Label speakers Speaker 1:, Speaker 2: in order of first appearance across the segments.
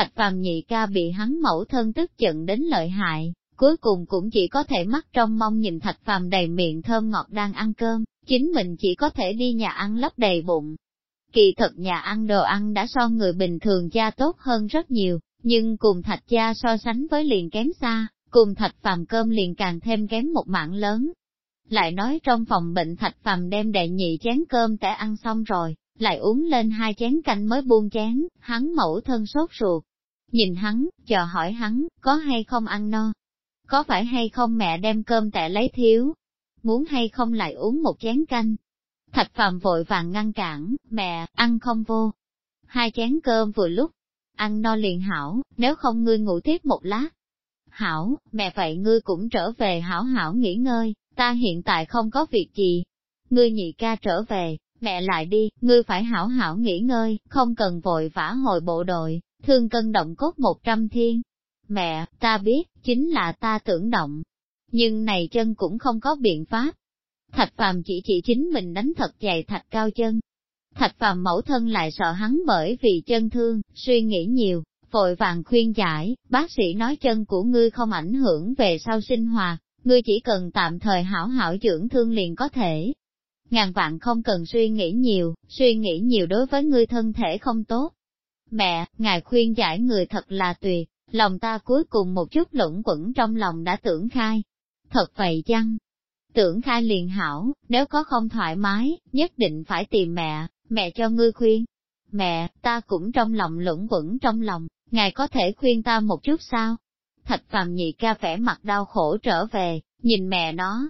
Speaker 1: Thạch phàm nhị ca bị hắn mẫu thân tức giận đến lợi hại, cuối cùng cũng chỉ có thể mắt trong mong nhìn thạch phàm đầy miệng thơm ngọt đang ăn cơm, chính mình chỉ có thể đi nhà ăn lấp đầy bụng. Kỳ thật nhà ăn đồ ăn đã so người bình thường gia tốt hơn rất nhiều, nhưng cùng thạch gia so sánh với liền kém xa, cùng thạch phàm cơm liền càng thêm kém một mảng lớn. Lại nói trong phòng bệnh thạch phàm đem đệ nhị chén cơm tẻ ăn xong rồi, lại uống lên hai chén canh mới buông chén, hắn mẫu thân sốt ruột. Nhìn hắn, chờ hỏi hắn, có hay không ăn no? Có phải hay không mẹ đem cơm tẻ lấy thiếu? Muốn hay không lại uống một chén canh? Thạch phàm vội vàng ngăn cản, mẹ, ăn không vô. Hai chén cơm vừa lúc, ăn no liền hảo, nếu không ngươi ngủ tiếp một lát. Hảo, mẹ vậy ngươi cũng trở về hảo hảo nghỉ ngơi, ta hiện tại không có việc gì. Ngươi nhị ca trở về, mẹ lại đi, ngươi phải hảo hảo nghỉ ngơi, không cần vội vã hồi bộ đội, thương cân động cốt một trăm thiên. Mẹ, ta biết, chính là ta tưởng động. Nhưng này chân cũng không có biện pháp. Thạch phàm chỉ chỉ chính mình đánh thật dày thạch cao chân. Thạch phàm mẫu thân lại sợ hắn bởi vì chân thương, suy nghĩ nhiều, vội vàng khuyên giải, bác sĩ nói chân của ngươi không ảnh hưởng về sau sinh hoạt, ngươi chỉ cần tạm thời hảo hảo dưỡng thương liền có thể. Ngàn vạn không cần suy nghĩ nhiều, suy nghĩ nhiều đối với ngươi thân thể không tốt. Mẹ, ngài khuyên giải người thật là tuyệt, lòng ta cuối cùng một chút lũng quẩn trong lòng đã tưởng khai. Thật vậy chăng? Tưởng khai liền hảo, nếu có không thoải mái, nhất định phải tìm mẹ, mẹ cho ngươi khuyên. Mẹ, ta cũng trong lòng lũng quẩn trong lòng, ngài có thể khuyên ta một chút sao? Thạch phàm nhị ca vẻ mặt đau khổ trở về, nhìn mẹ nó.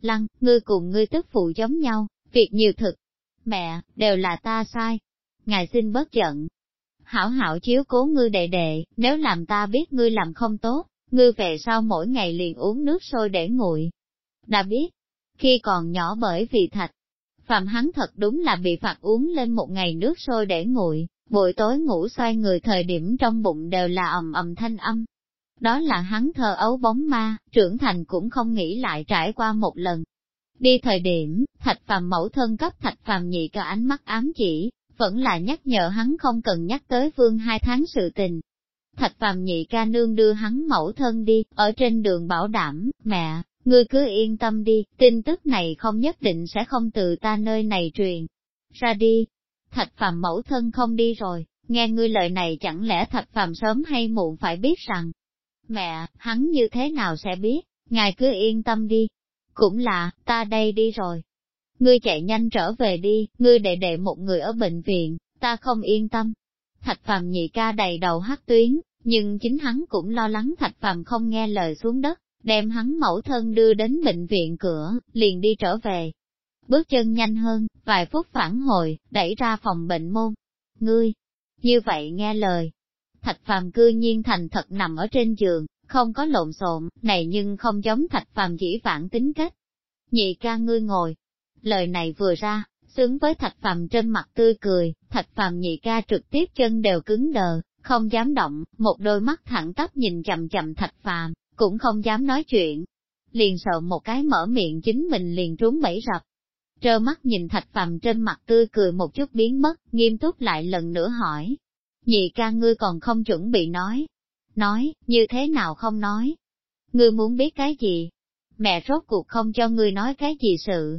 Speaker 1: Lăng, ngươi cùng ngươi tức phụ giống nhau, việc nhiều thực. Mẹ, đều là ta sai. Ngài xin bớt giận. Hảo hảo chiếu cố ngươi đệ đệ, nếu làm ta biết ngươi làm không tốt, ngươi về sau mỗi ngày liền uống nước sôi để nguội. Đã biết, khi còn nhỏ bởi vì thạch, Phạm hắn thật đúng là bị phạt uống lên một ngày nước sôi để nguội, buổi tối ngủ xoay người thời điểm trong bụng đều là ầm ầm thanh âm. Đó là hắn thờ ấu bóng ma, trưởng thành cũng không nghĩ lại trải qua một lần. Đi thời điểm, thạch phàm mẫu thân cấp thạch phàm nhị cả ánh mắt ám chỉ, vẫn là nhắc nhở hắn không cần nhắc tới vương hai tháng sự tình. Thạch phàm nhị ca nương đưa hắn mẫu thân đi, ở trên đường bảo đảm, mẹ, ngươi cứ yên tâm đi, tin tức này không nhất định sẽ không từ ta nơi này truyền. Ra đi, thạch phàm mẫu thân không đi rồi, nghe ngươi lời này chẳng lẽ thạch phàm sớm hay muộn phải biết rằng. Mẹ, hắn như thế nào sẽ biết, ngài cứ yên tâm đi. Cũng là, ta đây đi rồi. Ngươi chạy nhanh trở về đi, ngươi đệ đệ một người ở bệnh viện, ta không yên tâm. Thạch phàm nhị ca đầy đầu hắc tuyến, nhưng chính hắn cũng lo lắng thạch phàm không nghe lời xuống đất, đem hắn mẫu thân đưa đến bệnh viện cửa, liền đi trở về. Bước chân nhanh hơn, vài phút phản hồi, đẩy ra phòng bệnh môn. Ngươi, như vậy nghe lời. Thạch phàm cư nhiên thành thật nằm ở trên giường, không có lộn xộn, này nhưng không giống thạch phàm dĩ vãng tính cách. Nhị ca ngươi ngồi. Lời này vừa ra, xứng với thạch phàm trên mặt tươi cười, thạch phàm nhị ca trực tiếp chân đều cứng đờ, không dám động, một đôi mắt thẳng tắp nhìn chậm chậm thạch phàm, cũng không dám nói chuyện. Liền sợ một cái mở miệng chính mình liền trốn bẫy rập. Trơ mắt nhìn thạch phàm trên mặt tươi cười một chút biến mất, nghiêm túc lại lần nữa hỏi. Nhị ca ngươi còn không chuẩn bị nói. Nói, như thế nào không nói? Ngươi muốn biết cái gì? Mẹ rốt cuộc không cho ngươi nói cái gì sự.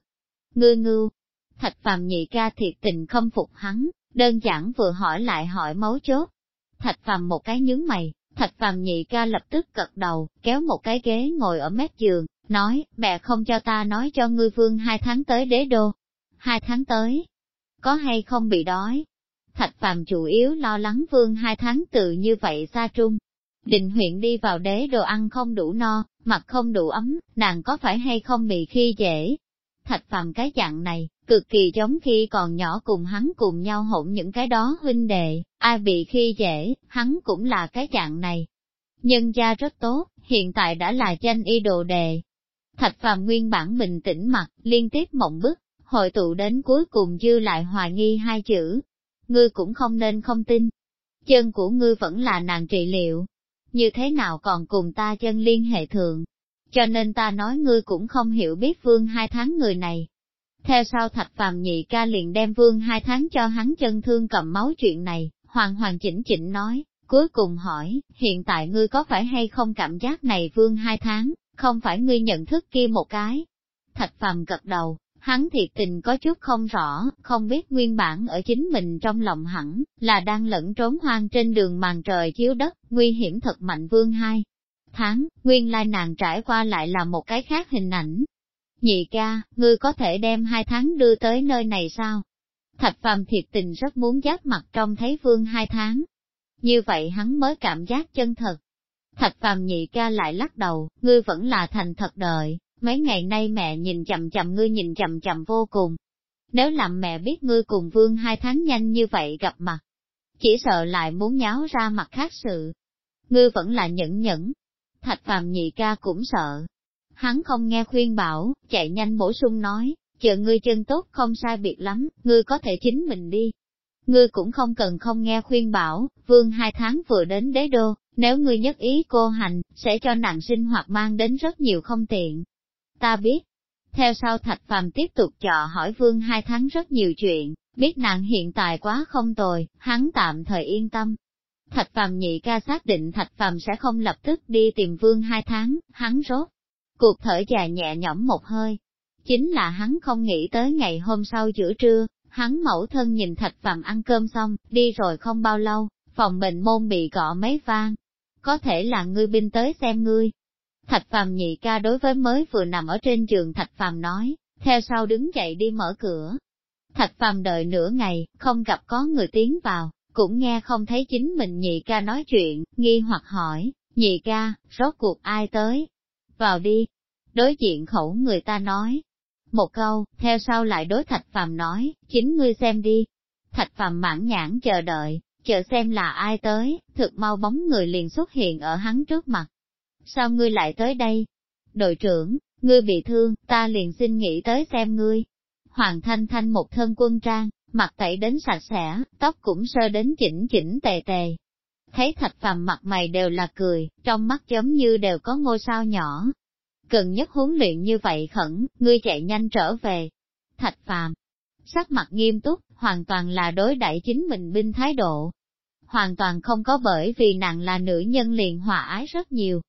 Speaker 1: Ngươi ngưu. Thạch phàm nhị ca thiệt tình không phục hắn, đơn giản vừa hỏi lại hỏi mấu chốt. Thạch phàm một cái nhướng mày, Thạch phàm nhị ca lập tức cật đầu, kéo một cái ghế ngồi ở mép giường, nói, mẹ không cho ta nói cho ngươi vương hai tháng tới đế đô. Hai tháng tới, có hay không bị đói? Thạch phàm chủ yếu lo lắng vương hai tháng tự như vậy xa trung. Định huyện đi vào đế đồ ăn không đủ no, mặt không đủ ấm, nàng có phải hay không bị khi dễ? Thạch phàm cái dạng này, cực kỳ giống khi còn nhỏ cùng hắn cùng nhau hỗn những cái đó huynh đệ, ai bị khi dễ, hắn cũng là cái dạng này. Nhân gia rất tốt, hiện tại đã là tranh y đồ đề. Thạch phàm nguyên bản bình tĩnh mặt, liên tiếp mộng bức, hội tụ đến cuối cùng dư lại hoài nghi hai chữ. Ngươi cũng không nên không tin. Chân của ngươi vẫn là nàng trị liệu. Như thế nào còn cùng ta chân liên hệ thường. Cho nên ta nói ngươi cũng không hiểu biết vương hai tháng người này, theo sau thạch phàm nhị ca liền đem vương hai tháng cho hắn chân thương cầm máu chuyện này, hoàn hoàn chỉnh chỉnh nói, Cuối cùng hỏi, hiện tại ngươi có phải hay không cảm giác này vương hai tháng, không phải ngươi nhận thức kia một cái. Thạch phàm gật đầu, hắn thiệt tình có chút không rõ, không biết nguyên bản ở chính mình trong lòng hẳn, là đang lẫn trốn hoang trên đường màn trời chiếu đất, nguy hiểm thật mạnh vương hai. Tháng, nguyên lai nàng trải qua lại là một cái khác hình ảnh. Nhị ca, ngươi có thể đem hai tháng đưa tới nơi này sao? Thạch phàm thiệt tình rất muốn giác mặt trong thấy vương hai tháng. Như vậy hắn mới cảm giác chân thật. Thạch phàm nhị ca lại lắc đầu, ngươi vẫn là thành thật đợi, mấy ngày nay mẹ nhìn chậm chậm ngươi nhìn chậm chậm vô cùng. Nếu làm mẹ biết ngươi cùng vương hai tháng nhanh như vậy gặp mặt, chỉ sợ lại muốn nháo ra mặt khác sự. Ngươi vẫn là nhẫn nhẫn. Thạch phàm nhị ca cũng sợ. Hắn không nghe khuyên bảo, chạy nhanh bổ sung nói, chờ ngươi chân tốt không sai biệt lắm, ngươi có thể chính mình đi. Ngươi cũng không cần không nghe khuyên bảo, vương hai tháng vừa đến đế đô, nếu ngươi nhất ý cô hành, sẽ cho nàng sinh hoạt mang đến rất nhiều không tiện. Ta biết. Theo sau Thạch Phàm tiếp tục chọ hỏi Vương hai tháng rất nhiều chuyện, biết nàng hiện tại quá không tồi, hắn tạm thời yên tâm. Thạch Phàm nhị ca xác định Thạch Phàm sẽ không lập tức đi tìm Vương hai tháng, hắn rốt. Cuộc thở dài nhẹ nhõm một hơi. Chính là hắn không nghĩ tới ngày hôm sau giữa trưa, hắn mẫu thân nhìn Thạch Phàm ăn cơm xong, đi rồi không bao lâu, phòng bệnh môn bị gõ mấy vang. Có thể là ngươi binh tới xem ngươi, Thạch Phàm nhị ca đối với mới vừa nằm ở trên giường Thạch Phàm nói, theo sau đứng dậy đi mở cửa. Thạch Phàm đợi nửa ngày, không gặp có người tiến vào, cũng nghe không thấy chính mình nhị ca nói chuyện, nghi hoặc hỏi, nhị ca, rốt cuộc ai tới? Vào đi. Đối diện khẩu người ta nói. Một câu, theo sau lại đối Thạch Phàm nói, chính ngươi xem đi. Thạch Phàm mãn nhãn chờ đợi, chờ xem là ai tới, thực mau bóng người liền xuất hiện ở hắn trước mặt sao ngươi lại tới đây? Đội trưởng, ngươi bị thương, ta liền xin nghĩ tới xem ngươi. Hoàng Thanh Thanh một thân quân trang, mặt tẩy đến sạch sẽ, tóc cũng sơ đến chỉnh chỉnh tề tề. Thấy thạch phàm mặt mày đều là cười, trong mắt giống như đều có ngôi sao nhỏ. Cần nhất huấn luyện như vậy khẩn, ngươi chạy nhanh trở về. Thạch phàm, sắc mặt nghiêm túc, hoàn toàn là đối đãi chính mình binh thái độ. Hoàn toàn không có bởi vì nàng là nữ nhân liền hòa ái rất nhiều,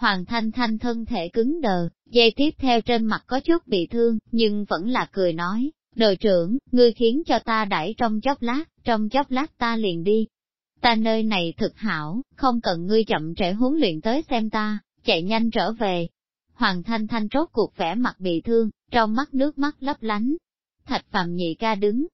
Speaker 1: Hoàng Thanh Thanh thân thể cứng đờ, dây tiếp theo trên mặt có chút bị thương, nhưng vẫn là cười nói, đội trưởng, ngươi khiến cho ta đẩy trong chốc lát, trong chốc lát ta liền đi. Ta nơi này thực hảo, không cần ngươi chậm trễ huấn luyện tới xem ta, chạy nhanh trở về. Hoàng Thanh Thanh rốt cuộc vẻ mặt bị thương, trong mắt nước mắt lấp lánh. Thạch Phạm nhị ca đứng,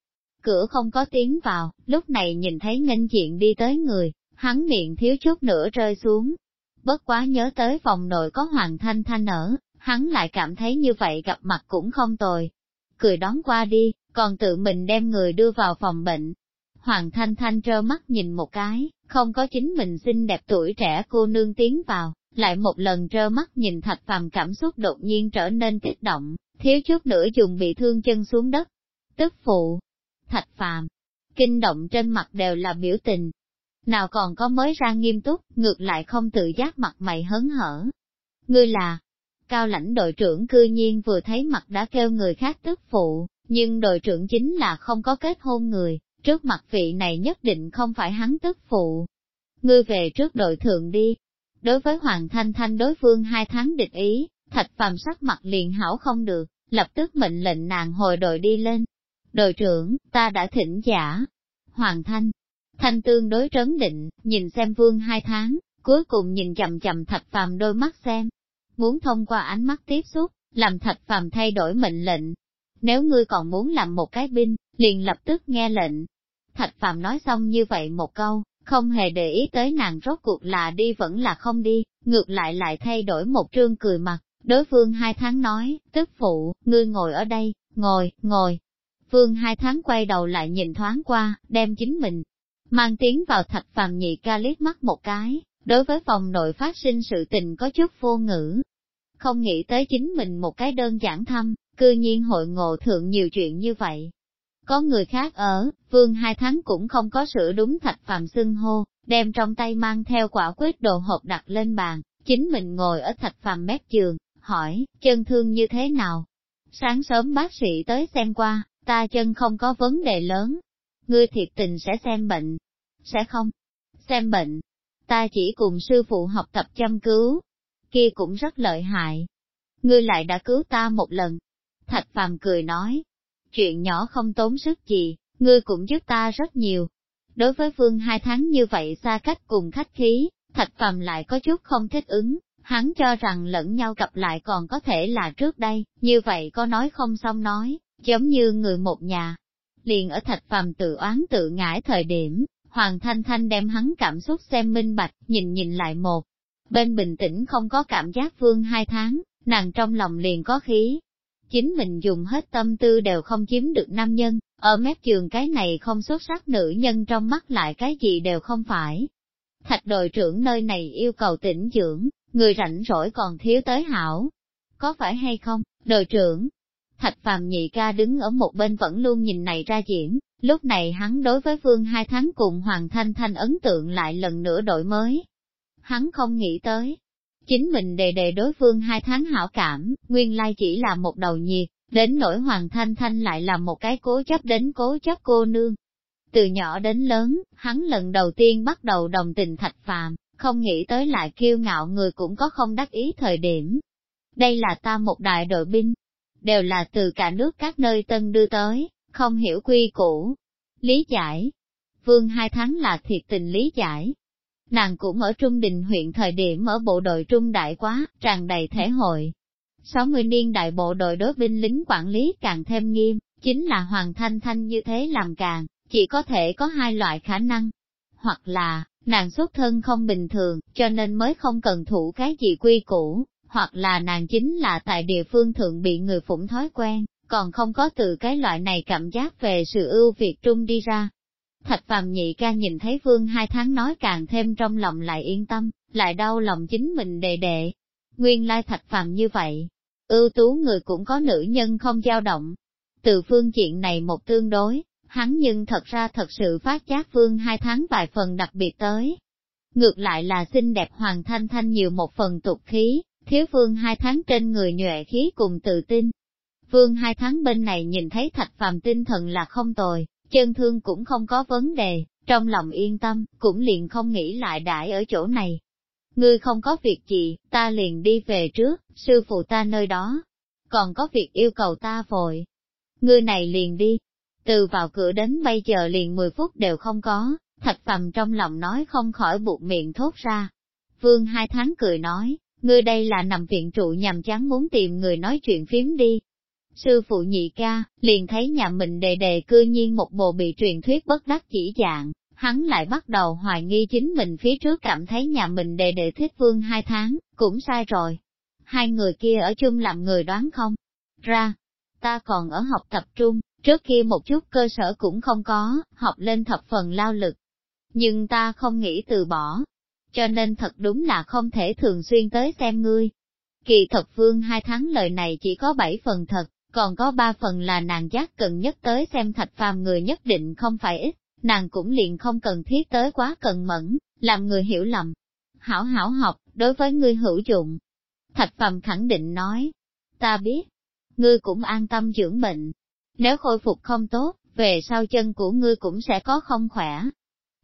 Speaker 1: cửa không có tiếng vào, lúc này nhìn thấy nghênh diện đi tới người, hắn miệng thiếu chút nữa rơi xuống, bất quá nhớ tới phòng nội có Hoàng Thanh Thanh ở, hắn lại cảm thấy như vậy gặp mặt cũng không tồi. Cười đón qua đi, còn tự mình đem người đưa vào phòng bệnh. Hoàng Thanh Thanh trơ mắt nhìn một cái, không có chính mình xinh đẹp tuổi trẻ cô nương tiến vào, lại một lần trơ mắt nhìn thạch phàm cảm xúc đột nhiên trở nên kích động, thiếu chút nữa dùng bị thương chân xuống đất. Tức phụ, thạch phàm, kinh động trên mặt đều là biểu tình, nào còn có mới ra nghiêm túc, ngược lại không tự giác mặt mày hớn hở. Ngươi là, cao lãnh đội trưởng cư nhiên vừa thấy mặt đã kêu người khác tức phụ, nhưng đội trưởng chính là không có kết hôn người, trước mặt vị này nhất định không phải hắn tức phụ. Ngươi về trước đội thượng đi. Đối với Hoàng Thanh Thanh đối phương hai tháng địch ý, thạch phàm sắc mặt liền hảo không được, lập tức mệnh lệnh nàng hồi đội đi lên. Đội trưởng, ta đã thỉnh giả. Hoàng Thanh, Thanh tương đối trấn định, nhìn xem vương hai tháng, cuối cùng nhìn chậm chậm thạch phàm đôi mắt xem. Muốn thông qua ánh mắt tiếp xúc, làm thạch phàm thay đổi mệnh lệnh. Nếu ngươi còn muốn làm một cái binh, liền lập tức nghe lệnh. Thạch phàm nói xong như vậy một câu, không hề để ý tới nàng rốt cuộc là đi vẫn là không đi, ngược lại lại thay đổi một trương cười mặt. Đối phương hai tháng nói, tức phụ, ngươi ngồi ở đây, ngồi, ngồi. Phương hai tháng quay đầu lại nhìn thoáng qua, đem chính mình, mang tiếng vào thạch phàm nhị ca liếc mắt một cái, đối với phòng nội phát sinh sự tình có chút vô ngữ. Không nghĩ tới chính mình một cái đơn giản thăm, cư nhiên hội ngộ thượng nhiều chuyện như vậy. Có người khác ở, vương hai tháng cũng không có sửa đúng thạch phàm xưng hô, đem trong tay mang theo quả quyết đồ hộp đặt lên bàn, chính mình ngồi ở thạch phàm mép giường, hỏi, chân thương như thế nào? Sáng sớm bác sĩ tới xem qua, ta chân không có vấn đề lớn, ngươi thiệt tình sẽ xem bệnh, sẽ không? xem bệnh. Ta chỉ cùng sư phụ học tập chăm cứu, kia cũng rất lợi hại. Ngươi lại đã cứu ta một lần. Thạch Phàm cười nói, chuyện nhỏ không tốn sức gì, ngươi cũng giúp ta rất nhiều. Đối với Vương hai tháng như vậy xa cách cùng khách khí, Thạch Phàm lại có chút không thích ứng, hắn cho rằng lẫn nhau gặp lại còn có thể là trước đây, như vậy có nói không xong nói, giống như người một nhà. Liền ở Thạch Phàm tự oán tự ngãi thời điểm, Hoàng Thanh Thanh đem hắn cảm xúc xem minh bạch, nhìn nhìn lại một. Bên bình tĩnh không có cảm giác vương hai tháng, nàng trong lòng liền có khí. Chính mình dùng hết tâm tư đều không chiếm được nam nhân, ở mép trường cái này không xuất sắc nữ nhân trong mắt lại cái gì đều không phải. Thạch đội trưởng nơi này yêu cầu tỉnh dưỡng, người rảnh rỗi còn thiếu tới hảo. Có phải hay không, đội trưởng? Thạch phàm nhị ca đứng ở một bên vẫn luôn nhìn này ra diễn, lúc này hắn đối với Vương hai tháng cùng Hoàng Thanh Thanh ấn tượng lại lần nữa đổi mới. Hắn không nghĩ tới, chính mình đề đề đối phương hai tháng hảo cảm, nguyên lai chỉ là một đầu nhiệt, đến nỗi Hoàng Thanh Thanh lại là một cái cố chấp đến cố chấp cô nương. Từ nhỏ đến lớn, hắn lần đầu tiên bắt đầu đồng tình thạch phàm, không nghĩ tới lại kiêu ngạo người cũng có không đắc ý thời điểm. Đây là ta một đại đội binh, đều là từ cả nước các nơi tân đưa tới, không hiểu quy củ. Lý giải. Vương hai tháng là thiệt tình lý giải. Nàng cũng ở Trung Đình huyện thời điểm ở bộ đội Trung Đại quá, tràn đầy thể hội. 60 niên đại bộ đội đối binh lính quản lý càng thêm nghiêm, chính là Hoàng Thanh Thanh như thế làm càng, chỉ có thể có hai loại khả năng. Hoặc là, nàng xuất thân không bình thường, cho nên mới không cần thủ cái gì quy củ, hoặc là nàng chính là tại địa phương thượng bị người phụng thói quen, còn không có từ cái loại này cảm giác về sự ưu việt trung đi ra. Thạch phàm nhị ca nhìn thấy vương hai tháng nói càng thêm trong lòng lại yên tâm, lại đau lòng chính mình đề đệ. Nguyên lai thạch phàm như vậy, ưu tú người cũng có nữ nhân không dao động. Từ phương diện này một tương đối, hắn nhưng thật ra thật sự phát giác vương hai tháng vài phần đặc biệt tới. Ngược lại là xinh đẹp hoàng thanh thanh nhiều một phần tục khí, thiếu phương hai tháng trên người nhuệ khí cùng tự tin. Vương hai tháng bên này nhìn thấy thạch phàm tinh thần là không tồi, chân thương cũng không có vấn đề, trong lòng yên tâm, cũng liền không nghĩ lại đãi ở chỗ này. Ngươi không có việc gì, ta liền đi về trước, sư phụ ta nơi đó. Còn có việc yêu cầu ta vội. Ngươi này liền đi. Từ vào cửa đến bây giờ liền 10 phút đều không có, thạch phàm trong lòng nói không khỏi buộc miệng thốt ra. Vương hai tháng cười nói, ngươi đây là nằm viện trụ nhằm chán muốn tìm người nói chuyện phiếm đi. Sư phụ nhị ca, liền thấy nhà mình đề đề cư nhiên một bộ bị truyền thuyết bất đắc chỉ dạng, hắn lại bắt đầu hoài nghi chính mình phía trước cảm thấy nhà mình đề đề thích vương hai tháng, cũng sai rồi. Hai người kia ở chung làm người đoán không? Ra, ta còn ở học tập trung, trước kia một chút cơ sở cũng không có, học lên thập phần lao lực. Nhưng ta không nghĩ từ bỏ, cho nên thật đúng là không thể thường xuyên tới xem ngươi. Kỳ thật vương hai tháng lời này chỉ có bảy phần thật, còn có ba phần là nàng giác cần nhất tới xem thạch phàm người nhất định không phải ít, nàng cũng liền không cần thiết tới quá cần mẫn, làm người hiểu lầm. Hảo hảo học, đối với ngươi hữu dụng. Thạch phàm khẳng định nói, ta biết, ngươi cũng an tâm dưỡng bệnh. Nếu khôi phục không tốt, về sau chân của ngươi cũng sẽ có không khỏe.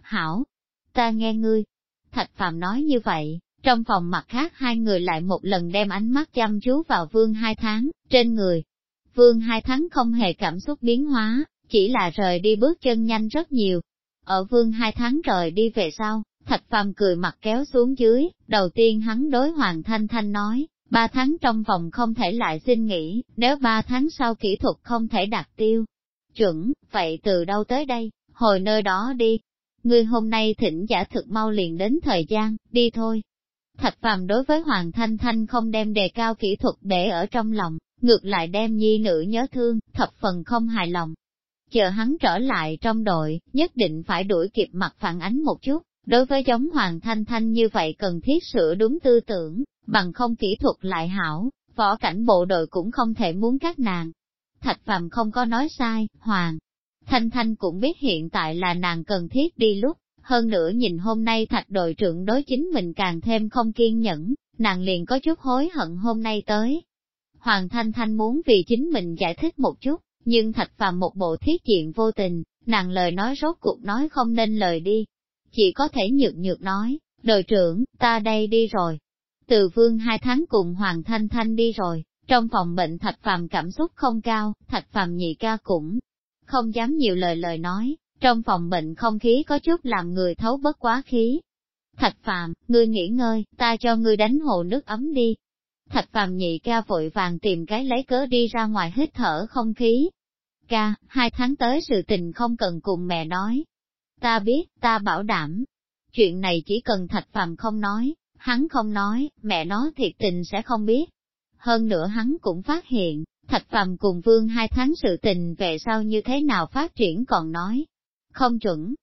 Speaker 1: Hảo, ta nghe ngươi. Thạch phàm nói như vậy, trong phòng mặt khác hai người lại một lần đem ánh mắt chăm chú vào vương hai tháng, trên người, Vương hai tháng không hề cảm xúc biến hóa, chỉ là rời đi bước chân nhanh rất nhiều. Ở vương hai tháng rời đi về sau, Thạch Phàm cười mặt kéo xuống dưới, đầu tiên hắn đối Hoàng Thanh Thanh nói, ba tháng trong vòng không thể lại xin nghỉ, nếu ba tháng sau kỹ thuật không thể đạt tiêu. Chuẩn, vậy từ đâu tới đây, hồi nơi đó đi. Ngươi hôm nay thỉnh giả thực mau liền đến thời gian, đi thôi. Thạch Phàm đối với Hoàng Thanh Thanh không đem đề cao kỹ thuật để ở trong lòng, ngược lại đem nhi nữ nhớ thương, thập phần không hài lòng. Chờ hắn trở lại trong đội, nhất định phải đuổi kịp mặt phản ánh một chút, đối với giống Hoàng Thanh Thanh như vậy cần thiết sửa đúng tư tưởng, bằng không kỹ thuật lại hảo, võ cảnh bộ đội cũng không thể muốn các nàng. Thạch Phạm không có nói sai, Hoàng. Thanh Thanh cũng biết hiện tại là nàng cần thiết đi lúc, hơn nữa nhìn hôm nay thạch đội trưởng đối chính mình càng thêm không kiên nhẫn, nàng liền có chút hối hận hôm nay tới, Hoàng Thanh Thanh muốn vì chính mình giải thích một chút, nhưng thạch phàm một bộ thiết diện vô tình, nàng lời nói rốt cuộc nói không nên lời đi. chỉ có thể nhược nhược nói, đội trưởng, ta đây đi rồi. Từ vương hai tháng cùng Hoàng Thanh Thanh đi rồi, trong phòng bệnh thạch phàm cảm xúc không cao, thạch phàm nhị ca cũng không dám nhiều lời lời nói, trong phòng bệnh không khí có chút làm người thấu bất quá khí. Thạch Phạm, ngươi nghỉ ngơi, ta cho ngươi đánh hồ nước ấm đi. Thạch Phạm nhị ca vội vàng tìm cái lấy cớ đi ra ngoài hít thở không khí. Ca, hai tháng tới sự tình không cần cùng mẹ nói. Ta biết, ta bảo đảm. Chuyện này chỉ cần thạch Phạm không nói, hắn không nói, mẹ nó thiệt tình sẽ không biết. Hơn nữa hắn cũng phát hiện, Thạch Phàm cùng Vương hai tháng sự tình về sau như thế nào phát triển còn nói. Không chuẩn.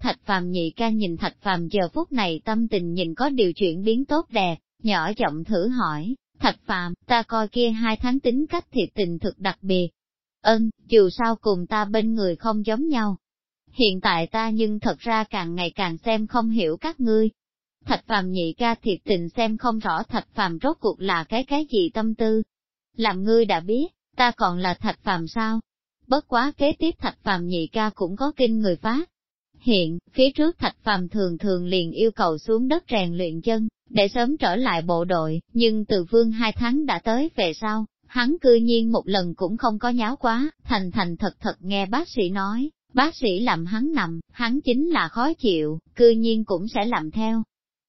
Speaker 1: Thạch Phàm nhị ca nhìn Thạch Phàm giờ phút này tâm tình nhìn có điều chuyển biến tốt đẹp, nhỏ giọng thử hỏi, Thạch Phàm, ta coi kia hai tháng tính cách thiệt tình thực đặc biệt. Ơn, dù sao cùng ta bên người không giống nhau. Hiện tại ta nhưng thật ra càng ngày càng xem không hiểu các ngươi. Thạch Phàm nhị ca thiệt tình xem không rõ Thạch Phàm rốt cuộc là cái cái gì tâm tư. Làm ngươi đã biết, ta còn là thạch phàm sao? Bất quá kế tiếp thạch phàm nhị ca cũng có kinh người phát. Hiện, phía trước thạch phàm thường thường liền yêu cầu xuống đất rèn luyện chân, để sớm trở lại bộ đội, nhưng từ vương hai tháng đã tới về sau, hắn cư nhiên một lần cũng không có nháo quá, thành thành thật thật nghe bác sĩ nói, bác sĩ làm hắn nằm, hắn chính là khó chịu, cư nhiên cũng sẽ làm theo.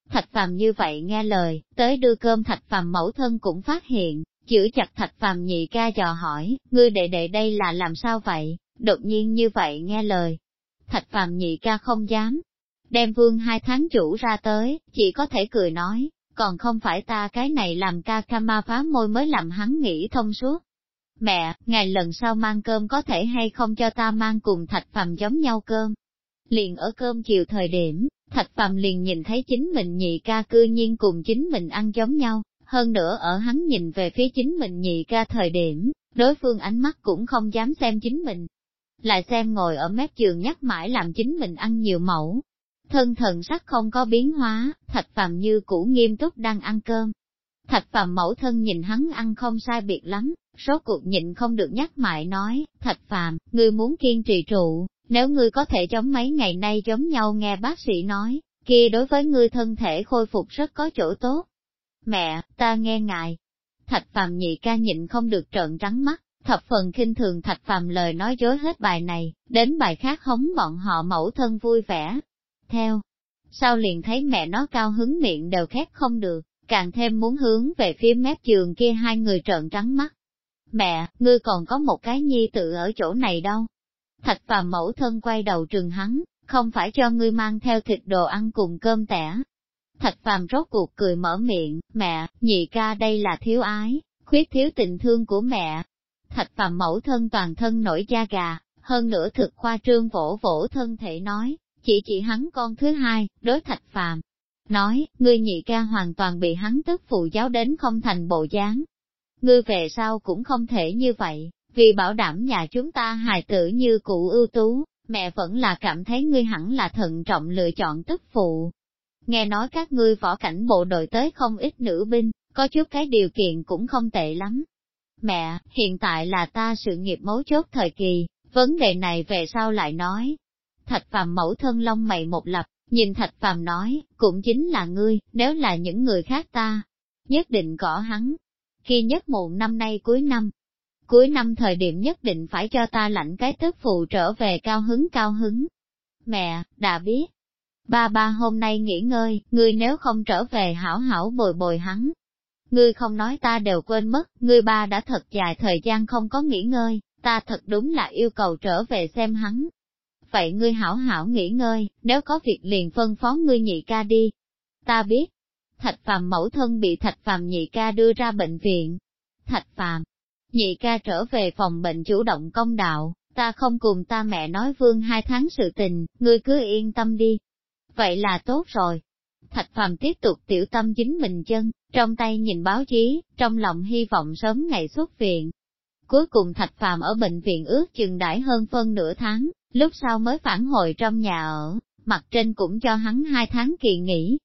Speaker 1: Thạch phàm như vậy nghe lời, tới đưa cơm thạch phàm mẫu thân cũng phát hiện, Chữ chặt thạch phàm nhị ca dò hỏi, ngươi đệ đệ đây là làm sao vậy, đột nhiên như vậy nghe lời. Thạch phàm nhị ca không dám, đem vương hai tháng chủ ra tới, chỉ có thể cười nói, còn không phải ta cái này làm ca ca ma phá môi mới làm hắn nghĩ thông suốt. Mẹ, ngày lần sau mang cơm có thể hay không cho ta mang cùng thạch phàm giống nhau cơm. Liền ở cơm chiều thời điểm, thạch phàm liền nhìn thấy chính mình nhị ca cư nhiên cùng chính mình ăn giống nhau, hơn nữa ở hắn nhìn về phía chính mình nhị ca thời điểm, đối phương ánh mắt cũng không dám xem chính mình. Lại xem ngồi ở mép giường nhắc mãi làm chính mình ăn nhiều mẫu. Thân thần sắc không có biến hóa, thạch phàm như cũ nghiêm túc đang ăn cơm. Thạch phàm mẫu thân nhìn hắn ăn không sai biệt lắm, số cuộc nhịn không được nhắc mãi nói, thạch phàm, ngươi muốn kiên trì trụ, nếu ngươi có thể chống mấy ngày nay giống nhau nghe bác sĩ nói, kia đối với ngươi thân thể khôi phục rất có chỗ tốt. Mẹ, ta nghe ngài. Thạch phàm nhị ca nhịn không được trợn trắng mắt, thập phần khinh thường thạch phàm lời nói dối hết bài này, đến bài khác hống bọn họ mẫu thân vui vẻ. Theo, sau liền thấy mẹ nó cao hứng miệng đều khép không được, càng thêm muốn hướng về phía mép giường kia hai người trợn trắng mắt. Mẹ, ngươi còn có một cái nhi tự ở chỗ này đâu. Thạch phàm mẫu thân quay đầu trừng hắn, không phải cho ngươi mang theo thịt đồ ăn cùng cơm tẻ, Thạch phàm rốt cuộc cười mở miệng, mẹ, nhị ca đây là thiếu ái, khuyết thiếu tình thương của mẹ. Thạch phàm mẫu thân toàn thân nổi da gà, hơn nữa thực khoa trương vỗ vỗ thân thể nói, chỉ chỉ hắn con thứ hai, đối thạch phàm. Nói, ngươi nhị ca hoàn toàn bị hắn tức phụ giáo đến không thành bộ dáng. Ngươi về sau cũng không thể như vậy, vì bảo đảm nhà chúng ta hài tử như cụ ưu tú, mẹ vẫn là cảm thấy ngươi hẳn là thận trọng lựa chọn tức phụ, nghe nói các ngươi võ cảnh bộ đội tới không ít nữ binh, có chút cái điều kiện cũng không tệ lắm. Mẹ, hiện tại là ta sự nghiệp mấu chốt thời kỳ, vấn đề này về sau lại nói. Thạch phàm mẫu thân lông mày một lập, nhìn thạch phàm nói, cũng chính là ngươi, nếu là những người khác ta, nhất định gõ hắn. Khi nhất muộn năm nay cuối năm, cuối năm thời điểm nhất định phải cho ta lãnh cái tức phụ trở về cao hứng cao hứng. Mẹ, đã biết, Ba ba hôm nay nghỉ ngơi, ngươi nếu không trở về hảo hảo bồi bồi hắn. Ngươi không nói ta đều quên mất, ngươi ba đã thật dài thời gian không có nghỉ ngơi, ta thật đúng là yêu cầu trở về xem hắn. Vậy ngươi hảo hảo nghỉ ngơi, nếu có việc liền phân phó ngươi nhị ca đi. Ta biết, thạch phàm mẫu thân bị thạch phàm nhị ca đưa ra bệnh viện. Thạch phàm, nhị ca trở về phòng bệnh chủ động công đạo, ta không cùng ta mẹ nói vương hai tháng sự tình, ngươi cứ yên tâm đi, Vậy là tốt rồi. Thạch Phàm tiếp tục tiểu tâm chính mình chân, trong tay nhìn báo chí, trong lòng hy vọng sớm ngày xuất viện. Cuối cùng Thạch Phàm ở bệnh viện ước chừng đãi hơn phân nửa tháng, lúc sau mới phản hồi trong nhà ở, mặt trên cũng cho hắn hai tháng kỳ nghỉ.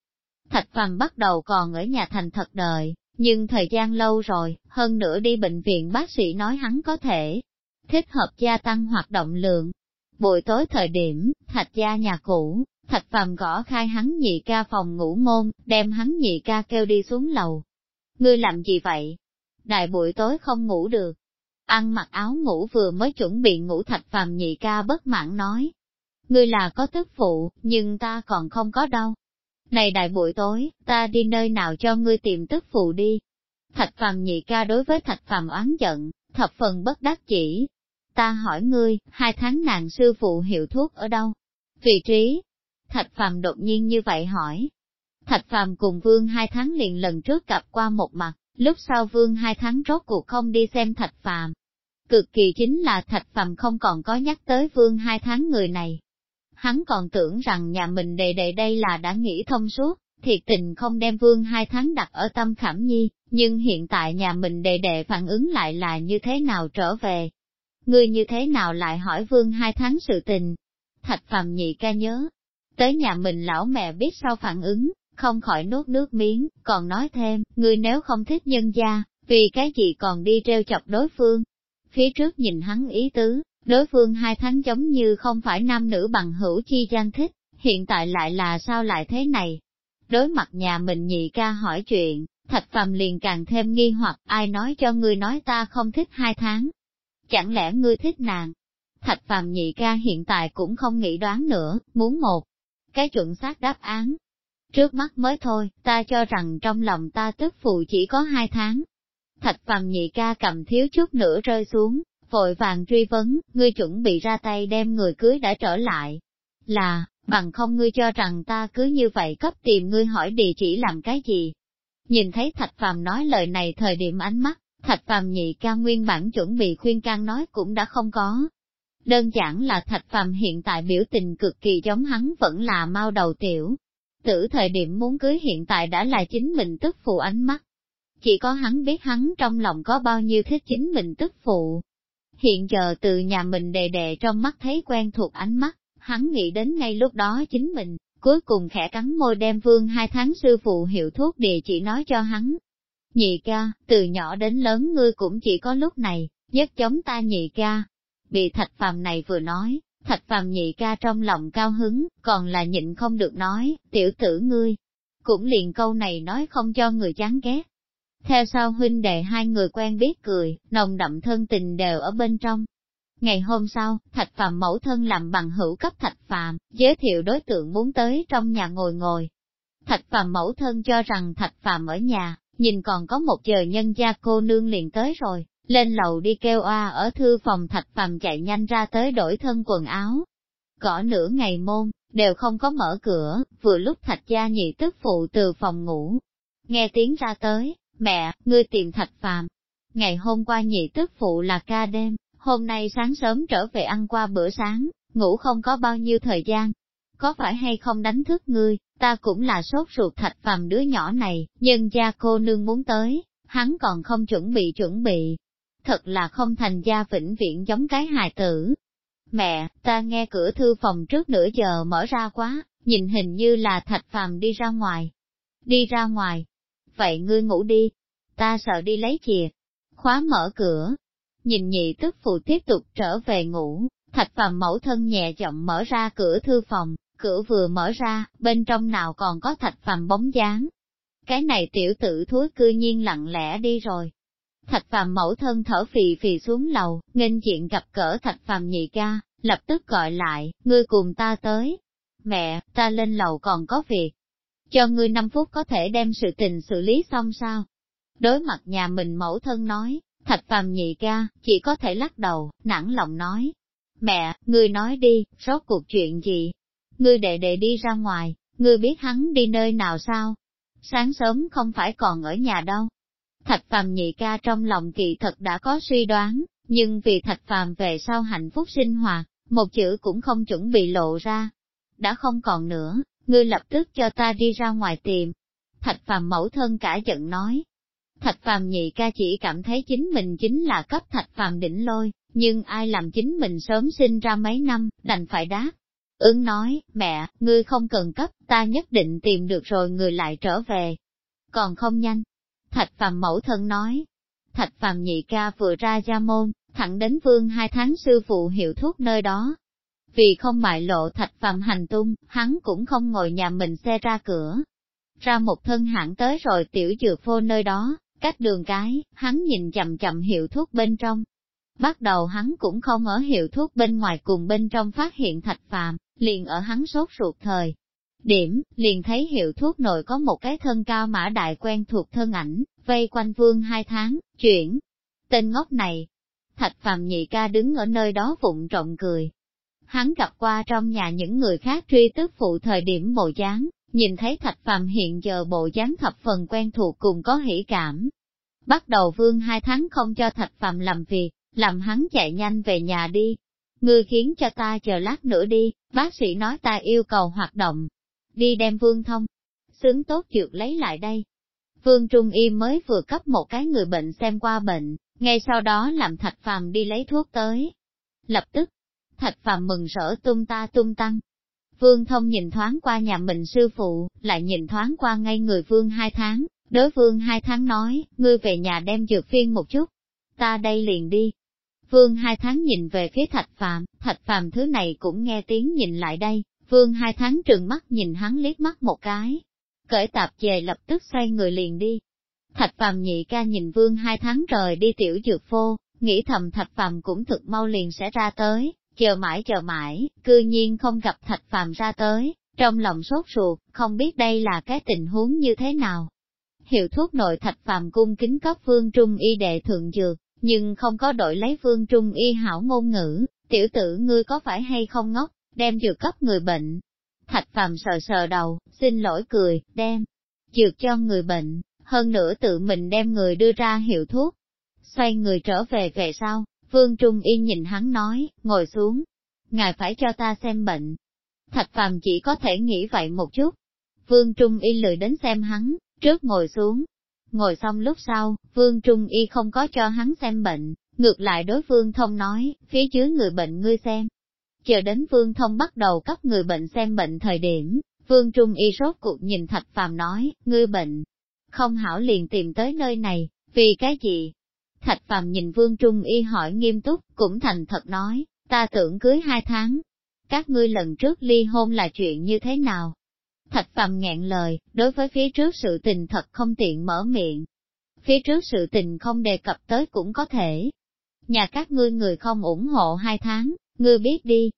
Speaker 1: Thạch Phàm bắt đầu còn ở nhà thành thật đời, nhưng thời gian lâu rồi, hơn nữa đi bệnh viện bác sĩ nói hắn có thể thích hợp gia tăng hoạt động lượng. Buổi tối thời điểm, thạch gia nhà cũ, Thạch phàm gõ khai hắn nhị ca phòng ngủ môn, đem hắn nhị ca kêu đi xuống lầu. Ngươi làm gì vậy? Đại buổi tối không ngủ được. Ăn mặc áo ngủ vừa mới chuẩn bị ngủ thạch phàm nhị ca bất mãn nói. Ngươi là có tức phụ, nhưng ta còn không có đâu. Này đại buổi tối, ta đi nơi nào cho ngươi tìm tức phụ đi. Thạch phàm nhị ca đối với thạch phàm oán giận, thập phần bất đắc chỉ. Ta hỏi ngươi, hai tháng nàng sư phụ hiệu thuốc ở đâu? Vị trí, Thạch Phàm đột nhiên như vậy hỏi. Thạch Phàm cùng Vương hai tháng liền lần trước gặp qua một mặt, lúc sau Vương hai tháng rốt cuộc không đi xem Thạch Phàm. Cực kỳ chính là Thạch Phàm không còn có nhắc tới Vương hai tháng người này. Hắn còn tưởng rằng nhà mình đề đề đây là đã nghĩ thông suốt, thiệt tình không đem Vương hai tháng đặt ở tâm khảm nhi, nhưng hiện tại nhà mình đề đề phản ứng lại là như thế nào trở về. Ngươi như thế nào lại hỏi Vương hai tháng sự tình? Thạch Phàm nhị ca nhớ, Tới nhà mình lão mẹ biết sao phản ứng, không khỏi nuốt nước miếng, còn nói thêm, người nếu không thích nhân gia, vì cái gì còn đi treo chọc đối phương. Phía trước nhìn hắn ý tứ, đối phương hai tháng giống như không phải nam nữ bằng hữu chi gian thích, hiện tại lại là sao lại thế này. Đối mặt nhà mình nhị ca hỏi chuyện, thạch phàm liền càng thêm nghi hoặc ai nói cho ngươi nói ta không thích hai tháng. Chẳng lẽ ngươi thích nàng? Thạch phàm nhị ca hiện tại cũng không nghĩ đoán nữa, muốn một cái chuẩn xác đáp án. Trước mắt mới thôi, ta cho rằng trong lòng ta tức phụ chỉ có hai tháng. Thạch phàm nhị ca cầm thiếu chút nữa rơi xuống, vội vàng truy vấn, ngươi chuẩn bị ra tay đem người cưới đã trở lại. Là, bằng không ngươi cho rằng ta cứ như vậy cấp tìm ngươi hỏi địa chỉ làm cái gì. Nhìn thấy Thạch Phàm nói lời này thời điểm ánh mắt, Thạch Phàm nhị ca nguyên bản chuẩn bị khuyên can nói cũng đã không có, Đơn giản là thạch phàm hiện tại biểu tình cực kỳ giống hắn vẫn là mau đầu tiểu. Tử thời điểm muốn cưới hiện tại đã là chính mình tức phụ ánh mắt. Chỉ có hắn biết hắn trong lòng có bao nhiêu thích chính mình tức phụ. Hiện giờ từ nhà mình đề đề trong mắt thấy quen thuộc ánh mắt, hắn nghĩ đến ngay lúc đó chính mình, cuối cùng khẽ cắn môi đem vương hai tháng sư phụ hiệu thuốc địa chỉ nói cho hắn. Nhị ca, từ nhỏ đến lớn ngươi cũng chỉ có lúc này, nhất chống ta nhị ca, Bị thạch phàm này vừa nói, thạch phàm nhị ca trong lòng cao hứng, còn là nhịn không được nói, tiểu tử ngươi. Cũng liền câu này nói không cho người chán ghét. Theo sau huynh đệ hai người quen biết cười, nồng đậm thân tình đều ở bên trong. Ngày hôm sau, Thạch Phàm mẫu thân làm bằng hữu cấp Thạch Phàm, giới thiệu đối tượng muốn tới trong nhà ngồi ngồi. Thạch Phàm mẫu thân cho rằng Thạch Phàm ở nhà, nhìn còn có một giờ nhân gia cô nương liền tới rồi, lên lầu đi kêu oa ở thư phòng thạch phàm chạy nhanh ra tới đổi thân quần áo. Cỏ nửa ngày môn, đều không có mở cửa, vừa lúc thạch gia nhị tức phụ từ phòng ngủ. Nghe tiếng ra tới, mẹ, ngươi tìm thạch phàm. Ngày hôm qua nhị tức phụ là ca đêm, hôm nay sáng sớm trở về ăn qua bữa sáng, ngủ không có bao nhiêu thời gian. Có phải hay không đánh thức ngươi, ta cũng là sốt ruột thạch phàm đứa nhỏ này, nhưng gia cô nương muốn tới, hắn còn không chuẩn bị chuẩn bị, thật là không thành gia vĩnh viễn giống cái hài tử. Mẹ, ta nghe cửa thư phòng trước nửa giờ mở ra quá, nhìn hình như là thạch phàm đi ra ngoài. Đi ra ngoài. Vậy ngươi ngủ đi. Ta sợ đi lấy chìa. Khóa mở cửa. Nhìn nhị tức phụ tiếp tục trở về ngủ, thạch phàm mẫu thân nhẹ giọng mở ra cửa thư phòng, cửa vừa mở ra, bên trong nào còn có thạch phàm bóng dáng. Cái này tiểu tử thúi cư nhiên lặng lẽ đi rồi, Thạch phàm mẫu thân thở phì phì xuống lầu, nghênh diện gặp cỡ thạch phàm nhị ca, lập tức gọi lại, ngươi cùng ta tới. Mẹ, ta lên lầu còn có việc. Cho ngươi 5 phút có thể đem sự tình xử lý xong sao? Đối mặt nhà mình mẫu thân nói, thạch phàm nhị ca, chỉ có thể lắc đầu, nản lòng nói. Mẹ, ngươi nói đi, rốt cuộc chuyện gì? Ngươi đệ đệ đi ra ngoài, ngươi biết hắn đi nơi nào sao? Sáng sớm không phải còn ở nhà đâu. Thạch phàm nhị ca trong lòng kỳ thật đã có suy đoán, nhưng vì thạch phàm về sau hạnh phúc sinh hoạt, một chữ cũng không chuẩn bị lộ ra. Đã không còn nữa, ngươi lập tức cho ta đi ra ngoài tìm. Thạch phàm mẫu thân cả giận nói. Thạch phàm nhị ca chỉ cảm thấy chính mình chính là cấp thạch phàm đỉnh lôi, nhưng ai làm chính mình sớm sinh ra mấy năm, đành phải đáp. Ứng nói, mẹ, ngươi không cần cấp, ta nhất định tìm được rồi người lại trở về. Còn không nhanh, Thạch phàm mẫu thân nói. Thạch phàm nhị ca vừa ra gia môn, thẳng đến vương hai tháng sư phụ hiệu thuốc nơi đó. Vì không bại lộ thạch phàm hành tung, hắn cũng không ngồi nhà mình xe ra cửa. Ra một thân hãng tới rồi tiểu dược phô nơi đó, cách đường cái, hắn nhìn chậm chậm hiệu thuốc bên trong. Bắt đầu hắn cũng không ở hiệu thuốc bên ngoài cùng bên trong phát hiện thạch phàm, liền ở hắn sốt ruột thời. Điểm, liền thấy hiệu thuốc nội có một cái thân cao mã đại quen thuộc thân ảnh, vây quanh vương hai tháng, chuyển. Tên ngốc này, thạch phàm nhị ca đứng ở nơi đó vụng trộm cười. Hắn gặp qua trong nhà những người khác truy tức phụ thời điểm bộ dáng, nhìn thấy thạch phàm hiện giờ bộ dáng thập phần quen thuộc cùng có hỷ cảm. Bắt đầu vương hai tháng không cho thạch phàm làm việc, làm hắn chạy nhanh về nhà đi. Ngươi khiến cho ta chờ lát nữa đi, bác sĩ nói ta yêu cầu hoạt động. Đi đem vương thông, sướng tốt dược lấy lại đây. Vương Trung Y mới vừa cấp một cái người bệnh xem qua bệnh, ngay sau đó làm thạch phàm đi lấy thuốc tới. Lập tức, thạch phàm mừng rỡ tung ta tung tăng. Vương thông nhìn thoáng qua nhà mình sư phụ, lại nhìn thoáng qua ngay người vương hai tháng, đối vương hai tháng nói, ngươi về nhà đem dược phiên một chút. Ta đây liền đi, Vương hai tháng nhìn về phía thạch phàm, thạch phàm thứ này cũng nghe tiếng nhìn lại đây, vương hai tháng trừng mắt nhìn hắn liếc mắt một cái. Cởi tạp về lập tức xoay người liền đi. Thạch phàm nhị ca nhìn vương hai tháng rời đi tiểu dược phô, nghĩ thầm thạch phàm cũng thực mau liền sẽ ra tới, chờ mãi chờ mãi, cư nhiên không gặp thạch phàm ra tới, trong lòng sốt ruột, không biết đây là cái tình huống như thế nào. Hiệu thuốc nội thạch phàm cung kính cấp vương trung y đệ thượng dược, nhưng không có đổi lấy Vương trung y hảo ngôn ngữ, tiểu tử ngươi có phải hay không ngốc, đem dược cấp người bệnh. Thạch phàm sờ sờ đầu, xin lỗi cười, đem dược cho người bệnh, hơn nữa tự mình đem người đưa ra hiệu thuốc. Xoay người trở về về sau, vương Trung Y nhìn hắn nói, ngồi xuống, ngài phải cho ta xem bệnh. Thạch phàm chỉ có thể nghĩ vậy một chút. vương Trung Y lười đến xem hắn, trước ngồi xuống, Ngồi xong lúc sau, Vương Trung Y không có cho hắn xem bệnh, ngược lại đối phương thông nói, phía dưới người bệnh ngươi xem. Chờ đến Vương Thông bắt đầu cấp người bệnh xem bệnh thời điểm, Vương Trung Y rốt cuộc nhìn Thạch Phàm nói, ngươi bệnh, không hảo liền tìm tới nơi này, vì cái gì? Thạch Phàm nhìn Vương Trung Y hỏi nghiêm túc, cũng thành thật nói, ta tưởng cưới hai tháng. Các ngươi lần trước ly hôn là chuyện như thế nào? Thạch Phàm nghẹn lời, đối với phía trước sự tình thật không tiện mở miệng. Phía trước sự tình không đề cập tới cũng có thể. Nhà các ngươi người không ủng hộ hai tháng, ngươi biết đi.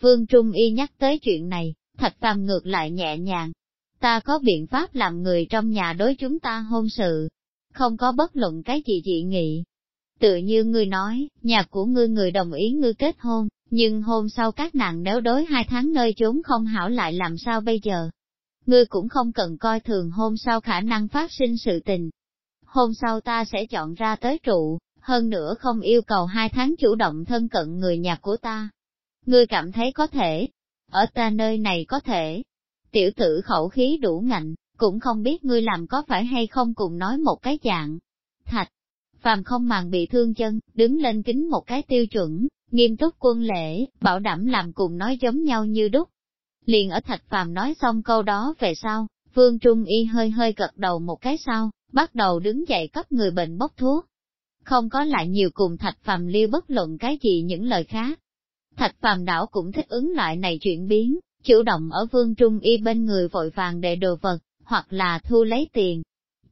Speaker 1: Vương Trung Y nhắc tới chuyện này, Thạch Phàm ngược lại nhẹ nhàng. Ta có biện pháp làm người trong nhà đối chúng ta hôn sự, không có bất luận cái gì dị nghị. Tự như ngươi nói, nhà của ngươi người đồng ý ngươi kết hôn, nhưng hôn sau các nàng nếu đối hai tháng nơi chốn không hảo lại làm sao bây giờ? ngươi cũng không cần coi thường hôm sau khả năng phát sinh sự tình. Hôm sau ta sẽ chọn ra tới trụ, hơn nữa không yêu cầu hai tháng chủ động thân cận người nhà của ta. Ngươi cảm thấy có thể, ở ta nơi này có thể. Tiểu tử khẩu khí đủ ngạnh, cũng không biết ngươi làm có phải hay không cùng nói một cái dạng. Thạch, phàm không màng bị thương chân, đứng lên kính một cái tiêu chuẩn, nghiêm túc quân lễ, bảo đảm làm cùng nói giống nhau như đúc. Liền ở thạch phàm nói xong câu đó về sau, Vương Trung Y hơi hơi gật đầu một cái sau, bắt đầu đứng dậy cấp người bệnh bốc thuốc. Không có lại nhiều cùng thạch phàm liêu bất luận cái gì những lời khác. Thạch phàm đảo cũng thích ứng loại này chuyển biến, chủ động ở Vương Trung Y bên người vội vàng để đồ vật, hoặc là thu lấy tiền.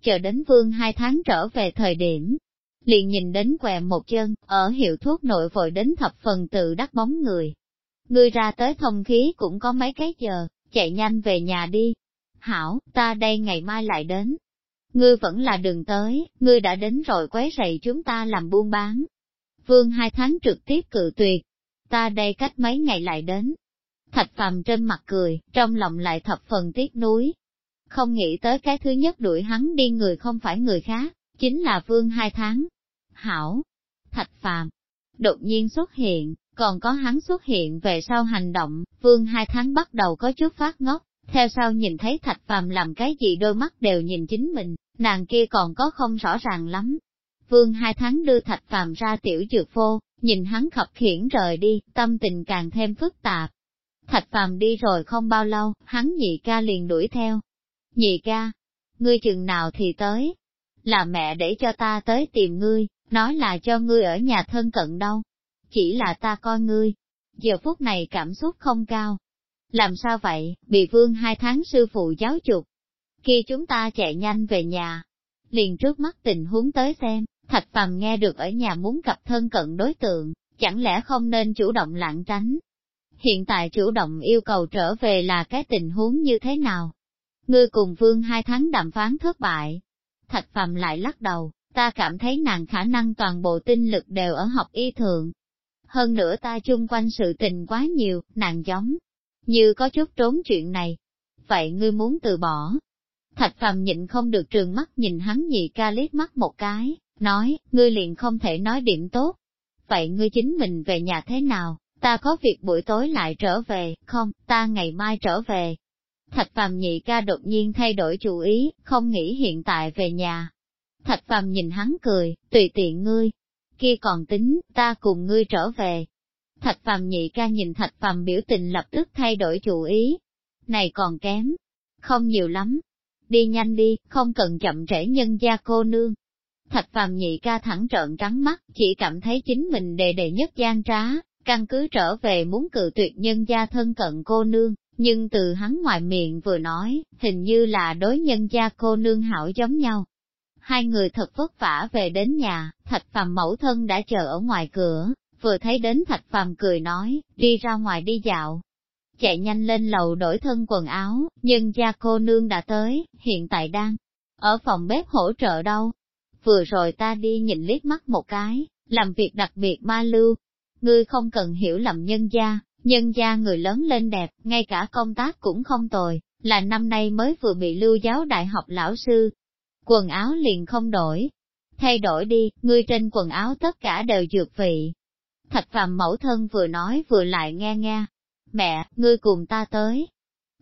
Speaker 1: Chờ đến Vương hai tháng trở về thời điểm, liền nhìn đến què một chân, ở hiệu thuốc nội vội đến thập phần tự đắc bóng người. Ngươi ra tới thông khí cũng có mấy cái giờ, chạy nhanh về nhà đi. Hảo, ta đây ngày mai lại đến. Ngươi vẫn là đường tới, ngươi đã đến rồi quấy rầy chúng ta làm buôn bán. Vương hai tháng trực tiếp cự tuyệt. Ta đây cách mấy ngày lại đến. Thạch phàm trên mặt cười, trong lòng lại thập phần tiếc nuối. Không nghĩ tới cái thứ nhất đuổi hắn đi người không phải người khác, chính là vương hai tháng. Hảo, thạch phàm, đột nhiên xuất hiện, còn có hắn xuất hiện về sau hành động, vương hai tháng bắt đầu có chút phát ngốc, theo sau nhìn thấy thạch phàm làm cái gì đôi mắt đều nhìn chính mình, nàng kia còn có không rõ ràng lắm. Vương hai tháng đưa thạch phàm ra tiểu dược phô, nhìn hắn khập khiển rời đi, tâm tình càng thêm phức tạp. Thạch phàm đi rồi không bao lâu, hắn nhị ca liền đuổi theo. Nhị ca, ngươi chừng nào thì tới? Là mẹ để cho ta tới tìm ngươi, nói là cho ngươi ở nhà thân cận đâu chỉ là ta coi ngươi, giờ phút này cảm xúc không cao. Làm sao vậy, bị vương hai tháng sư phụ giáo dục. Khi chúng ta chạy nhanh về nhà, liền trước mắt tình huống tới xem, Thạch Phàm nghe được ở nhà muốn gặp thân cận đối tượng, chẳng lẽ không nên chủ động lảng tránh. Hiện tại chủ động yêu cầu trở về là cái tình huống như thế nào? Ngươi cùng vương hai tháng đàm phán thất bại. Thạch Phàm lại lắc đầu, ta cảm thấy nàng khả năng toàn bộ tinh lực đều ở học y thượng. Hơn nữa ta chung quanh sự tình quá nhiều, nàng giống, như có chút trốn chuyện này. Vậy ngươi muốn từ bỏ? Thạch Phàm nhịn không được trường mắt nhìn hắn nhị ca liếc mắt một cái, nói, ngươi liền không thể nói điểm tốt. Vậy ngươi chính mình về nhà thế nào, ta có việc buổi tối lại trở về, không, ta ngày mai trở về. Thạch Phàm nhị ca đột nhiên thay đổi chủ ý, không nghĩ hiện tại về nhà. Thạch Phàm nhìn hắn cười, tùy tiện ngươi. Kia còn tính, ta cùng ngươi trở về. Thạch Phàm nhị ca nhìn Thạch Phàm biểu tình lập tức thay đổi chủ ý. Này còn kém, không nhiều lắm. Đi nhanh đi, không cần chậm trễ nhân gia cô nương. Thạch phàm nhị ca thẳng trợn trắng mắt, chỉ cảm thấy chính mình đề đề nhất gian trá, căn cứ trở về muốn cự tuyệt nhân gia thân cận cô nương, nhưng từ hắn ngoài miệng vừa nói, hình như là đối nhân gia cô nương hảo giống nhau. Hai người thật vất vả về đến nhà, thạch phàm mẫu thân đã chờ ở ngoài cửa, vừa thấy đến thạch phàm cười nói, đi ra ngoài đi dạo. Chạy nhanh lên lầu đổi thân quần áo, nhân gia cô nương đã tới, hiện tại đang ở phòng bếp hỗ trợ đâu, vừa rồi ta đi nhìn liếc mắt một cái, làm việc đặc biệt ma lưu. Ngươi không cần hiểu lầm nhân gia, nhân gia người lớn lên đẹp, ngay cả công tác cũng không tồi, là năm nay mới vừa bị lưu giáo đại học lão sư. Quần áo liền không đổi. Thay đổi đi, ngươi trên quần áo tất cả đều dược vị. Thạch phàm mẫu thân vừa nói vừa lại nghe nghe. Mẹ, ngươi cùng ta tới.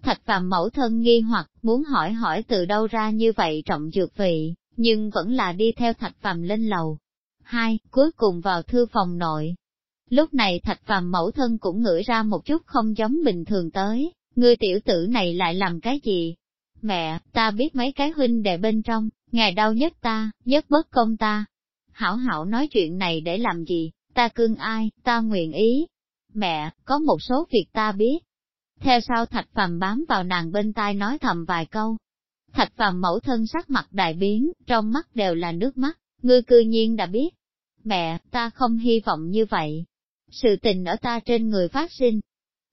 Speaker 1: Thạch phàm mẫu thân nghi hoặc muốn hỏi hỏi từ đâu ra như vậy trọng dược vị, nhưng vẫn là đi theo thạch phàm lên lầu. Hai, cuối cùng vào thư phòng nội. Lúc này thạch phàm mẫu thân cũng ngửi ra một chút không giống bình thường tới, người tiểu tử này lại làm cái gì? Mẹ, ta biết mấy cái huynh đệ bên trong, ngài đau nhất ta, nhất bất công ta. Hảo hảo nói chuyện này để làm gì, ta cưng ai, ta nguyện ý. Mẹ, có một số việc ta biết. Theo sau thạch phàm bám vào nàng bên tai nói thầm vài câu, Thạch phàm mẫu thân sắc mặt đại biến, trong mắt đều là nước mắt, ngươi cư nhiên đã biết. Mẹ, ta không hy vọng như vậy. Sự tình ở ta trên người phát sinh.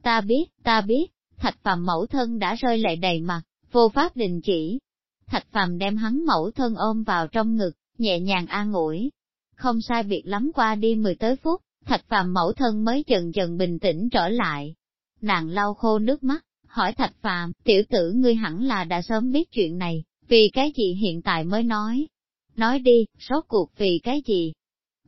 Speaker 1: Ta biết, ta biết, thạch phàm mẫu thân đã rơi lệ đầy mặt, vô pháp đình chỉ. Thạch phàm đem hắn mẫu thân ôm vào trong ngực, nhẹ nhàng an ủi. Không sai biệt lắm qua đi mười tới phút, thạch phàm mẫu thân mới dần dần bình tĩnh trở lại. Nàng lau khô nước mắt, hỏi Thạch Phàm, tiểu tử ngươi hẳn là đã sớm biết chuyện này, vì cái gì hiện tại mới nói. Nói đi, rốt cuộc vì cái gì?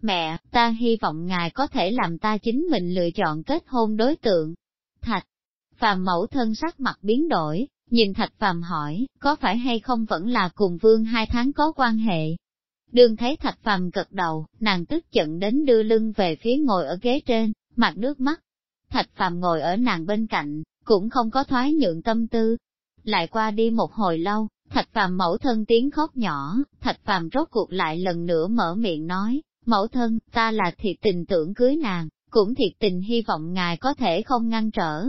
Speaker 1: Mẹ, ta hy vọng ngài có thể làm ta chính mình lựa chọn kết hôn đối tượng. Thạch, Phàm mẫu thân sắc mặt biến đổi, nhìn Thạch Phàm hỏi, có phải hay không vẫn là cùng vương hai tháng có quan hệ? Đương thấy Thạch Phàm cật đầu, nàng tức giận đến đưa lưng về phía ngồi ở ghế trên, mặt nước mắt. Thạch Phàm ngồi ở nàng bên cạnh, cũng không có thoái nhượng tâm tư. Lại qua đi một hồi lâu, thạch phàm mẫu thân tiếng khóc nhỏ, thạch phàm rốt cuộc lại lần nữa mở miệng nói, mẫu thân, ta là thiệt tình tưởng cưới nàng, cũng thiệt tình hy vọng ngài có thể không ngăn trở.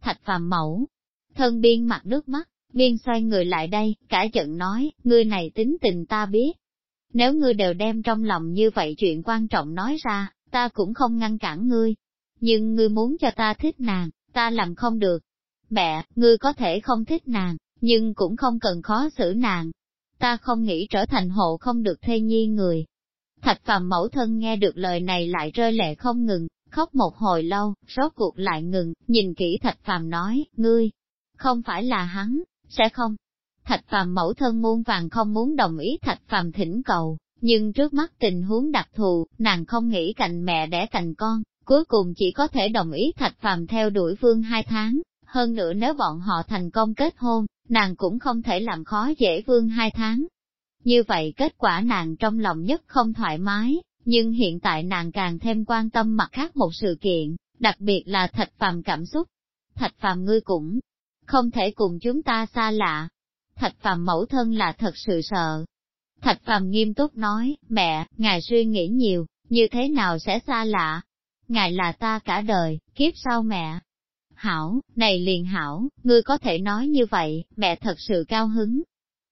Speaker 1: Thạch phàm mẫu, thân biên mặt nước mắt, biên xoay người lại đây, cả giận nói, ngươi này tính tình ta biết. Nếu ngươi đều đem trong lòng như vậy chuyện quan trọng nói ra, ta cũng không ngăn cản ngươi. Nhưng ngươi muốn cho ta thích nàng, ta làm không được. Mẹ, ngươi có thể không thích nàng, nhưng cũng không cần khó xử nàng. Ta không nghĩ trở thành hộ không được thê nhi người. Thạch phàm mẫu thân nghe được lời này lại rơi lệ không ngừng, khóc một hồi lâu, rốt cuộc lại ngừng, nhìn kỹ thạch phàm nói, ngươi, không phải là hắn, sẽ không. Thạch phàm mẫu thân muôn vàng không muốn đồng ý thạch phàm thỉnh cầu, nhưng trước mắt tình huống đặc thù, nàng không nghĩ cạnh mẹ đẻ cạnh con, cuối cùng chỉ có thể đồng ý Thạch Phàm theo đuổi Vương hai tháng, hơn nữa nếu bọn họ thành công kết hôn, nàng cũng không thể làm khó dễ Vương hai tháng. Như vậy kết quả nàng trong lòng nhất không thoải mái, nhưng hiện tại nàng càng thêm quan tâm mặt khác một sự kiện, đặc biệt là Thạch Phàm cảm xúc. Thạch Phàm ngươi cũng không thể cùng chúng ta xa lạ. Thạch Phàm mẫu thân là thật sự sợ. Thạch Phàm nghiêm túc nói, mẹ, ngài suy nghĩ nhiều, như thế nào sẽ xa lạ, ngài là ta cả đời, kiếp sau mẹ. Hảo, này liền hảo, ngươi có thể nói như vậy, mẹ thật sự cao hứng.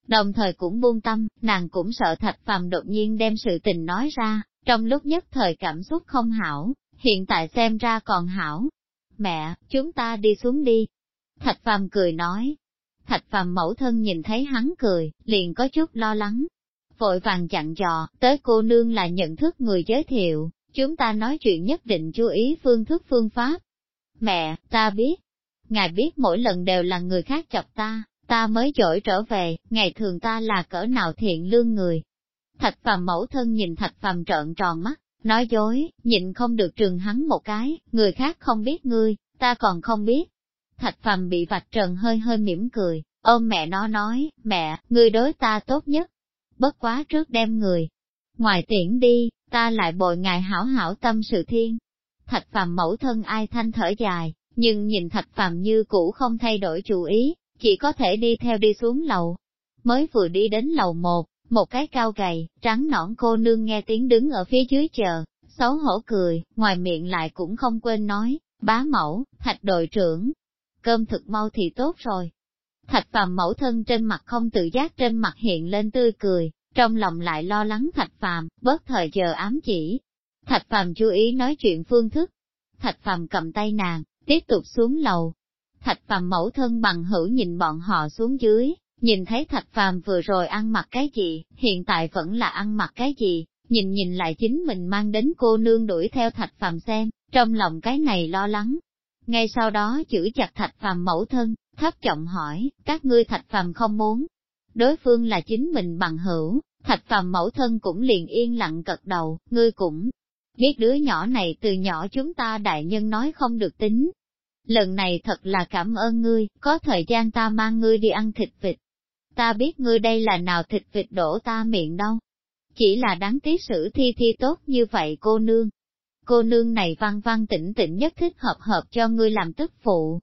Speaker 1: Đồng thời cũng buông tâm, nàng cũng sợ thạch phàm đột nhiên đem sự tình nói ra, trong lúc nhất thời cảm xúc không hảo, hiện tại xem ra còn hảo. Mẹ, chúng ta đi xuống đi. Thạch phàm cười nói. Thạch phàm mẫu thân nhìn thấy hắn cười, liền có chút lo lắng. Vội vàng chặn dò, tới cô nương là nhận thức người giới thiệu, chúng ta nói chuyện nhất định chú ý phương thức phương pháp. Mẹ, ta biết. Ngài biết mỗi lần đều là người khác chọc ta, ta mới dỗi trở về, ngày thường ta là cỡ nào thiện lương người. Thạch phàm mẫu thân nhìn thạch phàm trợn tròn mắt, nói dối, nhịn không được trừng hắn một cái, người khác không biết ngươi, ta còn không biết. Thạch phàm bị vạch trần hơi hơi mỉm cười, ôm mẹ nó nói, mẹ, ngươi đối ta tốt nhất. Bất quá trước đem người. Ngoài tiễn đi, ta lại bồi ngài hảo hảo tâm sự thiên. Thạch phàm mẫu thân ai thanh thở dài, nhưng nhìn thạch phàm như cũ không thay đổi chủ ý, chỉ có thể đi theo đi xuống lầu. Mới vừa đi đến lầu một, một cái cao gầy, trắng nõn cô nương nghe tiếng đứng ở phía dưới chờ, xấu hổ cười, ngoài miệng lại cũng không quên nói, bá mẫu, thạch đội trưởng, cơm thực mau thì tốt rồi. Thạch phàm mẫu thân trên mặt không tự giác trên mặt hiện lên tươi cười, trong lòng lại lo lắng thạch phàm, bớt thời giờ ám chỉ. Thạch phàm chú ý nói chuyện phương thức. Thạch phàm cầm tay nàng, tiếp tục xuống lầu. Thạch phàm mẫu thân bằng hữu nhìn bọn họ xuống dưới, nhìn thấy thạch phàm vừa rồi ăn mặc cái gì, hiện tại vẫn là ăn mặc cái gì, nhìn nhìn lại chính mình mang đến cô nương đuổi theo thạch phàm xem, trong lòng cái này lo lắng. Ngay sau đó chữ chặt thạch phàm mẫu thân, thấp trọng hỏi, các ngươi thạch phàm không muốn. Đối phương là chính mình bằng hữu, thạch phàm mẫu thân cũng liền yên lặng cật đầu, ngươi cũng biết đứa nhỏ này từ nhỏ chúng ta đại nhân nói không được tính. Lần này thật là cảm ơn ngươi, có thời gian ta mang ngươi đi ăn thịt vịt. Ta biết ngươi đây là nào thịt vịt đổ ta miệng đâu. Chỉ là đáng tiếc sử thi thi tốt như vậy cô nương. Cô nương này văn văn tĩnh tĩnh nhất thích hợp hợp cho ngươi làm tức phụ.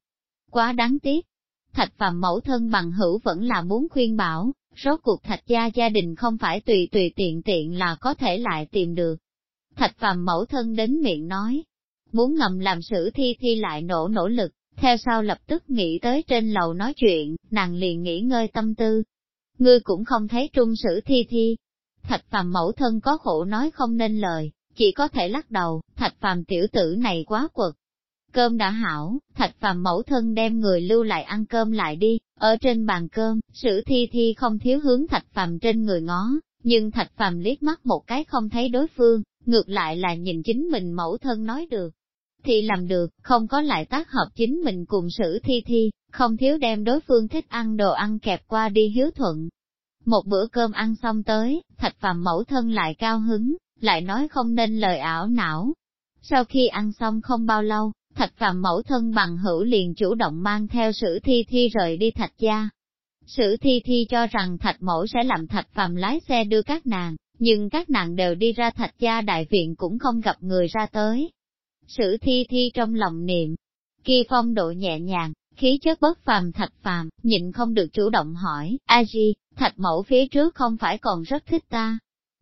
Speaker 1: Quá đáng tiếc. Thạch phàm mẫu thân bằng hữu vẫn là muốn khuyên bảo, rốt cuộc thạch gia gia đình không phải tùy tùy tiện tiện là có thể lại tìm được. Thạch phàm mẫu thân đến miệng nói, muốn ngầm làm sử thi thi lại nổ nỗ lực, theo sau lập tức nghĩ tới trên lầu nói chuyện, nàng liền nghỉ ngơi tâm tư. Ngươi cũng không thấy trung sử thi thi. Thạch phàm mẫu thân có khổ nói không nên lời, chỉ có thể lắc đầu, thạch phàm tiểu tử này quá quật. Cơm đã hảo, thạch phàm mẫu thân đem người lưu lại ăn cơm lại đi, ở trên bàn cơm, sử thi thi không thiếu hướng thạch phàm trên người ngó, nhưng thạch phàm liếc mắt một cái không thấy đối phương, ngược lại là nhìn chính mình mẫu thân nói được thì làm được, không có lại tác hợp chính mình cùng sử thi thi, không thiếu đem đối phương thích ăn đồ ăn kẹp qua đi hiếu thuận. Một bữa cơm ăn xong tới, thạch phàm mẫu thân lại cao hứng, lại nói không nên lời ảo não. Sau khi ăn xong không bao lâu, thạch phàm mẫu thân bằng hữu liền chủ động mang theo sử thi thi rời đi thạch gia. Sử thi thi cho rằng thạch mẫu sẽ làm thạch phàm lái xe đưa các nàng, nhưng các nàng đều đi ra thạch gia đại viện cũng không gặp người ra tới, Sử thi thi trong lòng niệm, kia phong độ nhẹ nhàng, khí chất bất phàm thạch phàm, nhịn không được chủ động hỏi, a di, thạch mẫu phía trước không phải còn rất thích ta.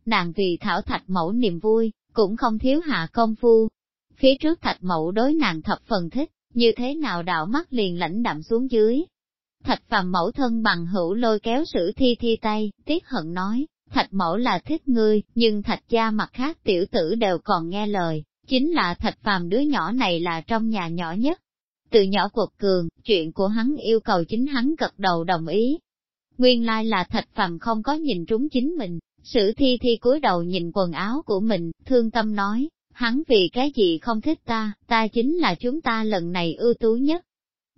Speaker 1: Nàng vì thảo thạch mẫu niềm vui, cũng không thiếu hạ công phu. Phía trước thạch mẫu đối nàng thập phần thích, như thế nào đạo mắt liền lãnh đạm xuống dưới. Thạch phàm mẫu thân bằng hữu lôi kéo sử thi thi tay, tiếc hận nói, thạch mẫu là thích ngươi, nhưng thạch gia mặt khác tiểu tử đều còn nghe lời, chính là thạch phàm đứa nhỏ này là trong nhà nhỏ nhất. Từ nhỏ cuộc cường, chuyện của hắn yêu cầu chính hắn gật đầu đồng ý. Nguyên lai là thạch phàm không có nhìn trúng chính mình, sử thi thi cúi đầu nhìn quần áo của mình, thương tâm nói, hắn vì cái gì không thích ta, ta chính là chúng ta lần này ưu tú nhất.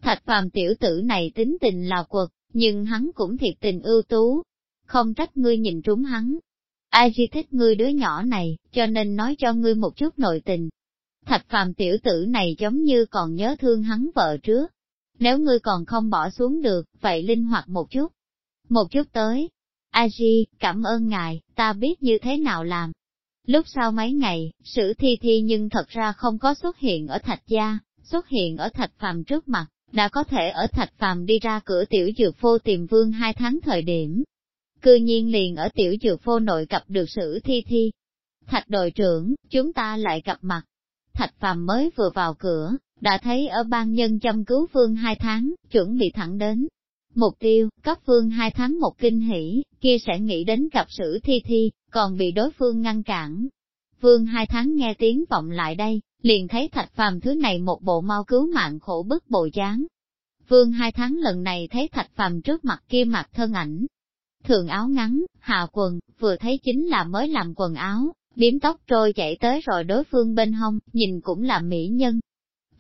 Speaker 1: Thạch phàm tiểu tử này tính tình là quật, nhưng hắn cũng thiệt tình ưu tú. Không trách ngươi nhìn trúng hắn, Ai chỉ thích ngươi đứa nhỏ này, cho nên nói cho ngươi một chút nội tình. Thạch phàm tiểu tử này giống như còn nhớ thương hắn vợ trước. Nếu ngươi còn không bỏ xuống được, vậy linh hoạt một chút. Một chút tới. A Di, cảm ơn ngài, ta biết như thế nào làm. Lúc sau mấy ngày, sử thi thi nhưng thật ra không có xuất hiện ở thạch gia, xuất hiện ở thạch phàm trước mặt, đã có thể ở thạch phàm đi ra cửa tiểu dược phô tìm vương hai tháng thời điểm, cư nhiên liền ở tiểu dược phô nội gặp được sử thi thi. Thạch đội trưởng, chúng ta lại gặp mặt. Thạch Phàm mới vừa vào cửa, đã thấy ở ban nhân chăm cứu Vương hai tháng, chuẩn bị thẳng đến. Mục tiêu, cấp phương hai tháng một kinh hỉ, kia sẽ nghĩ đến cặp sử thi thi, còn bị đối phương ngăn cản. Phương hai tháng nghe tiếng vọng lại đây, liền thấy thạch phàm thứ này một bộ mau cứu mạng khổ bức bộ dáng. Phương hai tháng lần này thấy thạch phàm trước mặt kia mặt thân ảnh. Thường áo ngắn, hạ quần, vừa thấy chính là mới làm quần áo, biếm tóc trôi chạy tới rồi đối phương bên hông, nhìn cũng là mỹ nhân.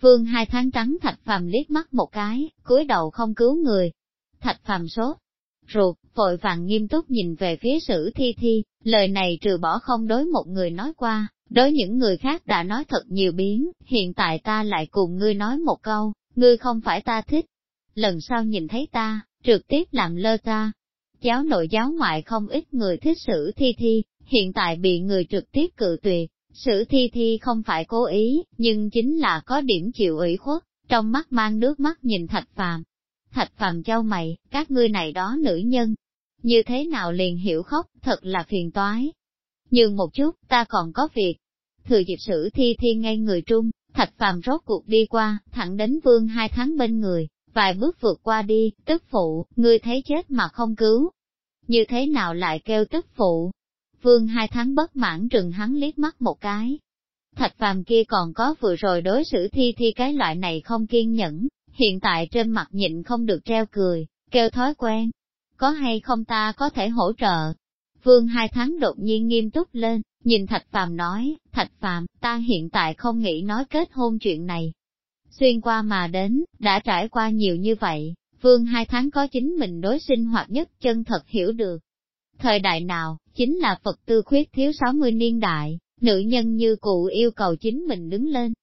Speaker 1: Phương hai tháng trắng thạch phàm liếc mắt một cái, cúi đầu không cứu người. Thạch phàm sốt, ruột, vội vàng nghiêm túc nhìn về phía sử thi thi, lời này trừ bỏ không đối một người nói qua, đối những người khác đã nói thật nhiều biến, hiện tại ta lại cùng ngươi nói một câu, ngươi không phải ta thích. Lần sau nhìn thấy ta, trực tiếp làm lơ ta. Giáo nội giáo ngoại không ít người thích sử thi thi, hiện tại bị người trực tiếp cự tuyệt. Sử thi thi không phải cố ý, nhưng chính là có điểm chịu ủy khuất, trong mắt mang nước mắt nhìn thạch phàm. Thạch phàm châu mày, các ngươi này đó nữ nhân, như thế nào liền hiểu khóc, thật là phiền toái. Nhưng một chút, ta còn có việc. Thừa dịp sử thi thiên ngay người trung, thạch phàm rốt cuộc đi qua, thẳng đến vương hai tháng bên người, vài bước vượt qua đi, tức phụ, ngươi thấy chết mà không cứu. Như thế nào lại kêu tức phụ? Vương hai tháng bất mãn trừng hắn liếc mắt một cái. Thạch phàm kia còn có vừa rồi đối xử thi thi cái loại này không kiên nhẫn, hiện tại trên mặt nhịn không được treo cười, kêu thói quen. Có hay không ta có thể hỗ trợ? Vương hai tháng đột nhiên nghiêm túc lên, nhìn Thạch Phàm nói, Thạch Phàm, ta hiện tại không nghĩ nói kết hôn chuyện này. Xuyên qua mà đến, đã trải qua nhiều như vậy, Vương hai tháng có chính mình đối sinh hoạt nhất chân thật hiểu được. Thời đại nào, chính là Phật tư khuyết thiếu 60 niên đại, nữ nhân như cụ yêu cầu chính mình đứng lên,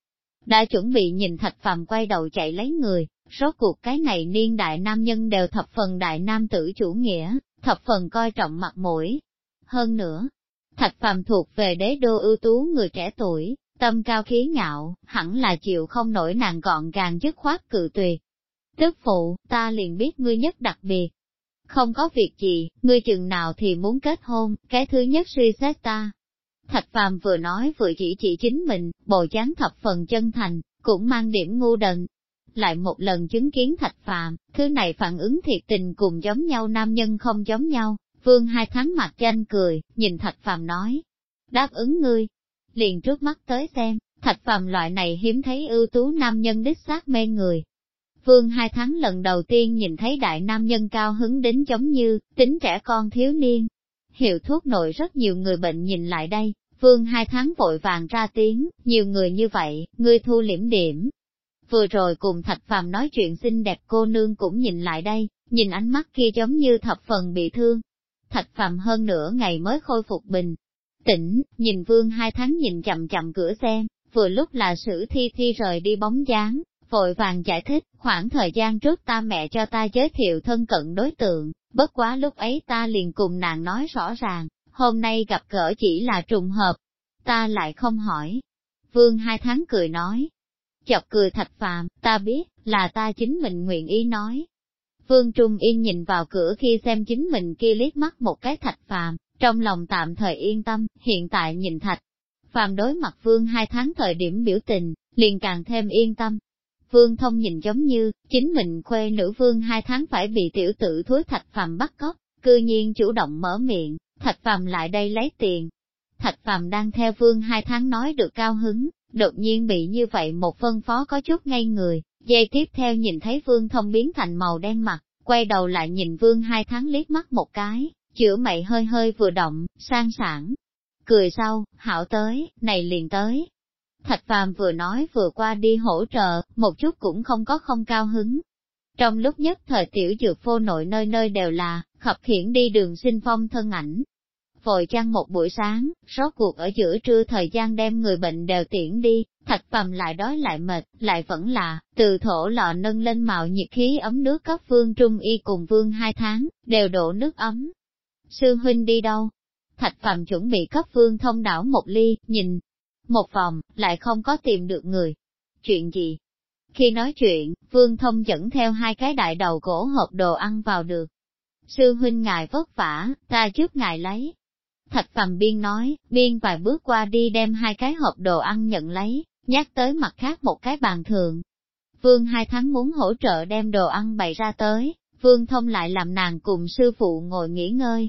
Speaker 1: đã chuẩn bị nhìn thạch phàm quay đầu chạy lấy người, rốt cuộc cái này niên đại nam nhân đều thập phần đại nam tử chủ nghĩa, thập phần coi trọng mặt mũi. Hơn nữa, thạch phàm thuộc về đế đô ưu tú người trẻ tuổi, tâm cao khí ngạo, hẳn là chịu không nổi nàng gọn gàng dứt khoát cự tuyệt. Tức phụ, ta liền biết ngươi nhất đặc biệt. Không có việc gì, ngươi chừng nào thì muốn kết hôn, cái thứ nhất suy xét ta, Thạch Phàm vừa nói vừa chỉ chỉ chính mình, bồ chán thập phần chân thành, cũng mang điểm ngu đần. Lại một lần chứng kiến Thạch Phàm, thứ này phản ứng thiệt tình cùng giống nhau nam nhân không giống nhau, Vương hai tháng mặt tranh cười, nhìn Thạch Phàm nói, đáp ứng ngươi, liền trước mắt tới xem, Thạch Phàm loại này hiếm thấy ưu tú nam nhân đích xác mê người. Vương hai tháng lần đầu tiên nhìn thấy đại nam nhân cao hứng đến giống như, tính trẻ con thiếu niên, hiệu thuốc nội rất nhiều người bệnh nhìn lại đây, vương hai tháng vội vàng ra tiếng, nhiều người như vậy, ngươi thu liễm điểm. Vừa rồi cùng Thạch Phàm nói chuyện xinh đẹp cô nương cũng nhìn lại đây, nhìn ánh mắt kia giống như thập phần bị thương. Thạch Phàm hơn nửa ngày mới khôi phục bình. Tỉnh, nhìn vương hai tháng nhìn chậm chậm cửa xem, vừa lúc là sử thi thi rời đi bóng dáng, vội vàng giải thích, khoảng thời gian trước ta mẹ cho ta giới thiệu thân cận đối tượng, bất quá lúc ấy ta liền cùng nàng nói rõ ràng, hôm nay gặp gỡ chỉ là trùng hợp, ta lại không hỏi. Vương hai tháng cười nói, chọc cười thạch phàm, ta biết, là ta chính mình nguyện ý nói. Vương Trung Yên nhìn vào cửa khi xem chính mình kia liếc mắt một cái thạch phàm, trong lòng tạm thời yên tâm, hiện tại nhìn thạch. Phàm đối mặt Vương hai tháng thời điểm biểu tình, liền càng thêm yên tâm, Vương Thông nhìn giống như, chính mình khuê nữ vương hai tháng phải bị tiểu tử thúi Thạch Phàm bắt cóc, cư nhiên chủ động mở miệng, Thạch Phàm lại đây lấy tiền. Thạch Phàm đang theo vương hai tháng nói được cao hứng, đột nhiên bị như vậy một phân phó có chút ngây người, dây tiếp theo nhìn thấy vương thông biến thành màu đen mặt, quay đầu lại nhìn vương hai tháng liếc mắt một cái, chữa mày hơi hơi vừa động, sang sảng. Cười sau, hảo tới, này liền tới, Thạch Phàm vừa nói vừa qua đi hỗ trợ, một chút cũng không có không cao hứng. Trong lúc nhất thời tiểu dược phô nội nơi nơi đều là, khập khiển đi đường sinh phong thân ảnh. Vội chăng một buổi sáng, rốt cuộc ở giữa trưa thời gian đem người bệnh đều tiễn đi, thạch phàm lại đói lại mệt, lại vẫn là, từ thổ lọ nâng lên mạo nhiệt khí ấm nước cấp vương trung y cùng vương hai tháng, đều đổ nước ấm. Sư huynh đi đâu? Thạch phàm chuẩn bị cấp vương thông đảo một ly, nhìn, một vòng, lại không có tìm được người. Chuyện gì? Khi nói chuyện, Vương Thông dẫn theo hai cái đại đầu gỗ hộp đồ ăn vào được. Sư huynh ngài vất vả, ta giúp ngài lấy. Thạch Phàm Biên nói, Biên vài bước qua đi đem hai cái hộp đồ ăn nhận lấy, nhắc tới mặt khác một cái bàn thượng. Vương hai tháng muốn hỗ trợ đem đồ ăn bày ra tới, Vương Thông lại làm nàng cùng sư phụ ngồi nghỉ ngơi.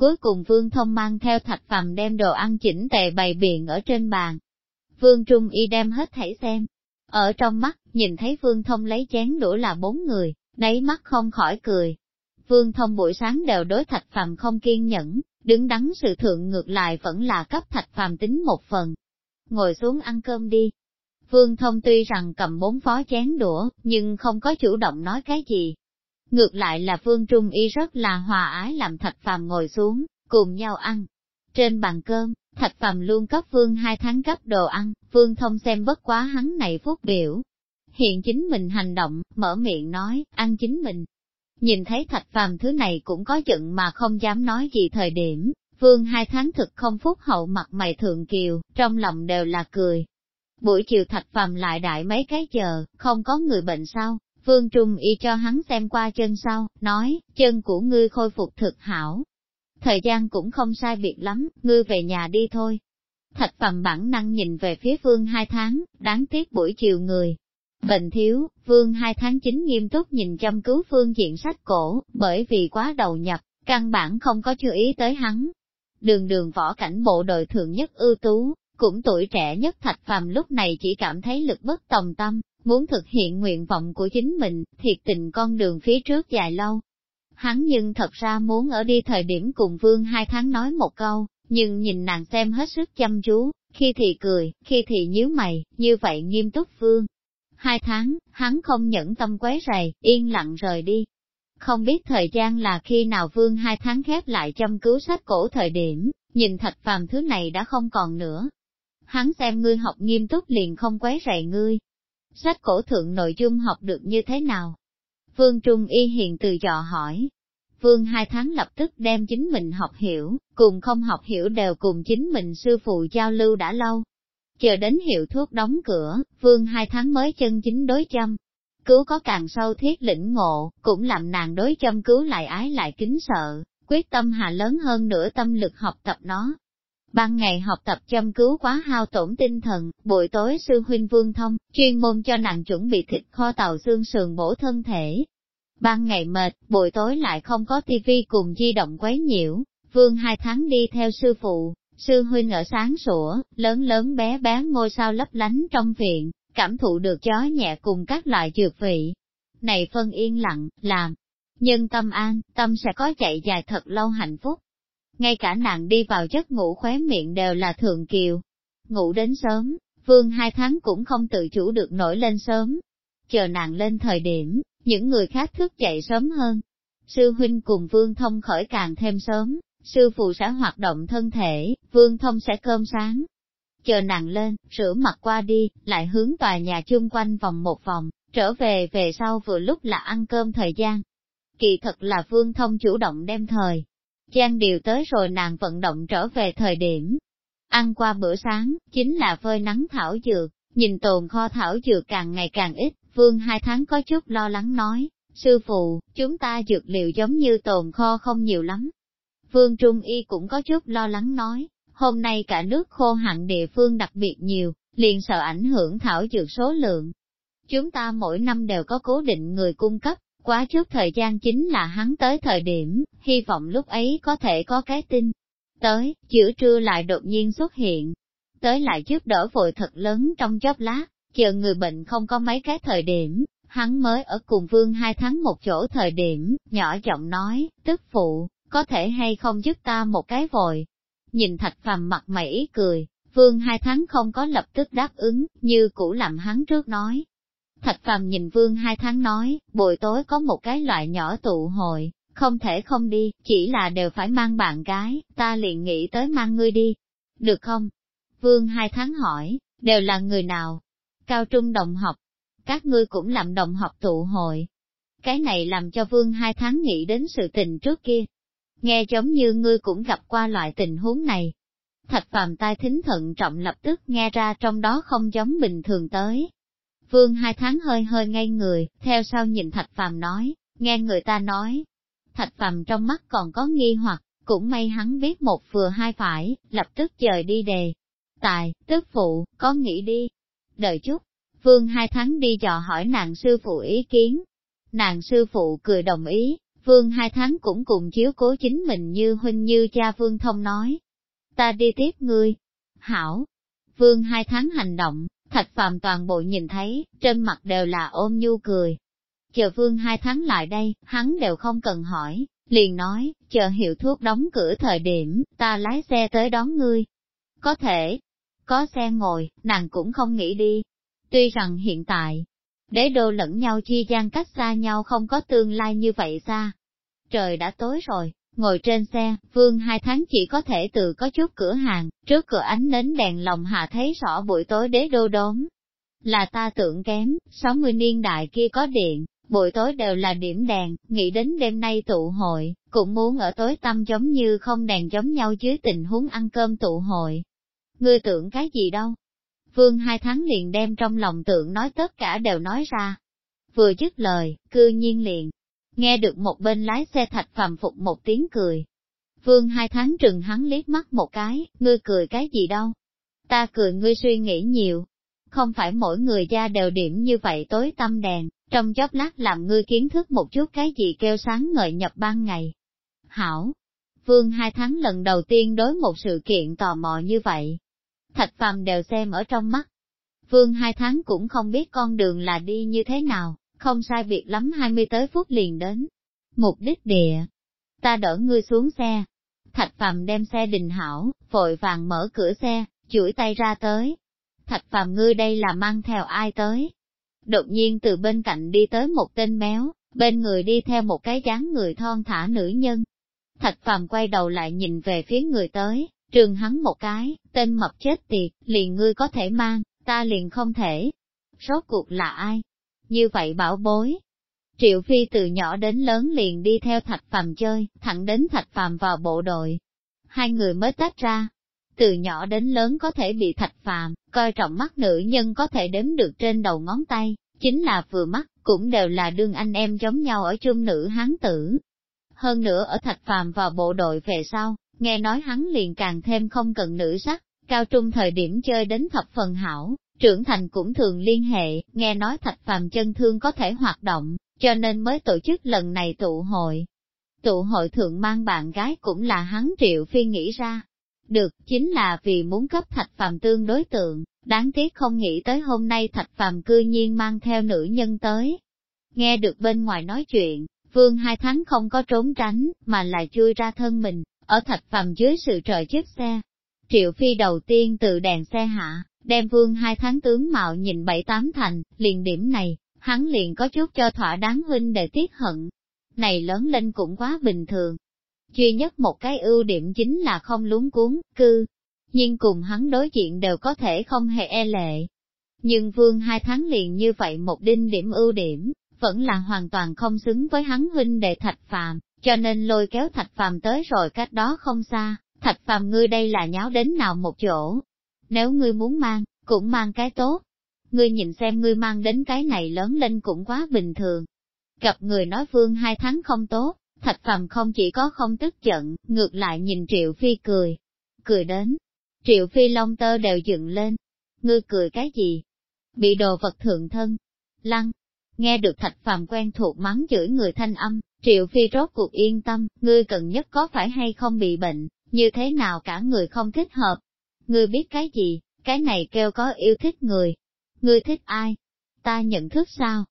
Speaker 1: Cuối cùng Vương Thông mang theo thạch phàm đem đồ ăn chỉnh tề bày biện ở trên bàn. Vương Trung Y đem hết thảy xem. Ở trong mắt, nhìn thấy Vương Thông lấy chén đũa là bốn người, nấy mắt không khỏi cười. Vương Thông buổi sáng đều đối thạch phàm không kiên nhẫn, đứng đắn sự thượng ngược lại vẫn là cấp thạch phàm tính một phần. Ngồi xuống ăn cơm đi. Vương Thông tuy rằng cầm bốn phó chén đũa, nhưng không có chủ động nói cái gì, Ngược lại là Phương Trung Y rất là hòa ái làm Thạch Phàm ngồi xuống, cùng nhau ăn. Trên bàn cơm, Thạch Phàm luôn cấp Phương hai tháng cấp đồ ăn, Phương Thông xem bất quá hắn này phúc biểu. Hiện chính mình hành động, mở miệng nói, ăn chính mình. Nhìn thấy Thạch Phàm thứ này cũng có giận mà không dám nói gì thời điểm, Phương hai tháng thực không phúc hậu mặt mày thượng kiều, trong lòng đều là cười. Buổi chiều Thạch Phàm lại đại mấy cái giờ, không có người bệnh sao, Vương Trung y cho hắn xem qua chân sau, nói, chân của ngươi khôi phục thực hảo. Thời gian cũng không sai biệt lắm, ngươi về nhà đi thôi. Thạch phẩm bản năng nhìn về phía Vương hai tháng, đáng tiếc buổi chiều người. Bệnh thiếu, Vương hai tháng chính nghiêm túc nhìn chăm cứu phương diện sách cổ, bởi vì quá đầu nhập, căn bản không có chú ý tới hắn. Đường đường võ cảnh bộ đội thượng nhất ưu tú, cũng tuổi trẻ nhất thạch phàm lúc này chỉ cảm thấy lực bất tòng tâm, Muốn thực hiện nguyện vọng của chính mình, thiệt tình con đường phía trước dài lâu. Hắn nhưng thật ra muốn ở đi thời điểm cùng Vương hai tháng nói một câu, nhưng nhìn nàng xem hết sức chăm chú, khi thì cười, khi thì nhíu mày, như vậy nghiêm túc Vương. Hai tháng, hắn không nhẫn tâm quấy rầy, yên lặng rời đi. Không biết thời gian là khi nào Vương hai tháng khép lại chăm cứu sách cổ thời điểm, nhìn thạch phàm thứ này đã không còn nữa. Hắn xem ngươi học nghiêm túc liền không quấy rầy ngươi, Sách cổ thượng nội dung học được như thế nào? Vương Trung Y hiện từ dò hỏi. Vương hai tháng lập tức đem chính mình học hiểu, cùng không học hiểu đều cùng chính mình sư phụ giao lưu đã lâu. Chờ đến hiệu thuốc đóng cửa, Vương hai tháng mới chân chính đối châm. Cứu có càng sâu thiết lĩnh ngộ, cũng làm nàng đối châm cứu lại ái lại kính sợ, quyết tâm hạ lớn hơn nữa tâm lực học tập nó, Ban ngày học tập chăm cứu quá hao tổn tinh thần, buổi tối sư huynh vương thông, chuyên môn cho nàng chuẩn bị thịt kho tàu xương sườn bổ thân thể. Ban ngày mệt, buổi tối lại không có tivi cùng di động quấy nhiễu, vương hai tháng đi theo sư phụ, sư huynh ở sáng sủa, lớn lớn bé bé ngôi sao lấp lánh trong viện, cảm thụ được gió nhẹ cùng các loại dược vị. Này phân yên lặng, làm, nhân tâm an, tâm sẽ có chạy dài thật lâu hạnh phúc ngay cả nàng đi vào giấc ngủ khóe miệng đều là thượng kiều. Ngủ đến sớm, vương hai tháng cũng không tự chủ được nổi lên sớm. Chờ nàng lên thời điểm, những người khác thức dậy sớm hơn. Sư huynh cùng vương thông khởi càng thêm sớm, sư phụ sẽ hoạt động thân thể, vương thông sẽ cơm sáng. Chờ nàng lên, rửa mặt qua đi, lại hướng tòa nhà chung quanh vòng một vòng, trở về về sau vừa lúc là ăn cơm thời gian. Kỳ thật là vương thông chủ động đem thời Giang điều tới rồi nàng vận động trở về thời điểm. Ăn qua bữa sáng, chính là phơi nắng thảo dược, nhìn tồn kho thảo dược càng ngày càng ít, vương hai tháng có chút lo lắng nói, sư phụ, chúng ta dược liệu giống như tồn kho không nhiều lắm. Vương Trung Y cũng có chút lo lắng nói, hôm nay cả nước khô hạn địa phương đặc biệt nhiều, liền sợ ảnh hưởng thảo dược số lượng. Chúng ta mỗi năm đều có cố định người cung cấp, Quá chút thời gian chính là hắn tới thời điểm, hy vọng lúc ấy có thể có cái tin. Tới, giữa trưa lại đột nhiên xuất hiện. Tới lại giúp đỡ vội thật lớn trong chốc lát, chờ người bệnh không có mấy cái thời điểm, hắn mới ở cùng vương hai tháng một chỗ thời điểm, nhỏ giọng nói, tức phụ, có thể hay không giúp ta một cái vội. Nhìn thạch phàm mặt mày ý cười, vương hai tháng không có lập tức đáp ứng, như cũ làm hắn trước nói, Thạch phàm nhìn vương hai tháng nói, buổi tối có một cái loại nhỏ tụ hội, không thể không đi, chỉ là đều phải mang bạn gái, ta liền nghĩ tới mang ngươi đi. Được không? Vương hai tháng hỏi, đều là người nào? Cao trung đồng học. Các ngươi cũng làm đồng học tụ hội. Cái này làm cho vương hai tháng nghĩ đến sự tình trước kia. Nghe giống như ngươi cũng gặp qua loại tình huống này. Thạch phàm tai thính thận trọng lập tức nghe ra trong đó không giống bình thường tới, Vương hai tháng hơi hơi ngây người, theo sau nhìn Thạch Phàm nói, nghe người ta nói. Thạch Phàm trong mắt còn có nghi hoặc, cũng may hắn biết một vừa hai phải, lập tức dời đi đề. Tài, tức phụ, có nghĩ đi. đợi chút, vương hai tháng đi dò hỏi nàng sư phụ ý kiến. Nàng sư phụ cười đồng ý, vương hai tháng cũng cùng chiếu cố chính mình như huynh như cha vương thông nói. Ta đi tiếp ngươi. Hảo. Vương hai tháng hành động, thạch phàm toàn bộ nhìn thấy, trên mặt đều là ôm nhu cười. Chờ vương hai tháng lại đây, hắn đều không cần hỏi, liền nói, chờ hiệu thuốc đóng cửa thời điểm, ta lái xe tới đón ngươi. Có thể, có xe ngồi, nàng cũng không nghĩ đi. Tuy rằng hiện tại, đế đô lẫn nhau chi gian cách xa nhau không có tương lai như vậy xa. Trời đã tối rồi, ngồi trên xe, vương hai tháng chỉ có thể từ có chút cửa hàng, trước cửa ánh nến đèn lồng hạ thấy rõ buổi tối đế đô đốm. Là ta tưởng kém, 60 niên đại kia có điện, buổi tối đều là điểm đèn, nghĩ đến đêm nay tụ hội, cũng muốn ở tối tâm giống như không đèn giống nhau dưới tình huống ăn cơm tụ hội. Ngươi tưởng cái gì đâu? Vương hai tháng liền đem trong lòng tượng nói tất cả đều nói ra. Vừa dứt lời, cư nhiên liền, nghe được một bên lái xe thạch phàm phục một tiếng cười. Vương hai tháng trừng hắn liếc mắt một cái, ngươi cười cái gì đâu? Ta cười ngươi suy nghĩ nhiều. Không phải mỗi người gia đều điểm như vậy tối tâm đèn, trong chốc lát làm ngươi kiến thức một chút cái gì kêu sáng ngợi nhập ban ngày. Hảo! Vương hai tháng lần đầu tiên đối một sự kiện tò mò như vậy. Thạch phàm đều xem ở trong mắt. Vương hai tháng cũng không biết con đường là đi như thế nào, không sai biệt lắm hai mươi tới phút liền đến. Mục đích địa. Ta đỡ ngươi xuống xe. Thạch phàm đem xe đình hảo, vội vàng mở cửa xe, chuỗi tay ra tới. Thạch phàm ngươi đây là mang theo ai tới? Đột nhiên từ bên cạnh đi tới một tên béo, bên người đi theo một cái dáng người thon thả nữ nhân. Thạch phàm quay đầu lại nhìn về phía người tới, trường hắn một cái, tên mập chết tiệt, liền ngươi có thể mang, ta liền không thể. Rốt cuộc là ai? Như vậy bảo bối. Triệu Phi từ nhỏ đến lớn liền đi theo Thạch Phàm chơi, thẳng đến Thạch Phàm vào bộ đội. Hai người mới tách ra. Từ nhỏ đến lớn có thể bị Thạch Phàm, coi trọng mắt nữ nhân có thể đếm được trên đầu ngón tay, chính là vừa mắt, cũng đều là đương anh em giống nhau ở chung nữ hán tử. Hơn nữa ở Thạch Phàm vào bộ đội về sau, nghe nói hắn liền càng thêm không cần nữ sắc, cao trung thời điểm chơi đến thập phần hảo, trưởng thành cũng thường liên hệ, nghe nói thạch phàm chân thương có thể hoạt động, cho nên mới tổ chức lần này tụ hội. Tụ hội thượng mang bạn gái cũng là hắn triệu phi nghĩ ra. Được, chính là vì muốn cấp thạch phàm tương đối tượng, đáng tiếc không nghĩ tới hôm nay thạch phàm cư nhiên mang theo nữ nhân tới. Nghe được bên ngoài nói chuyện, vương hai tháng không có trốn tránh, mà lại chui ra thân mình, ở thạch phàm dưới sự trợ chiếc xe. Triệu phi đầu tiên từ đèn xe hạ, đem vương hai tháng tướng mạo nhìn bảy tám thành, liền điểm này, hắn liền có chút cho thỏa đáng huynh để tiết hận. Này lớn lên cũng quá bình thường. Duy nhất một cái ưu điểm chính là không luống cuốn, cư. Nhưng cùng hắn đối diện đều có thể không hề e lệ. Nhưng vương hai tháng liền như vậy một đinh điểm ưu điểm, vẫn là hoàn toàn không xứng với hắn huynh đệ thạch phàm, cho nên lôi kéo thạch phàm tới rồi cách đó không xa, thạch phàm ngươi đây là nháo đến nào một chỗ, nếu ngươi muốn mang, cũng mang cái tốt. Ngươi nhìn xem ngươi mang đến cái này lớn lên cũng quá bình thường. Gặp người nói vương hai tháng không tốt, thạch phàm không chỉ có không tức giận, ngược lại nhìn Triệu Phi cười. Cười đến, Triệu Phi long tơ đều dựng lên. Ngươi cười cái gì? Bị đồ vật thượng thân. Lăng, nghe được thạch phàm quen thuộc mắng chửi người thanh âm, Triệu Phi rốt cuộc yên tâm, ngươi cần nhất có phải hay không bị bệnh, như thế nào cả người không thích hợp, Ngươi biết cái gì, cái này kêu có yêu thích người. Ngươi thích ai? Ta nhận thức sao?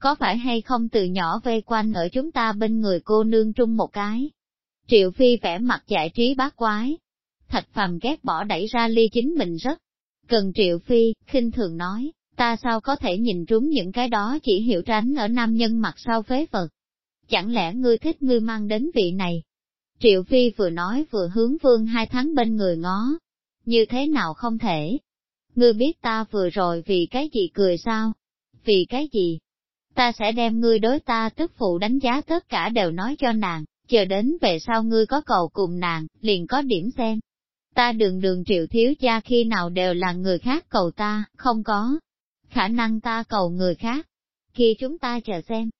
Speaker 1: Có phải hay không từ nhỏ vây quanh ở chúng ta bên người cô nương trung một cái? Triệu Phi vẽ mặt giải trí bát quái. Thạch phàm ghét bỏ đẩy ra ly chính mình rất. Cần Triệu Phi, khinh thường nói, ta sao có thể nhìn trúng những cái đó chỉ hiểu tránh ở nam nhân mặt sau phế vật. Chẳng lẽ ngươi thích ngươi mang đến vị này? Triệu Phi vừa nói vừa hướng vương hai tháng bên người ngó, như thế nào không thể? Ngươi biết ta vừa rồi vì cái gì cười sao? Vì cái gì? Ta sẽ đem ngươi đối ta tức phụ đánh giá tất cả đều nói cho nàng, chờ đến về sau ngươi có cầu cùng nàng, liền có điểm xem. Ta đường đường triệu thiếu gia khi nào đều là người khác cầu ta, không có. Khả năng ta cầu người khác. Khi chúng ta chờ xem.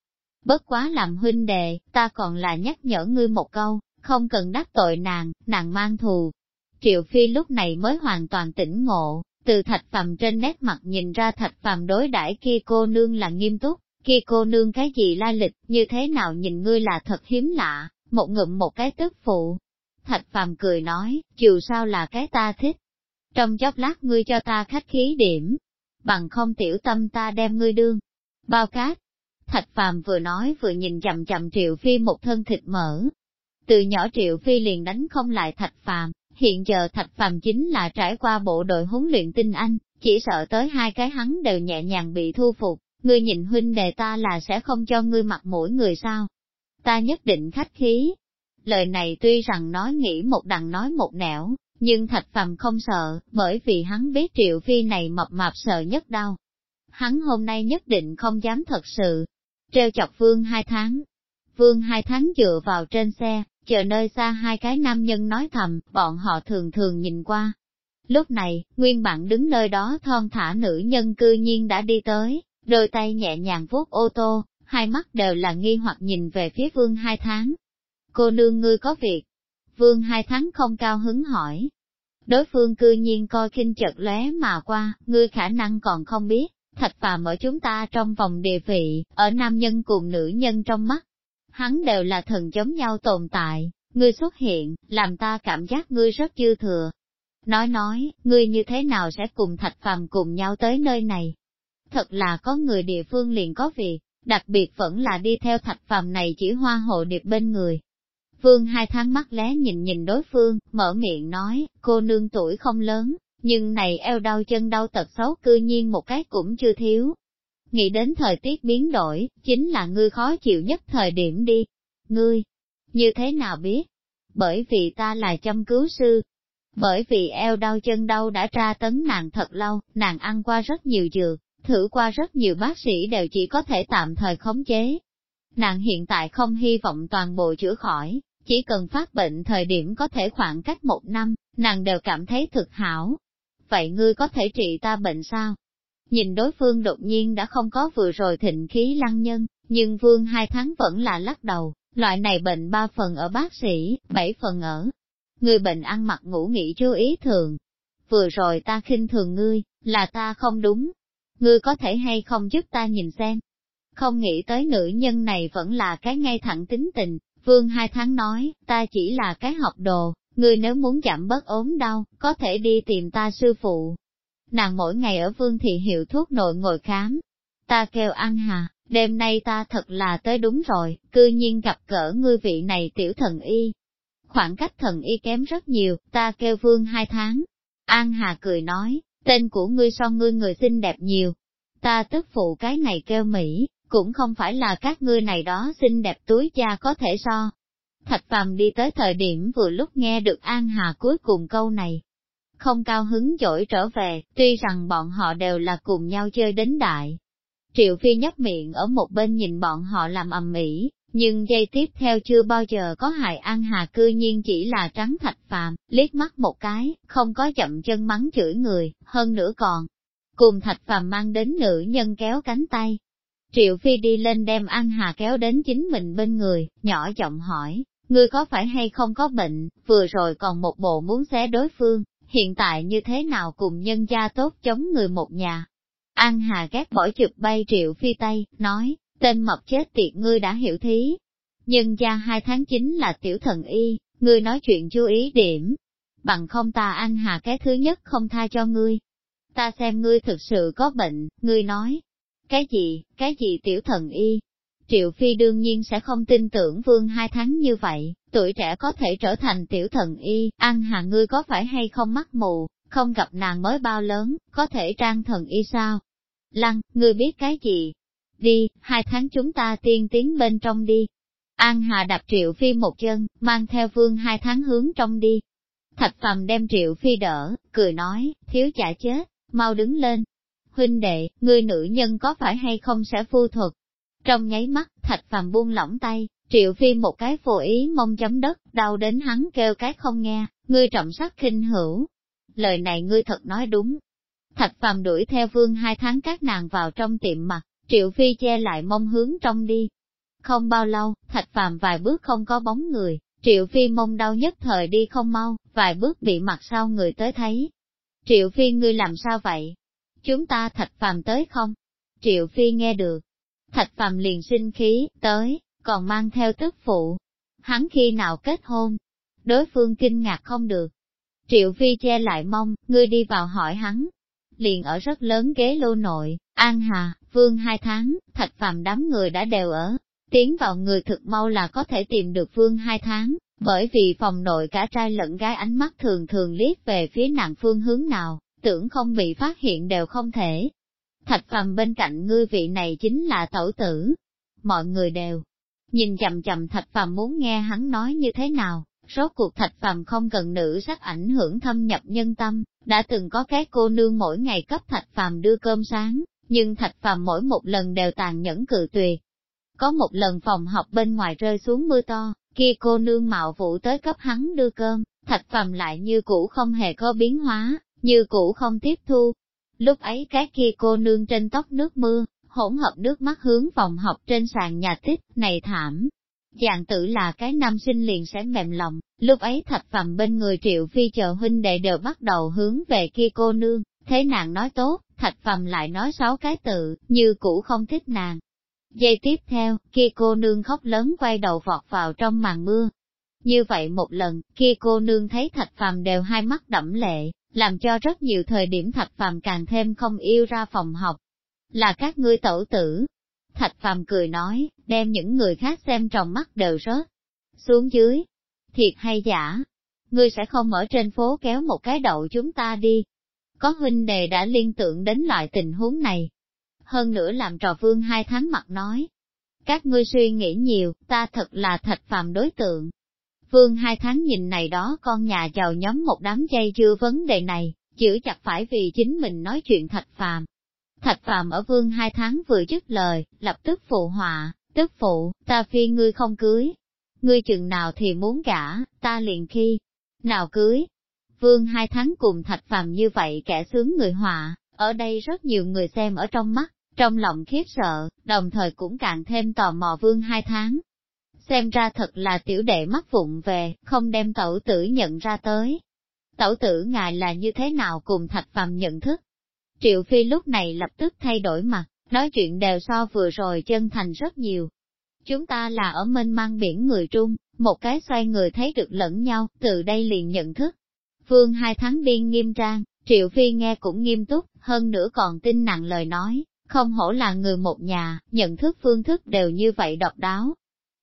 Speaker 1: Bất quá làm huynh đệ, ta còn là nhắc nhở ngươi một câu, không cần đắc tội nàng, nàng mang thù, Triệu Phi lúc này mới hoàn toàn tỉnh ngộ, Từ thạch phàm trên nét mặt nhìn ra thạch phàm đối đãi kia cô nương là nghiêm túc, kia cô nương cái gì la lịch, như thế nào nhìn ngươi là thật hiếm lạ, một ngụm một cái tức phụ. Thạch phàm cười nói, dù sao là cái ta thích. Trong chốc lát ngươi cho ta khách khí điểm, bằng không tiểu tâm ta đem ngươi đương. Bao cát. Thạch phàm vừa nói vừa nhìn chậm chậm triệu phi một thân thịt mỡ. Từ nhỏ triệu phi liền đánh không lại thạch phàm, hiện giờ thạch phàm chính là trải qua bộ đội huấn luyện tinh anh, chỉ sợ tới hai cái hắn đều nhẹ nhàng bị thu phục, ngươi nhìn huynh đề ta là sẽ không cho ngươi mặt mũi người sao. Ta nhất định khách khí. Lời này tuy rằng nói nghĩ một đằng nói một nẻo, nhưng thạch phàm không sợ, bởi vì hắn biết triệu phi này mập mạp sợ nhất đau. Hắn hôm nay nhất định không dám thật sự, treo chọc vương hai tháng. Vương hai tháng dựa vào trên xe, chờ nơi xa hai cái nam nhân nói thầm, bọn họ thường thường nhìn qua. Lúc này, nguyên bản đứng nơi đó thon thả nữ nhân cư nhiên đã đi tới, đôi tay nhẹ nhàng vuốt ô tô, hai mắt đều là nghi hoặc nhìn về phía vương hai tháng. Cô nương ngươi có việc. Vương hai tháng không cao hứng hỏi. Đối phương cư nhiên coi kinh chật lóe mà qua, ngươi khả năng còn không biết, thạch phàm ở chúng ta trong vòng địa vị, ở nam nhân cùng nữ nhân trong mắt. Hắn đều là thần giống nhau tồn tại, ngươi xuất hiện, làm ta cảm giác ngươi rất dư thừa. Nói nói, ngươi như thế nào sẽ cùng thạch phàm cùng nhau tới nơi này? Thật là có người địa phương liền có việc, đặc biệt vẫn là đi theo thạch phàm này chỉ hoa hộ điệp bên người. Vương hai tháng mắt lé nhìn nhìn đối phương, mở miệng nói, cô nương tuổi không lớn, nhưng này eo đau chân đau tật xấu cư nhiên một cái cũng chưa thiếu. Nghĩ đến thời tiết biến đổi, chính là ngươi khó chịu nhất thời điểm đi. Ngươi, như thế nào biết? Bởi vì ta là chăm cứu sư. Bởi vì eo đau chân đau đã tra tấn nàng thật lâu, nàng ăn qua rất nhiều dược, thử qua rất nhiều bác sĩ đều chỉ có thể tạm thời khống chế. Nàng hiện tại không hy vọng toàn bộ chữa khỏi, chỉ cần phát bệnh thời điểm có thể khoảng cách một năm, nàng đều cảm thấy thực hảo. Vậy ngươi có thể trị ta bệnh sao? Nhìn đối phương đột nhiên đã không có vừa rồi thịnh khí lăng nhân, nhưng vương hai tháng vẫn là lắc đầu, loại này bệnh ba phần ở bác sĩ, bảy phần ở. Người bệnh ăn mặc ngủ nghỉ chú ý thường. Vừa rồi ta khinh thường ngươi, là ta không đúng, ngươi có thể hay không giúp ta nhìn xem. Không nghĩ tới nữ nhân này vẫn là cái ngay thẳng tính tình, vương hai tháng nói, ta chỉ là cái học đồ, ngươi nếu muốn giảm bớt ốm đau, có thể đi tìm ta sư phụ. Nàng mỗi ngày ở vương thị hiệu thuốc nội ngồi khám. Ta kêu ăn hà, đêm nay ta thật là tới đúng rồi, cư nhiên gặp cỡ ngươi vị này tiểu thần y. Khoảng cách thần y kém rất nhiều, ta kêu vương hai tháng. An Hà cười nói, Tên của ngươi so ngươi người xinh đẹp nhiều. Ta tức phụ cái này kêu Mỹ, cũng không phải là các ngươi này đó xinh đẹp túi cha có thể so. Thạch phàm đi tới thời điểm vừa lúc nghe được An Hà cuối cùng câu này. Không cao hứng dỗi trở về, tuy rằng bọn họ đều là cùng nhau chơi đến đại. Triệu Phi nhấp miệng ở một bên nhìn bọn họ làm ầm ĩ, nhưng giây tiếp theo chưa bao giờ có hại An Hà cư nhiên chỉ là trắng thạch phàm, liếc mắt một cái, không có chậm chân mắng chửi người, hơn nữa còn. Cùng thạch phàm mang đến nữ nhân kéo cánh tay. Triệu Phi đi lên đem An Hà kéo đến chính mình bên người, nhỏ giọng hỏi, ngươi có phải hay không có bệnh, vừa rồi còn một bộ muốn xé đối phương, hiện tại như thế nào cùng nhân gia tốt chống người một nhà. An Hà ghét bỏ chụp bay Triệu Phi tay, nói, Tên mập chết tiệt ngươi đã hiểu thí. Nhân gia hai tháng chính là tiểu thần y, ngươi nói chuyện chú ý điểm. Bằng không ta An hà cái thứ nhất không tha cho ngươi. Ta xem ngươi thực sự có bệnh, ngươi nói. Cái gì, cái gì tiểu thần y? Triệu Phi đương nhiên sẽ không tin tưởng vương hai tháng như vậy, tuổi trẻ có thể trở thành tiểu thần y, ăn hà ngươi có phải hay không mắc mù, không gặp nàng mới bao lớn, có thể trang thần y sao? Lăng, ngươi biết cái gì, đi, hai tháng chúng ta tiên tiến bên trong đi. An Hà đạp Triệu Phi một chân, mang theo vương hai tháng hướng trong đi. Thạch Phàm đem Triệu Phi đỡ, cười nói, thiếu chả chết, mau đứng lên. Huynh đệ, người nữ nhân có phải hay không sẽ phu thuật? Trong nháy mắt, Thạch Phàm buông lỏng tay, Triệu Phi một cái vô ý mông chấm đất, đau đến hắn kêu cái không nghe, ngươi trọng sắc khinh hữu. Lời này ngươi thật nói đúng. Thạch Phàm đuổi theo vương hai tháng các nàng vào trong tiệm mặt, Triệu Phi che lại mông hướng trong đi. Không bao lâu, thạch phàm vài bước không có bóng người, Triệu Phi mông đau nhất thời đi không mau, vài bước bị mặt sau người tới thấy. Triệu Phi ngươi làm sao vậy? Chúng ta thạch phàm tới không? Triệu Phi nghe được. Thạch phàm liền sinh khí, tới, còn mang theo tức phụ. Hắn khi nào kết hôn? Đối phương kinh ngạc không được. Triệu Phi che lại mông, ngươi đi vào hỏi hắn. Liền ở rất lớn ghế lô nội, An Hà, Vương hai tháng, thạch phàm đám người đã đều ở. Tiến vào người thực mau là có thể tìm được Vương hai tháng, bởi vì phòng nội cả trai lẫn gái ánh mắt thường thường liếc về phía nàng phương hướng nào, tưởng không bị phát hiện đều không thể. Thạch phàm bên cạnh ngươi vị này chính là tẩu tử. Mọi người đều nhìn chầm chầm thạch phàm muốn nghe hắn nói như thế nào, rốt cuộc thạch phàm không cần nữ sắc ảnh hưởng thâm nhập nhân tâm, đã từng có cái cô nương mỗi ngày cấp thạch phàm đưa cơm sáng, nhưng thạch phàm mỗi một lần đều tàn nhẫn cự tuyệt. Có một lần phòng học bên ngoài rơi xuống mưa to, kia cô nương mạo vụ tới cấp hắn đưa cơm, thạch phàm lại như cũ không hề có biến hóa, như cũ không tiếp thu. Lúc ấy cái kia cô nương trên tóc nước mưa, hỗn hợp nước mắt hướng phòng học trên sàn nhà tích, này thảm. Dạng tử là cái nam sinh liền sẽ mềm lòng, lúc ấy thạch phàm bên người triệu phi chờ huynh đệ đều bắt đầu hướng về kia cô nương, thế nàng nói tốt, thạch phàm lại nói sáu cái tự, như cũ không thích nàng. Giây tiếp theo, kia cô nương khóc lớn quay đầu vọt vào trong màn mưa. Như vậy một lần, kia cô nương thấy thạch phàm đều hai mắt đẫm lệ, làm cho rất nhiều thời điểm thạch phàm càng thêm không yêu ra phòng học. Là các ngươi tẩu tử. Thạch phàm cười nói, đem những người khác xem trong mắt đều rớt. Xuống dưới. Thiệt hay giả? Ngươi sẽ không ở trên phố kéo một cái đậu chúng ta đi. Có huynh đề đã liên tưởng đến loại tình huống này. Hơn nữa làm trò vương hai tháng mặt nói. Các ngươi suy nghĩ nhiều, ta thật là thạch phàm đối tượng. Vương hai tháng nhìn này đó con nhà giàu nhóm một đám dây dưa vấn đề này, giữ chặt phải vì chính mình nói chuyện thạch phàm. Thạch phàm ở vương hai tháng vừa dứt lời, lập tức phụ họa, tức phụ, ta phi ngươi không cưới. Ngươi chừng nào thì muốn gả, ta liền khi, nào cưới. Vương hai tháng cùng thạch phàm như vậy kẻ sướng người họa, ở đây rất nhiều người xem ở trong mắt, trong lòng khiếp sợ, đồng thời cũng càng thêm tò mò vương hai tháng xem ra thật là tiểu đệ mắc vụng về, không đem tẩu tử nhận ra tới. Tẩu tử ngài là như thế nào cùng thạch phàm nhận thức? Triệu Phi lúc này lập tức thay đổi mặt, nói chuyện đều so vừa rồi chân thành rất nhiều. Chúng ta là ở mênh mang biển người Trung, một cái xoay người thấy được lẫn nhau, từ đây liền nhận thức. Phương hai tháng điên nghiêm trang, Triệu Phi nghe cũng nghiêm túc, hơn nữa còn tin nặng lời nói, không hổ là người một nhà, nhận thức phương thức đều như vậy độc đáo,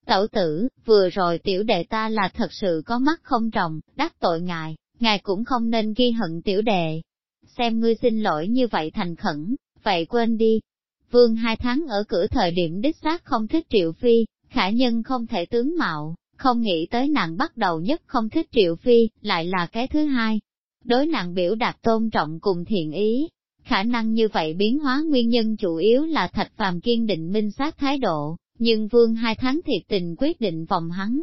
Speaker 1: Tẩu tử, vừa rồi tiểu đệ ta là thật sự có mắt không trồng, đắc tội ngài, ngài cũng không nên ghi hận tiểu đệ. Xem ngươi xin lỗi như vậy thành khẩn, vậy quên đi. Vương hai tháng ở cửa thời điểm đích xác không thích triệu phi, khả nhân không thể tướng mạo, không nghĩ tới nàng bắt đầu nhất không thích triệu phi, lại là cái thứ hai. Đối nàng biểu đạt tôn trọng cùng thiện ý, khả năng như vậy biến hóa nguyên nhân chủ yếu là thạch phàm kiên định minh sát thái độ, nhưng vương hai tháng thiệt tình quyết định vòng hắn.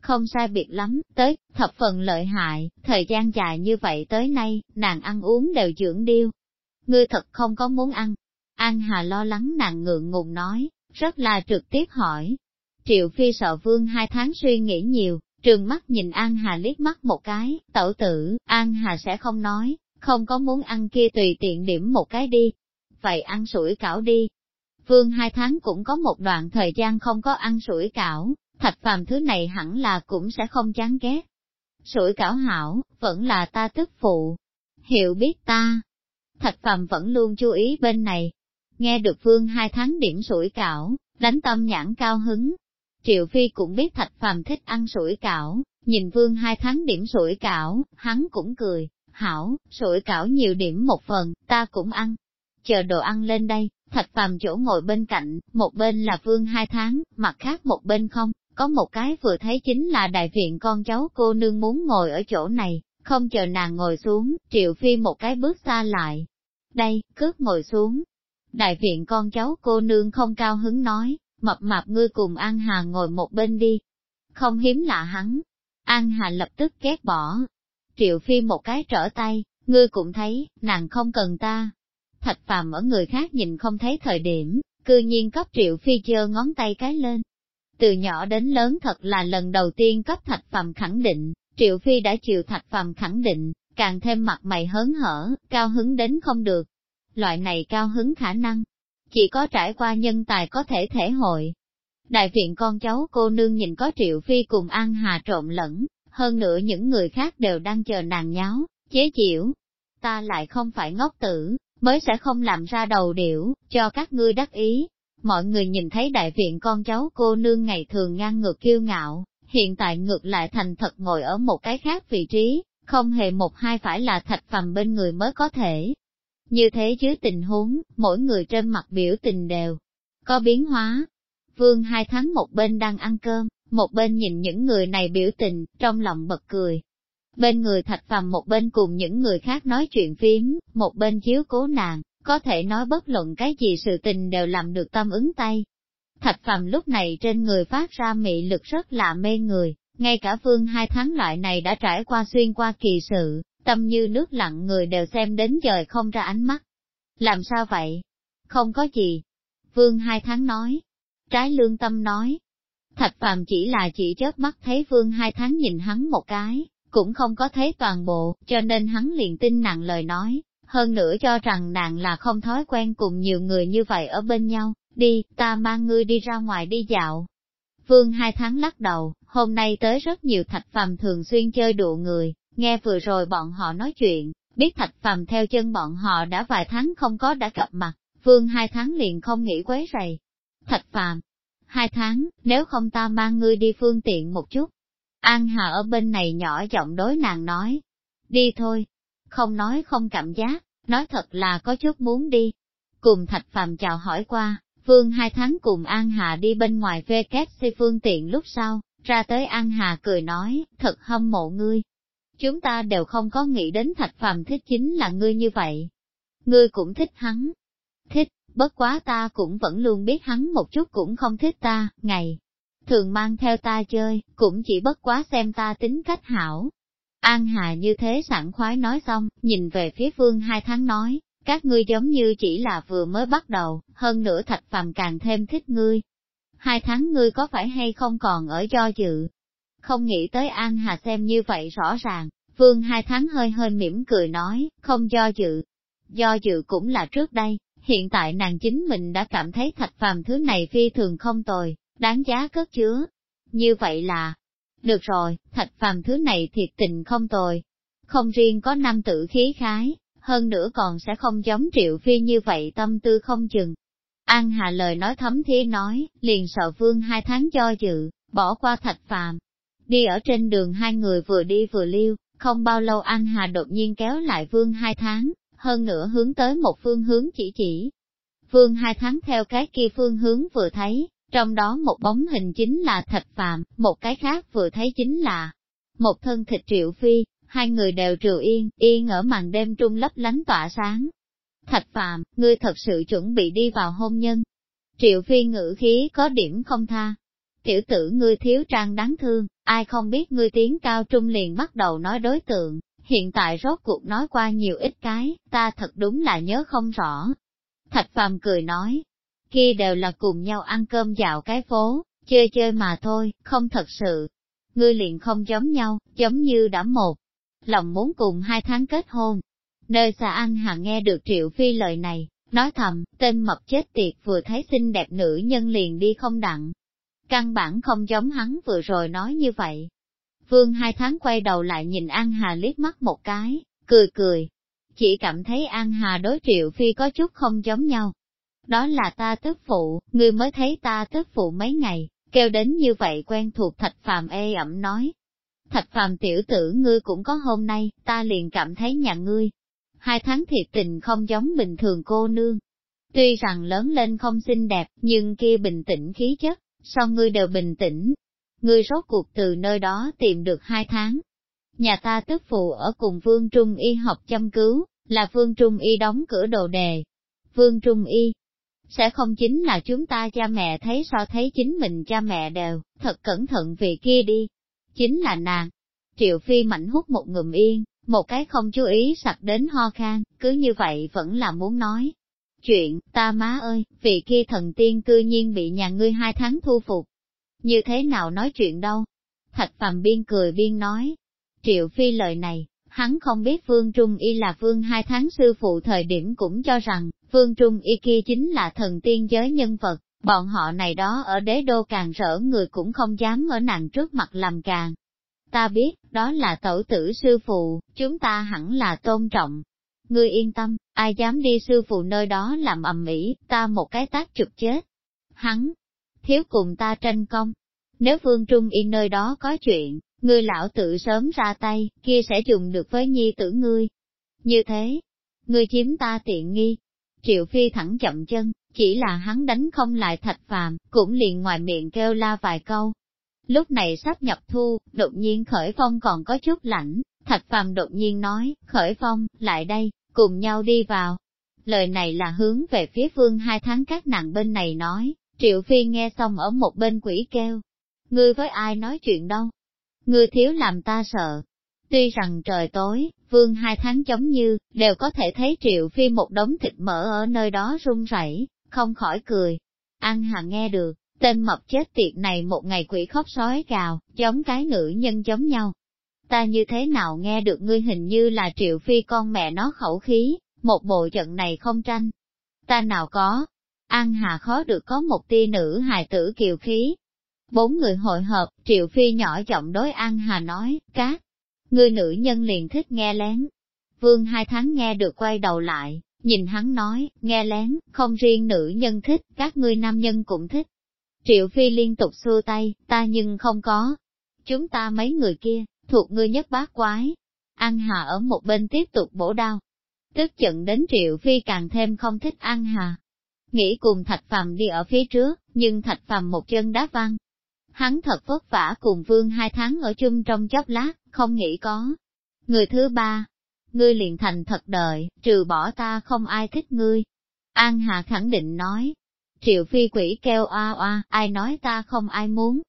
Speaker 1: Không sai biệt lắm, tới, thập phần lợi hại, thời gian dài như vậy tới nay, nàng ăn uống đều dưỡng điêu. Ngươi thật không có muốn ăn. An Hà lo lắng nàng ngượng ngùng nói, rất là trực tiếp hỏi. Triệu Phi sợ vương hai tháng suy nghĩ nhiều, trường mắt nhìn An Hà liếc mắt một cái, tẩu tử, An Hà sẽ không nói, không có muốn ăn kia tùy tiện điểm một cái đi. Vậy ăn sủi cảo đi, Vương hai tháng cũng có một đoạn thời gian không có ăn sủi cảo, thạch phàm thứ này hẳn là cũng sẽ không chán ghét. Sủi cảo hảo, vẫn là ta tức phụ. Hiểu biết ta. Thạch phàm vẫn luôn chú ý bên này. Nghe được vương hai tháng điểm sủi cảo, đánh tâm nhãn cao hứng. Triệu Phi cũng biết thạch phàm thích ăn sủi cảo, nhìn vương hai tháng điểm sủi cảo, hắn cũng cười, hảo, sủi cảo nhiều điểm một phần, ta cũng ăn. Chờ đồ ăn lên đây, Thạch phàm chỗ ngồi bên cạnh, một bên là vương hai tháng, mặt khác một bên không, có một cái vừa thấy chính là đại viện con cháu cô nương muốn ngồi ở chỗ này, không chờ nàng ngồi xuống, triệu phi một cái bước xa lại. Đây, cướp ngồi xuống. Đại viện con cháu cô nương không cao hứng nói, mập mạp ngươi cùng An Hà ngồi một bên đi. Không hiếm lạ hắn. An Hà lập tức ghét bỏ. Triệu phi một cái trở tay, ngươi cũng thấy, nàng không cần ta, Thạch phàm ở người khác nhìn không thấy thời điểm, cư nhiên cấp triệu phi chơ ngón tay cái lên. Từ nhỏ đến lớn thật là lần đầu tiên cấp thạch phàm khẳng định, triệu phi đã chịu thạch phàm khẳng định, càng thêm mặt mày hớn hở, cao hứng đến không được. Loại này cao hứng khả năng, chỉ có trải qua nhân tài có thể thể hội. Đại viện con cháu cô nương nhìn có Triệu Phi cùng An Hà trộn lẫn, hơn nữa những người khác đều đang chờ nàng nháo, chế chịu. Ta lại không phải ngốc tử, mới sẽ không làm ra đầu điểu, cho các ngươi đắc ý. Mọi người nhìn thấy đại viện con cháu cô nương ngày thường ngang ngược kiêu ngạo, hiện tại ngược lại thành thật ngồi ở một cái khác vị trí, không hề một hai phải là thạch phàm bên người mới có thể. Như thế chứ tình huống, mỗi người trên mặt biểu tình đều có biến hóa. Vương hai tháng một bên đang ăn cơm, một bên nhìn những người này biểu tình, trong lòng bật cười. Bên người thạch phàm một bên cùng những người khác nói chuyện phím, một bên chiếu cố nàng, có thể nói bất luận cái gì sự tình đều làm được tâm ứng tay. Thạch phàm lúc này trên người phát ra mị lực rất là mê người, ngay cả vương hai tháng loại này đã trải qua xuyên qua kỳ sự, tâm như nước lặng người đều xem đến trời không ra ánh mắt. Làm sao vậy? Không có gì. Vương hai tháng nói. Trái lương tâm nói. Thạch phàm chỉ là chỉ chớp mắt thấy vương hai tháng nhìn hắn một cái, cũng không có thấy toàn bộ, cho nên hắn liền tin nặng lời nói, hơn nữa cho rằng nàng là không thói quen cùng nhiều người như vậy ở bên nhau, đi, ta mang ngươi đi ra ngoài đi dạo. Vương hai tháng lắc đầu, hôm nay tới rất nhiều thạch phàm thường xuyên chơi đùa người, nghe vừa rồi bọn họ nói chuyện, biết thạch phàm theo chân bọn họ đã vài tháng không có đã gặp mặt, vương hai tháng liền không nghĩ quấy rầy. Thạch phàm, hai tháng, nếu không ta mang ngươi đi phương tiện một chút. An Hà ở bên này nhỏ giọng đối nàng nói, đi thôi, không nói không cảm giác, nói thật là có chút muốn đi. Cùng Thạch Phàm chào hỏi qua, Vương hai tháng cùng An Hà đi bên ngoài phê két xây phương tiện lúc sau, ra tới An Hà cười nói, thật hâm mộ ngươi. Chúng ta đều không có nghĩ đến Thạch Phàm thích chính là ngươi như vậy. Ngươi cũng thích hắn. Thích, bất quá ta cũng vẫn luôn biết hắn một chút cũng không thích ta, ngày. Thường mang theo ta chơi, cũng chỉ bất quá xem ta tính cách hảo, An Hà như thế sẵn khoái nói xong, nhìn về phía vương hai tháng nói, các ngươi giống như chỉ là vừa mới bắt đầu, hơn nữa thạch phàm càng thêm thích ngươi. Hai tháng ngươi có phải hay không còn ở do dự? Không nghĩ tới An Hà xem như vậy rõ ràng, vương hai tháng hơi hơi mỉm cười nói, không do dự. Do dự cũng là trước đây, hiện tại nàng chính mình đã cảm thấy thạch phàm thứ này phi thường không tồi, đáng giá cất chứa. Như vậy là, được rồi, thạch phàm thứ này thiệt tình không tồi. Không riêng có năm tử khí khái, hơn nữa còn sẽ không giống triệu phi như vậy tâm tư không chừng. An Hà lời nói thấm thía nói, liền sợ vương hai tháng cho dự, bỏ qua thạch phàm. Đi ở trên đường hai người vừa đi vừa liêu, không bao lâu An Hà đột nhiên kéo lại vương hai tháng, hơn nữa hướng tới một phương hướng chỉ chỉ. Vương hai tháng theo cái kia phương hướng vừa thấy, trong đó một bóng hình chính là Thạch Phạm, một cái khác vừa thấy chính là một thân thịt triệu phi, hai người đều trừ yên, yên ở màn đêm trung lấp lánh tỏa sáng. Thạch Phạm, ngươi thật sự chuẩn bị đi vào hôn nhân. Triệu phi ngữ khí có điểm không tha. Tiểu tử ngươi thiếu trang đáng thương, ai không biết ngươi tiếng cao trung liền bắt đầu nói đối tượng, hiện tại rốt cuộc nói qua nhiều ít cái, ta thật đúng là nhớ không rõ. Thạch Phàm cười nói, kia đều là cùng nhau ăn cơm dạo cái phố, chơi chơi mà thôi, không thật sự. Ngươi liền không giống nhau, giống như đã một. Lòng muốn cùng hai tháng kết hôn. Nơi xa An Hà nghe được Triệu Phi lời này, nói thầm, tên mập chết tiệt vừa thấy xinh đẹp nữ nhân liền đi không đặng. Căn bản không giống hắn vừa rồi nói như vậy. Vương hai tháng quay đầu lại nhìn An Hà liếc mắt một cái, cười cười. Chỉ cảm thấy An Hà đối Triệu Phi có chút không giống nhau, đó là ta tức phụ, ngươi mới thấy ta tức phụ mấy ngày, kêu đến như vậy quen thuộc thạch phàm ê ẩm nói. Thạch phàm tiểu tử ngươi cũng có hôm nay, ta liền cảm thấy nhà ngươi. Hai tháng thiệt tình không giống bình thường cô nương. Tuy rằng lớn lên không xinh đẹp, nhưng kia bình tĩnh khí chất, sao ngươi đều bình tĩnh. Ngươi rốt cuộc từ nơi đó tìm được hai tháng. Nhà ta tức phụ ở cùng Vương Trung Y học chăm cứu, là Vương Trung Y đóng cửa đồ đề. Vương Trung Y, sẽ không chính là chúng ta cha mẹ thấy so thấy chính mình cha mẹ đều, thật cẩn thận vì kia đi. Chính là nàng. Triệu Phi mạnh hút một ngụm yên, một cái không chú ý sặc đến ho khan, cứ như vậy vẫn là muốn nói. Chuyện, ta má ơi, vì kia thần tiên cư nhiên bị nhà ngươi hai tháng thu phục. Như thế nào nói chuyện đâu? Thạch Phàm biên cười biên nói. Triệu Phi lời này, Hắn không biết Vương Trung Y là Vương hai tháng sư phụ thời điểm cũng cho rằng, Vương Trung Y kia chính là thần tiên giới nhân vật, bọn họ này đó ở đế đô càng rỡ người cũng không dám ở nàng trước mặt làm càng. Ta biết, đó là tẩu tử sư phụ, chúng ta hẳn là tôn trọng. Ngươi yên tâm, ai dám đi sư phụ nơi đó làm ầm ĩ, ta một cái tác chụp chết. Hắn, thiếu cùng ta tranh công. Nếu Vương Trung Y nơi đó có chuyện, ngươi lão tự sớm ra tay, kia sẽ dùng được với nhi tử ngươi. Như thế, ngươi chiếm ta tiện nghi. Triệu Phi thẳng chậm chân, chỉ là hắn đánh không lại thạch phàm, cũng liền ngoài miệng kêu la vài câu. Lúc này sắp nhập thu, đột nhiên khởi phong còn có chút lạnh, thạch phàm đột nhiên nói, khởi phong, lại đây, cùng nhau đi vào. Lời này là hướng về phía phương hai tháng các nàng bên này nói, Triệu Phi nghe xong ở một bên quỷ kêu. Ngươi với ai nói chuyện đâu? Ngươi thiếu làm ta sợ. Tuy rằng trời tối, vương hai tháng giống như, đều có thể thấy Triệu Phi một đống thịt mỡ ở nơi đó run rẩy, không khỏi cười. An Hà nghe được, tên mập chết tiệt này một ngày quỷ khóc sói gào, giống cái nữ nhân giống nhau. Ta như thế nào nghe được ngươi hình như là Triệu Phi con mẹ nó khẩu khí, một bộ trận này không tranh. Ta nào có, An Hà khó được có một tia nữ hài tử kiều khí. Bốn người hội hợp, Triệu Phi nhỏ giọng đối An Hà nói, cát, người nữ nhân liền thích nghe lén. Vương hai tháng nghe được quay đầu lại, nhìn hắn nói, nghe lén, không riêng nữ nhân thích, các ngươi nam nhân cũng thích. Triệu Phi liên tục xua tay, ta nhưng không có. Chúng ta mấy người kia, thuộc ngươi nhất bát quái. An Hà ở một bên tiếp tục bổ đao. Tức giận đến Triệu Phi càng thêm không thích An Hà, nghĩ cùng Thạch Phàm đi ở phía trước, nhưng Thạch Phàm một chân đá văng. Hắn thật vất vả cùng Vương hai tháng ở chung trong chốc lát, không nghĩ có. Người thứ ba, ngươi liền thành thật đợi, trừ bỏ ta không ai thích ngươi. An Hà khẳng định nói, triệu phi quỷ kêu oa oa, ai nói ta không ai muốn.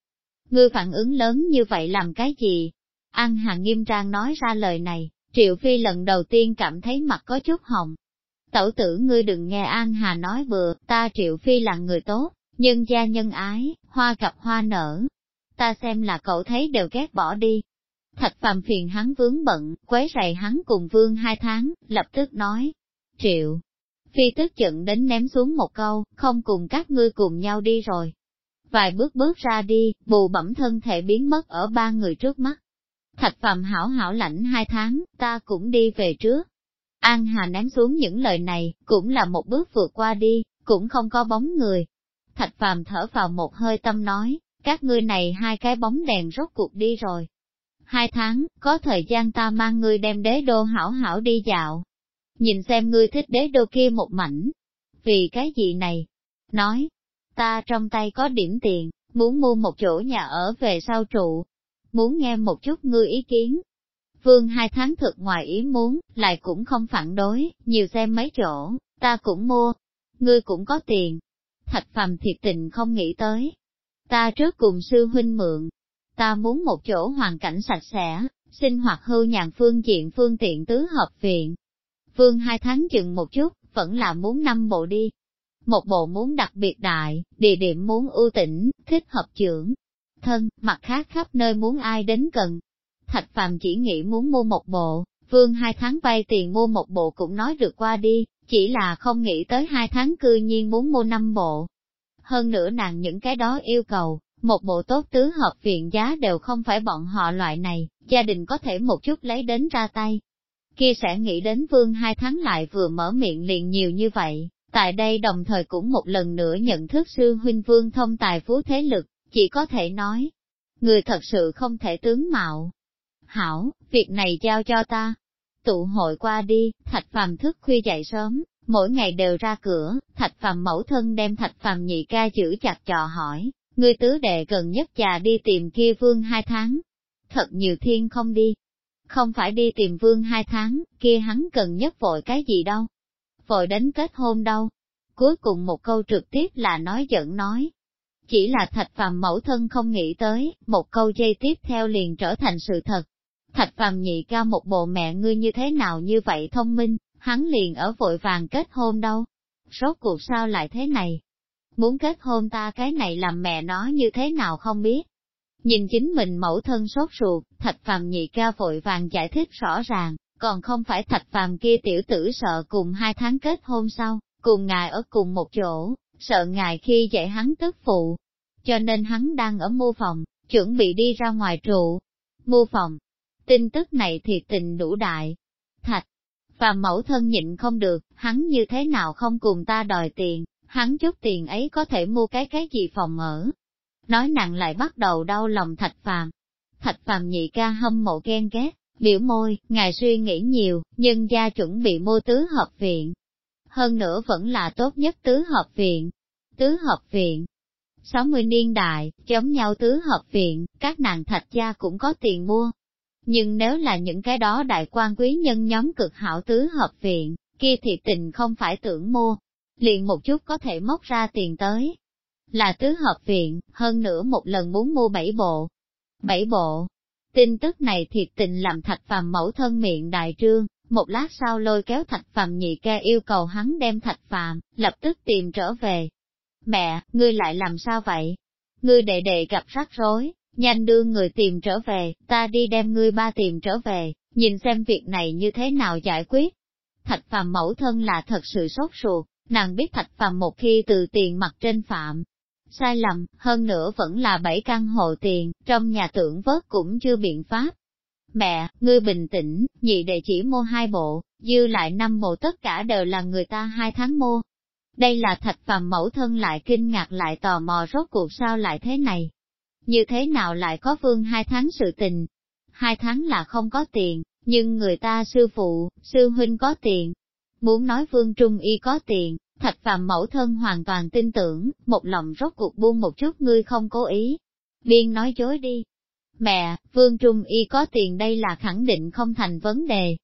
Speaker 1: Ngươi phản ứng lớn như vậy làm cái gì? An Hà nghiêm trang nói ra lời này, triệu phi lần đầu tiên cảm thấy mặt có chút hồng, Tẩu tử ngươi đừng nghe An Hà nói bừa, ta Triệu Phi là người tốt, nhân gia nhân ái, hoa gặp hoa nở. Ta xem là cậu thấy đều ghét bỏ đi. Thạch phàm phiền hắn vướng bận, quấy rầy hắn cùng vương hai tháng, lập tức nói. Triệu. Phi tức giận đến ném xuống một câu, không cùng các ngươi cùng nhau đi rồi. Vài bước bước ra đi, bù bẩm thân thể biến mất ở ba người trước mắt. Thạch phàm hảo hảo lãnh hai tháng, ta cũng đi về trước. An Hà ném xuống những lời này, cũng là một bước vượt qua đi, cũng không có bóng người. Thạch Phàm thở vào một hơi tâm nói, các ngươi này hai cái bóng đèn rốt cuộc đi rồi. Hai tháng, có thời gian ta mang ngươi đem đế đô hảo hảo đi dạo. Nhìn xem ngươi thích đế đô kia một mảnh. Vì cái gì này? Nói, ta trong tay có điểm tiền, muốn mua một chỗ nhà ở về sau trụ. Muốn nghe một chút ngươi ý kiến, Vương hai tháng thực ngoài ý muốn, lại cũng không phản đối, nhiều xem mấy chỗ, ta cũng mua. Ngươi cũng có tiền. Thạch phàm thiệt tình không nghĩ tới. Ta trước cùng sư huynh mượn. Ta muốn một chỗ hoàn cảnh sạch sẽ, sinh hoạt hưu nhàn phương diện phương tiện tứ hợp viện. Vương hai tháng chừng một chút, vẫn là muốn năm bộ đi. Một bộ muốn đặc biệt đại, địa điểm muốn ưu tĩnh, thích hợp trưởng. Thân, mặt khác khắp nơi muốn ai đến cần, Thạch Phàm chỉ nghĩ muốn mua một bộ, vương hai tháng vay tiền mua một bộ cũng nói được qua đi, chỉ là không nghĩ tới hai tháng cư nhiên muốn mua năm bộ. Hơn nữa nàng những cái đó yêu cầu, một bộ tốt tứ hợp viện giá đều không phải bọn họ loại này, gia đình có thể một chút lấy đến ra tay. Kia sẽ nghĩ đến vương hai tháng lại vừa mở miệng liền nhiều như vậy, tại đây đồng thời cũng một lần nữa nhận thức sư huynh vương thông tài phú thế lực, chỉ có thể nói, người thật sự không thể tướng mạo, hảo, việc này giao cho ta. Tụ hội qua đi, thạch phàm thức khuya dậy sớm, mỗi ngày đều ra cửa, thạch phàm mẫu thân đem thạch phàm nhị ca giữ chặt trò hỏi, người tứ đệ gần nhất già đi tìm kia vương hai tháng. Thật nhiều thiên không đi. Không phải đi tìm vương hai tháng, kia hắn cần nhất vội cái gì đâu. Vội đến kết hôn đâu. Cuối cùng một câu trực tiếp là nói giận nói. Chỉ là thạch phàm mẫu thân không nghĩ tới, một câu dây tiếp theo liền trở thành sự thật. Thạch phàm nhị cao một bộ mẹ ngươi như thế nào như vậy thông minh, hắn liền ở vội vàng kết hôn đâu. Rốt cuộc sao lại thế này? Muốn kết hôn ta cái này làm mẹ nó như thế nào không biết. Nhìn chính mình mẫu thân sốt ruột, thạch phàm nhị ca vội vàng giải thích rõ ràng, còn không phải thạch phàm kia tiểu tử sợ cùng hai tháng kết hôn sau, cùng ngài ở cùng một chỗ, sợ ngài khi dạy hắn tức phụ. Cho nên hắn đang ở mua phòng, chuẩn bị đi ra ngoài trụ. Mua phòng. Tin tức này thiệt tình đủ đại. Thạch. Và mẫu thân nhịn không được, hắn như thế nào không cùng ta đòi tiền, hắn chút tiền ấy có thể mua cái cái gì phòng ở. Nói nặng lại bắt đầu đau lòng thạch phàm. Thạch phàm nhị ca hâm mộ ghen ghét, biểu môi, ngài suy nghĩ nhiều, nhưng gia chuẩn bị mua tứ hợp viện. Hơn nữa vẫn là tốt nhất tứ hợp viện. Tứ hợp viện. 60 niên đại, giống nhau tứ hợp viện, các nàng thạch gia cũng có tiền mua. Nhưng nếu là những cái đó đại quan quý nhân nhóm cực hảo tứ hợp viện, kia thì tình không phải tưởng mua, liền một chút có thể móc ra tiền tới. Là tứ hợp viện, hơn nữa một lần muốn mua bảy bộ. Bảy bộ. Tin tức này thiệt tình làm thạch phàm mẫu thân miệng đại trương, một lát sau lôi kéo thạch phàm nhị ca yêu cầu hắn đem thạch phàm, lập tức tìm trở về. Mẹ, ngươi lại làm sao vậy? Ngươi đệ đệ gặp rắc rối, nhanh đưa người tìm trở về, ta đi đem ngươi ba tìm trở về, nhìn xem việc này như thế nào giải quyết. Thạch phàm mẫu thân là thật sự sốt ruột, Nàng biết thạch phàm một khi từ tiền mặt trên phạm, sai lầm, hơn nữa vẫn là bảy căn hộ tiền, trong nhà tưởng vớt cũng chưa biện pháp. Mẹ, ngươi bình tĩnh, nhị đệ chỉ mua hai bộ, dư lại năm bộ tất cả đều là người ta hai tháng mua. Đây là thạch phàm mẫu thân lại kinh ngạc lại tò mò rốt cuộc sao lại thế này. Như thế nào lại có vương hai tháng sự tình? Hai tháng là không có tiền, nhưng người ta sư phụ, sư huynh có tiền, Muốn nói Vương Trung Y có tiền, thạch phàm mẫu thân hoàn toàn tin tưởng, một lòng rốt cuộc buông một chút ngươi không cố ý. Biên nói dối đi. Mẹ, Vương Trung Y có tiền đây là khẳng định không thành vấn đề.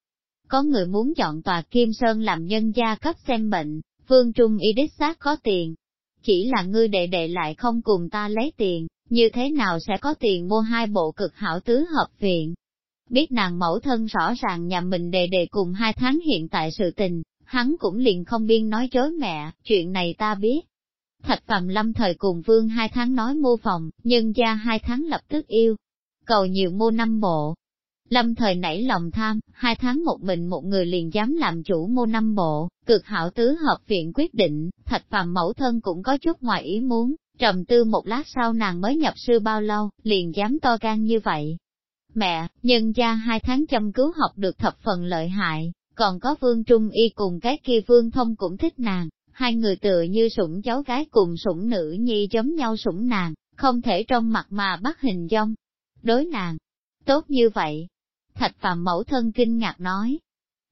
Speaker 1: Có người muốn chọn tòa Kim Sơn làm nhân gia cấp xem bệnh, Vương Trung Y đích xác có tiền. Chỉ là ngươi đệ đệ lại không cùng ta lấy tiền, như thế nào sẽ có tiền mua hai bộ cực hảo tứ hợp viện. Biết nàng mẫu thân rõ ràng nhà mình đệ đệ cùng hai tháng hiện tại sự tình, hắn cũng liền không biên nói chối mẹ, chuyện này ta biết. Thạch Phạm Lâm thời cùng Vương hai tháng nói mua phòng, nhưng gia hai tháng lập tức yêu. Cầu nhiều mua năm bộ. Lâm thời nảy lòng tham, hai tháng một mình một người liền dám làm chủ mô năm bộ, cực hảo tứ hợp viện quyết định, thạch phàm mẫu thân cũng có chút ngoài ý muốn, trầm tư một lát sau nàng mới nhập sư bao lâu, liền dám to gan như vậy. Mẹ, nhân gia hai tháng chăm cứu học được thập phần lợi hại, còn có Vương Trung Y cùng cái kia Vương Thông cũng thích nàng, hai người tựa như sủng cháu gái cùng sủng nữ nhi giống nhau sủng nàng, không thể trong mặt mà bắt hình dong. Đối nàng, tốt như vậy. Thạch Phạm mẫu thân kinh ngạc nói.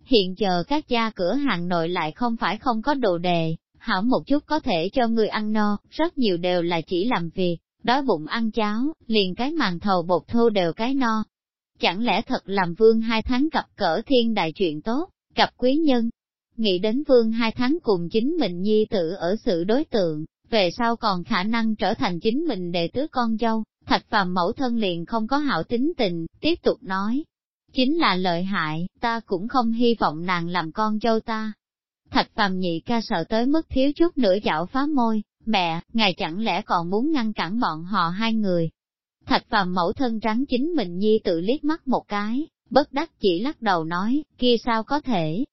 Speaker 1: Hiện giờ các gia cửa hàng nội lại không phải không có đồ đề, hảo một chút có thể cho người ăn no, rất nhiều đều là chỉ làm việc, đói bụng ăn cháo, liền cái màn thầu bột thô đều cái no, chẳng lẽ thật làm vương hai tháng gặp cỡ thiên đại chuyện tốt, gặp quý nhân. Nghĩ đến vương hai tháng cùng chính mình nhi tử ở sự đối tượng, về sau còn khả năng trở thành chính mình đệ tứ con dâu, thạch phàm mẫu thân liền không có hảo tính tình, tiếp tục nói. Chính là lợi hại, ta cũng không hy vọng nàng làm con dâu ta. Thạch phàm nhị ca sợ tới mức thiếu chút nữa dạo phá môi, mẹ, ngài chẳng lẽ còn muốn ngăn cản bọn họ hai người, Thạch phàm mẫu thân rắn chính mình nhi tự liếc mắt một cái, bất đắc chỉ lắc đầu nói, kia sao có thể.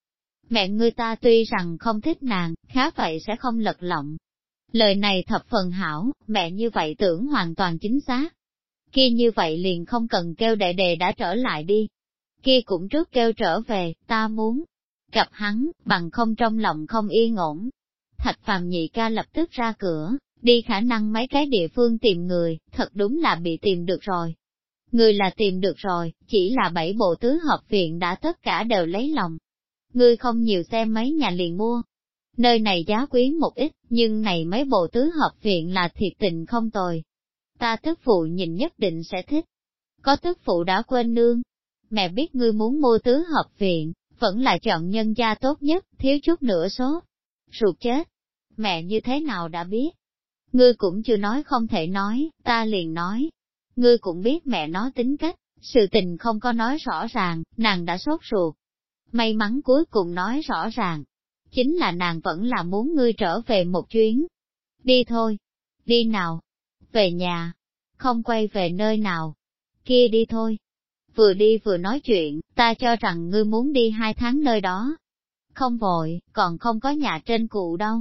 Speaker 1: Mẹ ngươi ta tuy rằng không thích nàng, khá vậy sẽ không lật lọng. Lời này thập phần hảo, mẹ như vậy tưởng hoàn toàn chính xác. Kia như vậy liền không cần kêu đệ đề đã trở lại đi. Kia cũng trước kêu trở về, ta muốn gặp hắn, bằng không trong lòng không yên ổn. Thạch phàm nhị ca lập tức ra cửa, Đi khả năng mấy cái địa phương tìm người, thật đúng là bị tìm được rồi. Người là tìm được rồi, chỉ là bảy bộ tứ hợp viện đã tất cả đều lấy lòng. Ngươi không nhiều xem mấy nhà liền mua. Nơi này giá quý một ít, nhưng này mấy bộ tứ hợp viện là thiệt tình không tồi. Ta tức phụ nhìn nhất định sẽ thích. Có tức phụ đã quên nương. Mẹ biết ngươi muốn mua tứ hợp viện, vẫn là chọn nhân gia tốt nhất, thiếu chút nữa số. Ruột chết. Mẹ như thế nào đã biết? Ngươi cũng chưa nói không thể nói, ta liền nói. Ngươi cũng biết mẹ nó tính cách, sự tình không có nói rõ ràng, nàng đã sốt ruột. May mắn cuối cùng nói rõ ràng. Chính là nàng vẫn là muốn ngươi trở về một chuyến. Đi thôi. Đi nào. Về nhà. không quay về nơi nào. Kia đi thôi. Vừa đi vừa nói chuyện, ta cho rằng ngươi muốn đi hai tháng nơi đó. Không vội, còn không có nhà trên cụ đâu.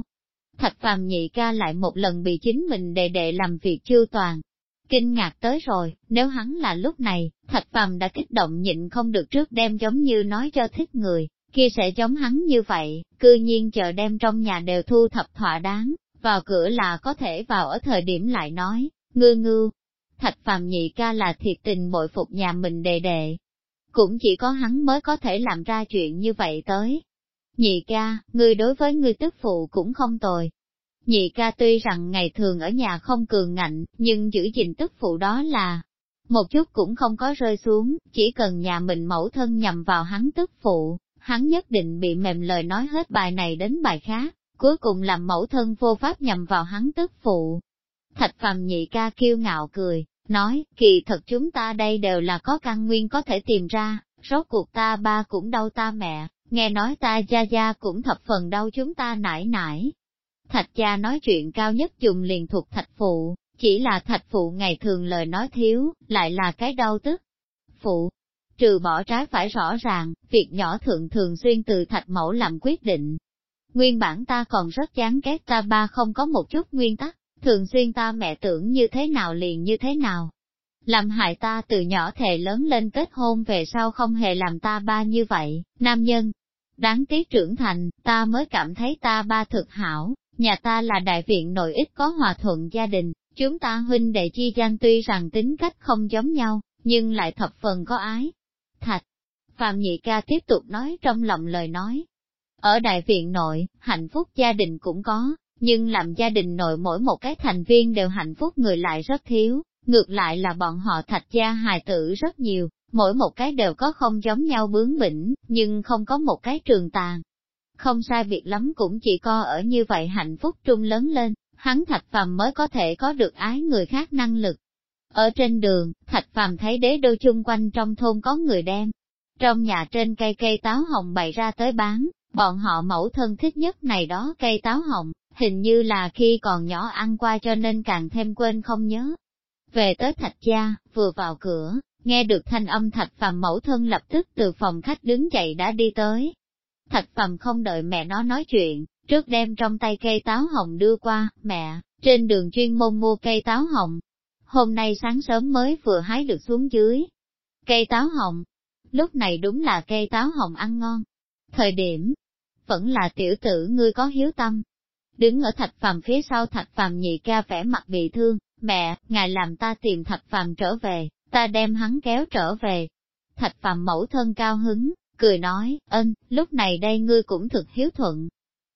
Speaker 1: Thạch phàm nhị ca lại một lần bị chính mình đệ đệ làm việc chưa toàn. Kinh ngạc tới rồi, nếu hắn là lúc này, thạch phàm đã kích động nhịn không được trước đem giống như nói cho thích người, kia sẽ giống hắn như vậy, cư nhiên chờ đem trong nhà đều thu thập thỏa đáng, vào cửa là có thể vào ở thời điểm lại nói, ngư ngư. Thạch phàm nhị ca là thiệt tình bội phục nhà mình đệ đệ. Cũng chỉ có hắn mới có thể làm ra chuyện như vậy tới. Nhị ca, ngươi đối với ngươi tức phụ cũng không tồi. Nhị ca tuy rằng ngày thường ở nhà không cường ngạnh, nhưng giữ gìn tức phụ đó là một chút cũng không có rơi xuống, chỉ cần nhà mình mẫu thân nhằm vào hắn tức phụ, hắn nhất định bị mềm lời nói hết bài này đến bài khác, cuối cùng làm mẫu thân vô pháp nhằm vào hắn tức phụ. Thạch phàm nhị ca kiêu ngạo cười, nói, kỳ thật chúng ta đây đều là có căn nguyên có thể tìm ra, rốt cuộc ta ba cũng đau ta mẹ, nghe nói ta gia gia cũng thập phần đau chúng ta nải nải. Thạch gia nói chuyện cao nhất dùng liền thuộc thạch phụ, chỉ là thạch phụ ngày thường lời nói thiếu, lại là cái đau tức. Phụ, trừ bỏ trái phải rõ ràng, việc nhỏ thượng thường xuyên từ thạch mẫu làm quyết định. Nguyên bản ta còn rất chán ghét ta ba không có một chút nguyên tắc, thường xuyên ta mẹ tưởng như thế nào liền như thế nào. Làm hại ta từ nhỏ thề lớn lên kết hôn về sau không hề làm ta ba như vậy, nam nhân. Đáng tiếc trưởng thành, ta mới cảm thấy ta ba thực hảo, nhà ta là đại viện nội ít có hòa thuận gia đình, chúng ta huynh đệ chi gian tuy rằng tính cách không giống nhau, nhưng lại thập phần có ái, Thạch. Phạm Nhị ca tiếp tục nói trong lòng lời nói. Ở đại viện nội, hạnh phúc gia đình cũng có, nhưng làm gia đình nội mỗi một cái thành viên đều hạnh phúc người lại rất thiếu, ngược lại là bọn họ thạch gia hài tử rất nhiều, mỗi một cái đều có không giống nhau bướng bỉnh, nhưng không có một cái trường tàn. Không sai biệt lắm cũng chỉ co ở như vậy hạnh phúc trung lớn lên, hắn thạch phàm mới có thể có được ái người khác năng lực, ở trên đường, Thạch Phàm thấy đế đô chung quanh trong thôn có người đem. Trong nhà trên cây cây táo hồng bày ra tới bán, bọn họ mẫu thân thích nhất này đó cây táo hồng, hình như là khi còn nhỏ ăn qua cho nên càng thêm quên không nhớ. Về tới Thạch gia, vừa vào cửa, nghe được thanh âm Thạch Phàm mẫu thân lập tức từ phòng khách đứng dậy đã đi tới. Thạch Phàm không đợi mẹ nó nói chuyện, trước đem trong tay cây táo hồng đưa qua, mẹ, trên đường chuyên môn mua cây táo hồng, hôm nay sáng sớm mới vừa hái được xuống dưới. Cây táo hồng, lúc này đúng là cây táo hồng ăn ngon. Thời điểm, vẫn là tiểu tử ngươi có hiếu tâm. Đứng ở thạch phàm phía sau thạch phàm nhị ca vẻ mặt bị thương, mẹ, ngài làm ta tìm thạch phàm trở về, ta đem hắn kéo trở về. Thạch phàm mẫu thân cao hứng, cười nói, ân, lúc này đây ngươi cũng thực hiếu thuận.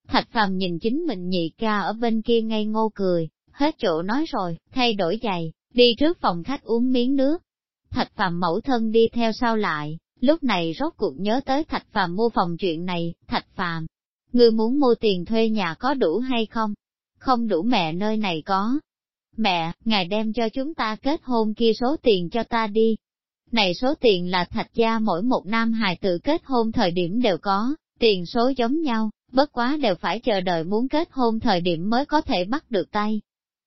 Speaker 1: Thạch phàm nhìn chính mình nhị ca ở bên kia ngây ngô cười, hết chỗ nói rồi, thay đổi giày, đi trước phòng khách uống miếng nước. Thạch phàm mẫu thân đi theo sau lại, lúc này rốt cuộc nhớ tới thạch phàm mua phòng chuyện này, thạch phàm. Ngươi muốn mua tiền thuê nhà có đủ hay không? Không đủ mẹ nơi này có. Mẹ, ngài đem cho chúng ta kết hôn kia số tiền cho ta đi. Này số tiền là thạch gia mỗi một nam hài tự kết hôn thời điểm đều có, tiền số giống nhau, bất quá đều phải chờ đợi muốn kết hôn thời điểm mới có thể bắt được tay,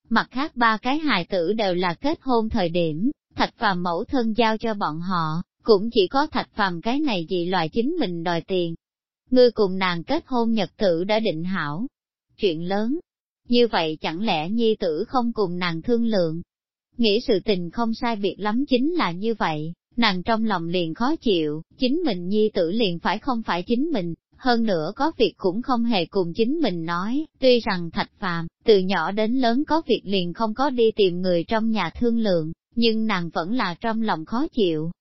Speaker 1: Mặt khác ba cái hài tử đều là kết hôn thời điểm, thạch phàm mẫu thân giao cho bọn họ, cũng chỉ có thạch phàm cái này dị loại chính mình đòi tiền. Ngươi cùng nàng kết hôn nhật tử đã định hảo. Chuyện lớn. Như vậy chẳng lẽ nhi tử không cùng nàng thương lượng? Nghĩ sự tình không sai biệt lắm chính là như vậy, nàng trong lòng liền khó chịu, chính mình nhi tử liền phải không phải chính mình, hơn nữa có việc cũng không hề cùng chính mình nói, tuy rằng thạch phàm, từ nhỏ đến lớn có việc liền không có đi tìm người trong nhà thương lượng, nhưng nàng vẫn là trong lòng khó chịu.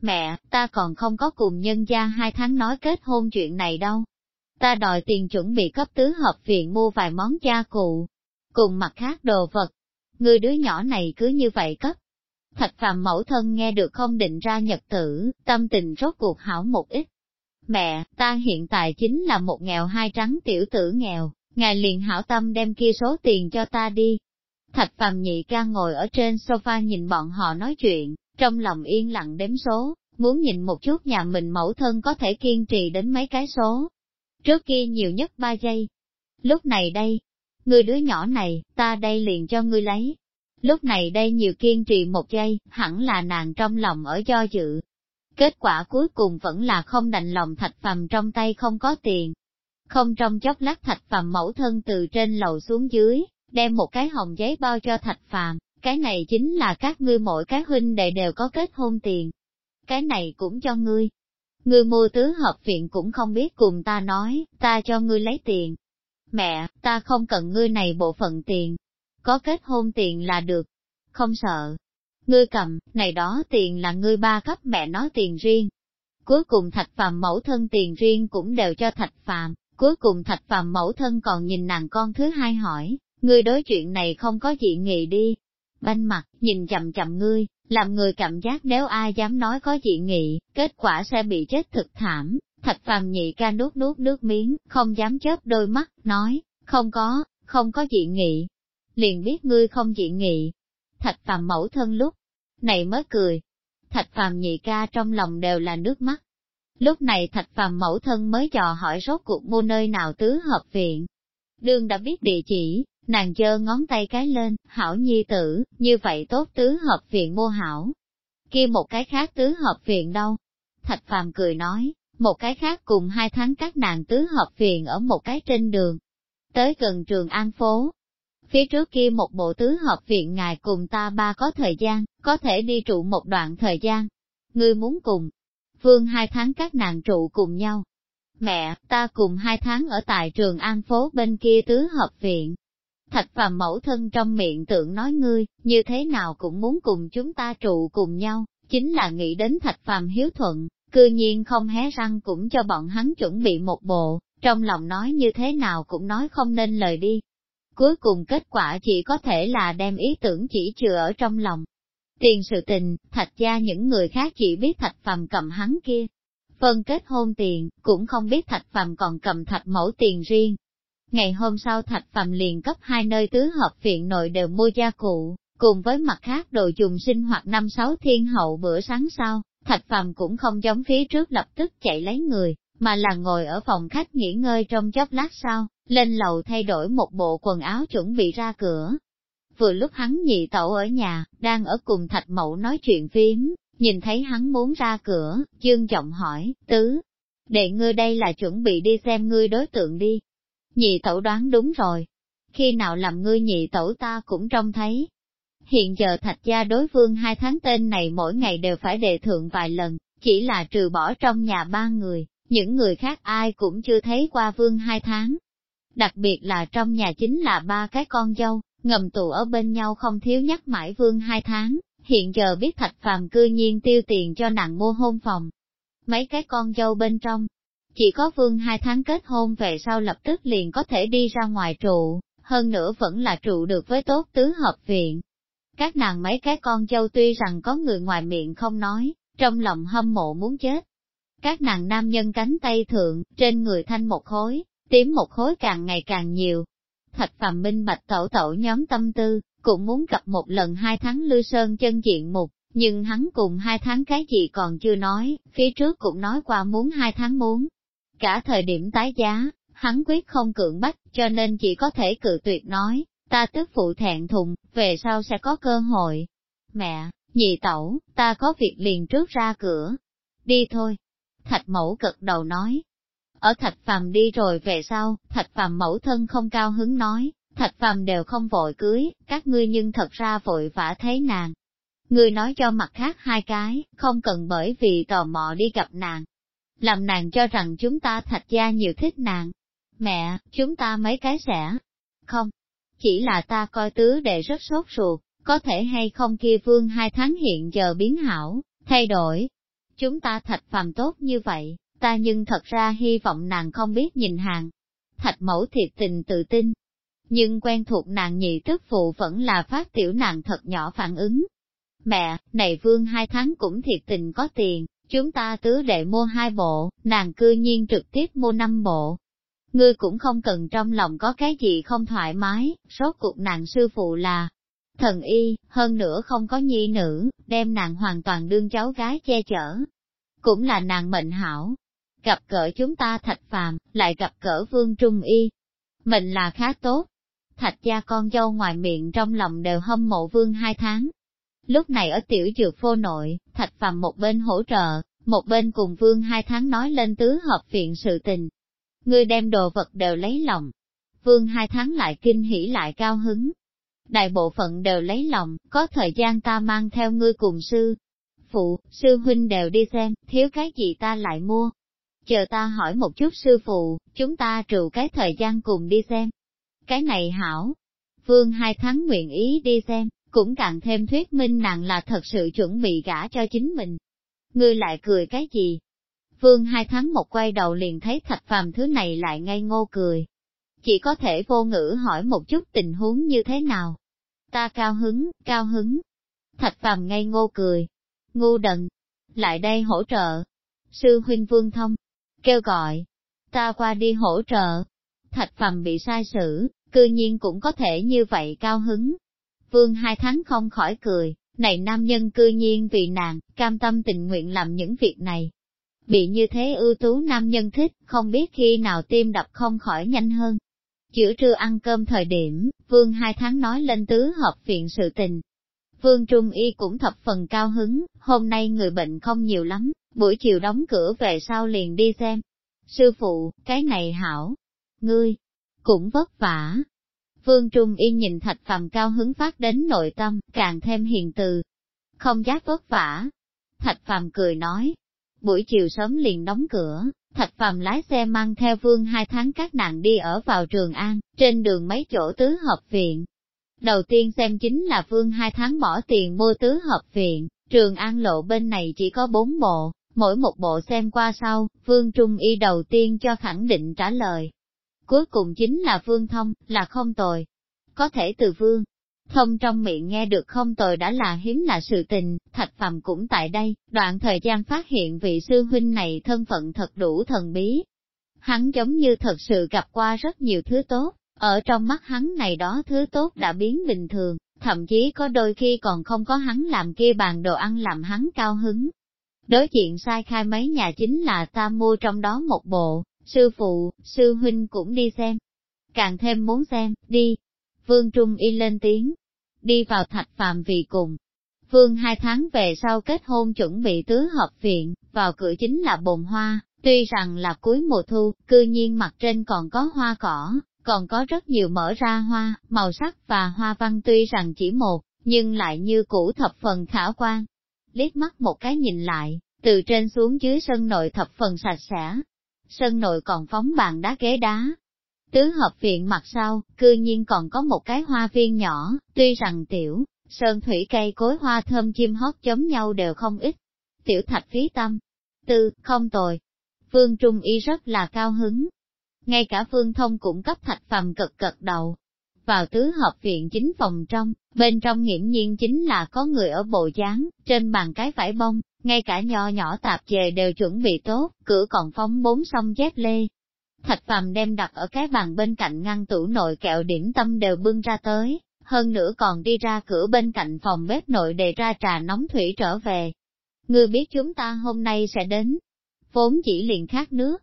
Speaker 1: Mẹ, ta còn không có cùng nhân gia hai tháng nói kết hôn chuyện này đâu. Ta đòi tiền chuẩn bị cấp tứ hợp viện mua vài món gia cụ, cùng mặt khác đồ vật. Người đứa nhỏ này cứ như vậy cấp. Thạch phàm mẫu thân nghe được không định ra nhật tử, tâm tình rốt cuộc hảo một ít, Mẹ, ta hiện tại chính là một nghèo hai trắng tiểu tử nghèo, ngài liền hảo tâm đem kia số tiền cho ta đi. Thạch phàm nhị ca ngồi ở trên sofa nhìn bọn họ nói chuyện, trong lòng yên lặng đếm số, muốn nhìn một chút nhà mình mẫu thân có thể kiên trì đến mấy cái số. Trước kia nhiều nhất ba giây. Lúc này đây, người đứa nhỏ này, ta đây liền cho ngươi lấy. Lúc này đây nhiều kiên trì một giây, hẳn là nàng trong lòng ở do dự. Kết quả cuối cùng vẫn là không đành lòng thạch phàm trong tay không có tiền. Không trong chốc lát thạch phàm mẫu thân từ trên lầu xuống dưới, đem một cái hồng giấy bao cho thạch phàm, cái này chính là các ngươi mỗi cái huynh đệ đều có kết hôn tiền. Cái này cũng cho ngươi. Ngươi mua tứ hợp viện cũng không biết cùng ta nói, ta cho ngươi lấy tiền. Mẹ, ta không cần ngươi này bộ phận tiền. Có kết hôn tiền là được. Không sợ. Ngươi cầm, này đó tiền là ngươi ba cấp mẹ nói tiền riêng. Cuối cùng thạch phàm mẫu thân tiền riêng cũng đều cho thạch phàm, cuối cùng thạch phàm mẫu thân còn nhìn nàng con thứ hai hỏi, ngươi đối chuyện này không có dị nghị đi, banh mặt, nhìn chậm chậm ngươi, làm người cảm giác nếu ai dám nói có dị nghị, kết quả sẽ bị chết thực thảm. Thạch phàm nhị ca nuốt nuốt nước miếng, không dám chớp đôi mắt, nói, không có, không có dị nghị. Liền biết ngươi không dị nghị. Thạch phàm mẫu thân lúc này mới cười. Thạch phàm nhị ca trong lòng đều là nước mắt. Lúc này thạch phàm mẫu thân mới dò hỏi rốt cuộc mua nơi nào tứ hợp viện. Đương đã biết địa chỉ, Nàng giơ ngón tay cái lên, hảo nhi tử, như vậy tốt tứ hợp viện mua hảo. Kia một cái khác tứ hợp viện đâu? Thạch phàm cười nói, một cái khác cùng hai tháng các nàng tứ hợp viện ở một cái trên đường. Tới gần trường An Phố. Phía trước kia một bộ tứ hợp viện ngài cùng ta ba có thời gian, có thể đi trụ một đoạn thời gian. Ngươi muốn cùng. Vương hai tháng các nàng trụ cùng nhau. Mẹ, ta cùng hai tháng ở tại trường An Phố bên kia tứ hợp viện, Thạch phàm mẫu thân trong miệng tượng nói ngươi, như thế nào cũng muốn cùng chúng ta trụ cùng nhau, chính là nghĩ đến thạch phàm hiếu thuận, cư nhiên không hé răng cũng cho bọn hắn chuẩn bị một bộ, trong lòng nói như thế nào cũng nói không nên lời đi. Cuối cùng kết quả chỉ có thể là đem ý tưởng chỉ chừa ở trong lòng. Tiền sự tình, thạch gia những người khác chỉ biết thạch phàm cầm hắn kia. Phân kết hôn tiền, cũng không biết thạch phàm còn cầm thạch mẫu tiền riêng, Ngày hôm sau Thạch Phạm liền cấp hai nơi tứ hợp viện nội đều mua gia cụ, cùng với mặt khác đồ dùng sinh hoạt năm sáu thiên hậu bữa sáng sau, Thạch Phạm cũng không giống phía trước lập tức chạy lấy người, mà là ngồi ở phòng khách nghỉ ngơi trong chốc lát sau, lên lầu thay đổi một bộ quần áo chuẩn bị ra cửa. Vừa lúc hắn nhị tẩu ở nhà, đang ở cùng Thạch Mậu nói chuyện phím, nhìn thấy hắn muốn ra cửa, dương giọng hỏi, tứ, đệ ngươi đây là chuẩn bị đi xem ngươi đối tượng đi, Nhị tẩu đoán đúng rồi. Khi nào làm ngươi nhị tẩu ta cũng trông thấy. Hiện giờ thạch gia đối phương hai tháng tên này mỗi ngày đều phải đề thượng vài lần, chỉ là trừ bỏ trong nhà ba người, những người khác ai cũng chưa thấy qua vương hai tháng. Đặc biệt là trong nhà chính là ba cái con dâu, ngầm tụ ở bên nhau không thiếu nhắc mãi vương hai tháng, hiện giờ biết thạch phàm cư nhiên tiêu tiền cho nàng mua hôn phòng. Mấy cái con dâu bên trong, chỉ có vương hai tháng kết hôn về sau lập tức liền có thể đi ra ngoài trụ, hơn nữa vẫn là trụ được với tốt tứ hợp viện. Các nàng mấy cái con dâu tuy rằng có người ngoài miệng không nói, trong lòng hâm mộ muốn chết. Các nàng nam nhân cánh tay thượng, trên người thanh một khối, tím một khối càng ngày càng nhiều. Thạch phàm minh bạch tẩu tẩu nhóm tâm tư, cũng muốn gặp một lần hai tháng lư sơn chân diện mục, nhưng hắn cùng hai tháng cái gì còn chưa nói, phía trước cũng nói qua muốn hai tháng muốn, Cả thời điểm tái giá, hắn quyết không cưỡng bách, cho nên chỉ có thể cự tuyệt nói, ta tức phụ thẹn thùng, về sau sẽ có cơ hội. Mẹ, nhị tẩu, ta có việc liền trước ra cửa. Đi thôi. Thạch mẫu cực đầu nói. Ở thạch phàm đi rồi về sau, thạch phàm mẫu thân không cao hứng nói, thạch phàm đều không vội cưới, các ngươi nhưng thật ra vội vã thấy nàng. Ngươi nói cho mặt khác hai cái, không cần bởi vì tò mò đi gặp nàng, làm nàng cho rằng chúng ta thạch gia nhiều thích nàng. Mẹ, chúng ta mấy cái sẽ. Không, chỉ là ta coi tứ đệ rất sốt ruột, có thể hay không kia vương hai tháng hiện giờ biến hảo, thay đổi. Chúng ta thạch phàm tốt như vậy, ta nhưng thật ra hy vọng nàng không biết nhìn hàng. Thạch mẫu thiệt tình tự tin. Nhưng quen thuộc nàng nhị tức phụ vẫn là phát tiểu nàng thật nhỏ phản ứng. Mẹ, này vương hai tháng cũng thiệt tình có tiền, Chúng ta tứ đệ mua hai bộ, nàng cư nhiên trực tiếp mua năm bộ. Ngươi cũng không cần trong lòng có cái gì không thoải mái, rốt cuộc nàng sư phụ là thần y, hơn nữa không có nhi nữ, đem nàng hoàn toàn đương cháu gái che chở. Cũng là nàng mệnh hảo. Gặp cỡ chúng ta thạch phàm, lại gặp cỡ vương trung y. Mệnh là khá tốt. thạch gia con dâu ngoài miệng trong lòng đều hâm mộ vương hai tháng. Lúc này ở tiểu dược phô nội, thạch phàm một bên hỗ trợ, một bên cùng vương hai tháng nói lên tứ hợp viện sự tình. Ngươi đem đồ vật đều lấy lòng. Vương hai tháng lại kinh hỉ lại cao hứng. Đại bộ phận đều lấy lòng, có thời gian ta mang theo ngươi cùng sư. Phụ, sư huynh đều đi xem, thiếu cái gì ta lại mua. Chờ ta hỏi một chút sư phụ, chúng ta trụ cái thời gian cùng đi xem. Cái này hảo. Vương hai tháng nguyện ý đi xem, cũng càng thêm thuyết minh nàng là thật sự chuẩn bị gả cho chính mình. Ngươi lại cười cái gì? Vương hai tháng một quay đầu liền thấy thạch phàm thứ này lại ngây ngô cười. Chỉ có thể vô ngữ hỏi một chút tình huống như thế nào. Ta cao hứng, cao hứng. Thạch phàm ngây ngô cười. Ngu đần. Lại đây hỗ trợ. Sư huynh vương thông. Kêu gọi. Ta qua đi hỗ trợ. Thạch phàm bị sai sử, cư nhiên cũng có thể như vậy cao hứng. Vương hai tháng không khỏi cười, này nam nhân cư nhiên vì nàng, cam tâm tình nguyện làm những việc này. Bị như thế ưu tú nam nhân thích, không biết khi nào tim đập không khỏi nhanh hơn. Giữa trưa ăn cơm thời điểm, vương hai tháng nói lên tứ hợp viện sự tình. Vương Trung Y cũng thập phần cao hứng, hôm nay người bệnh không nhiều lắm, buổi chiều đóng cửa về sau liền đi xem. Sư phụ, cái này hảo. Ngươi, cũng vất vả, Vương Trung Yên nhìn thạch phàm cao hứng phát đến nội tâm, càng thêm hiền từ. Không giác vất vả. Thạch phàm cười nói. Buổi chiều sớm liền đóng cửa, thạch phàm lái xe mang theo vương hai tháng các nạn đi ở vào Trường An, trên đường mấy chỗ tứ hợp viện. Đầu tiên xem chính là vương hai tháng bỏ tiền mua tứ hợp viện, Trường An lộ bên này chỉ có bốn bộ, mỗi một bộ xem qua sau, vương trung y đầu tiên cho khẳng định trả lời, Cuối cùng chính là Vương Thông, là không tồi. Có thể từ Vương Thông trong miệng nghe được không tồi đã là hiếm là sự tình, Thạch Phàm cũng tại đây, đoạn thời gian phát hiện vị sư huynh này thân phận thật đủ thần bí. Hắn giống như thật sự gặp qua rất nhiều thứ tốt, ở trong mắt hắn này đó thứ tốt đã biến bình thường, thậm chí có đôi khi còn không có hắn làm kia bàn đồ ăn làm hắn cao hứng. Đối diện sai khai mấy nhà chính là ta mua trong đó một bộ, sư phụ, sư huynh cũng đi xem. Càng thêm muốn xem, đi. Vương Trung Y lên tiếng, đi vào thạch phạm vị cùng. Vương hai tháng về sau kết hôn chuẩn bị tứ hợp viện, vào cửa chính là bồn hoa, tuy rằng là cuối mùa thu, cư nhiên mặt trên còn có hoa cỏ, còn có rất nhiều mở ra hoa, màu sắc và hoa văn tuy rằng chỉ một, nhưng lại như cũ thập phần khả quan. Liếc mắt một cái nhìn lại, từ trên xuống dưới sân nội thập phần sạch sẽ, sân nội còn phóng bàn đá ghế đá. Tứ hợp viện mặt sau, cư nhiên còn có một cái hoa viên nhỏ, tuy rằng tiểu, sơn thủy cây cối hoa thơm chim hót chấm nhau đều không ít. Tiểu thạch phí tâm. Tư, không tồi. vương Trung Y rất là cao hứng. Ngay cả vương Thông cũng cấp thạch phàm cực cực đầu. Vào tứ hợp viện chính phòng trong, bên trong nghiễm nhiên chính là có người ở bộ dáng, trên bàn cái vải bông, ngay cả nho nhỏ tạp dề đều chuẩn bị tốt, cửa còn phóng bốn song dép lê. Thạch phàm đem đặt ở cái bàn bên cạnh ngăn tủ nội kẹo điểm tâm đều bưng ra tới, hơn nữa còn đi ra cửa bên cạnh phòng bếp nội để ra trà nóng thủy trở về. Ngươi biết chúng ta hôm nay sẽ đến, vốn chỉ liền khát nước.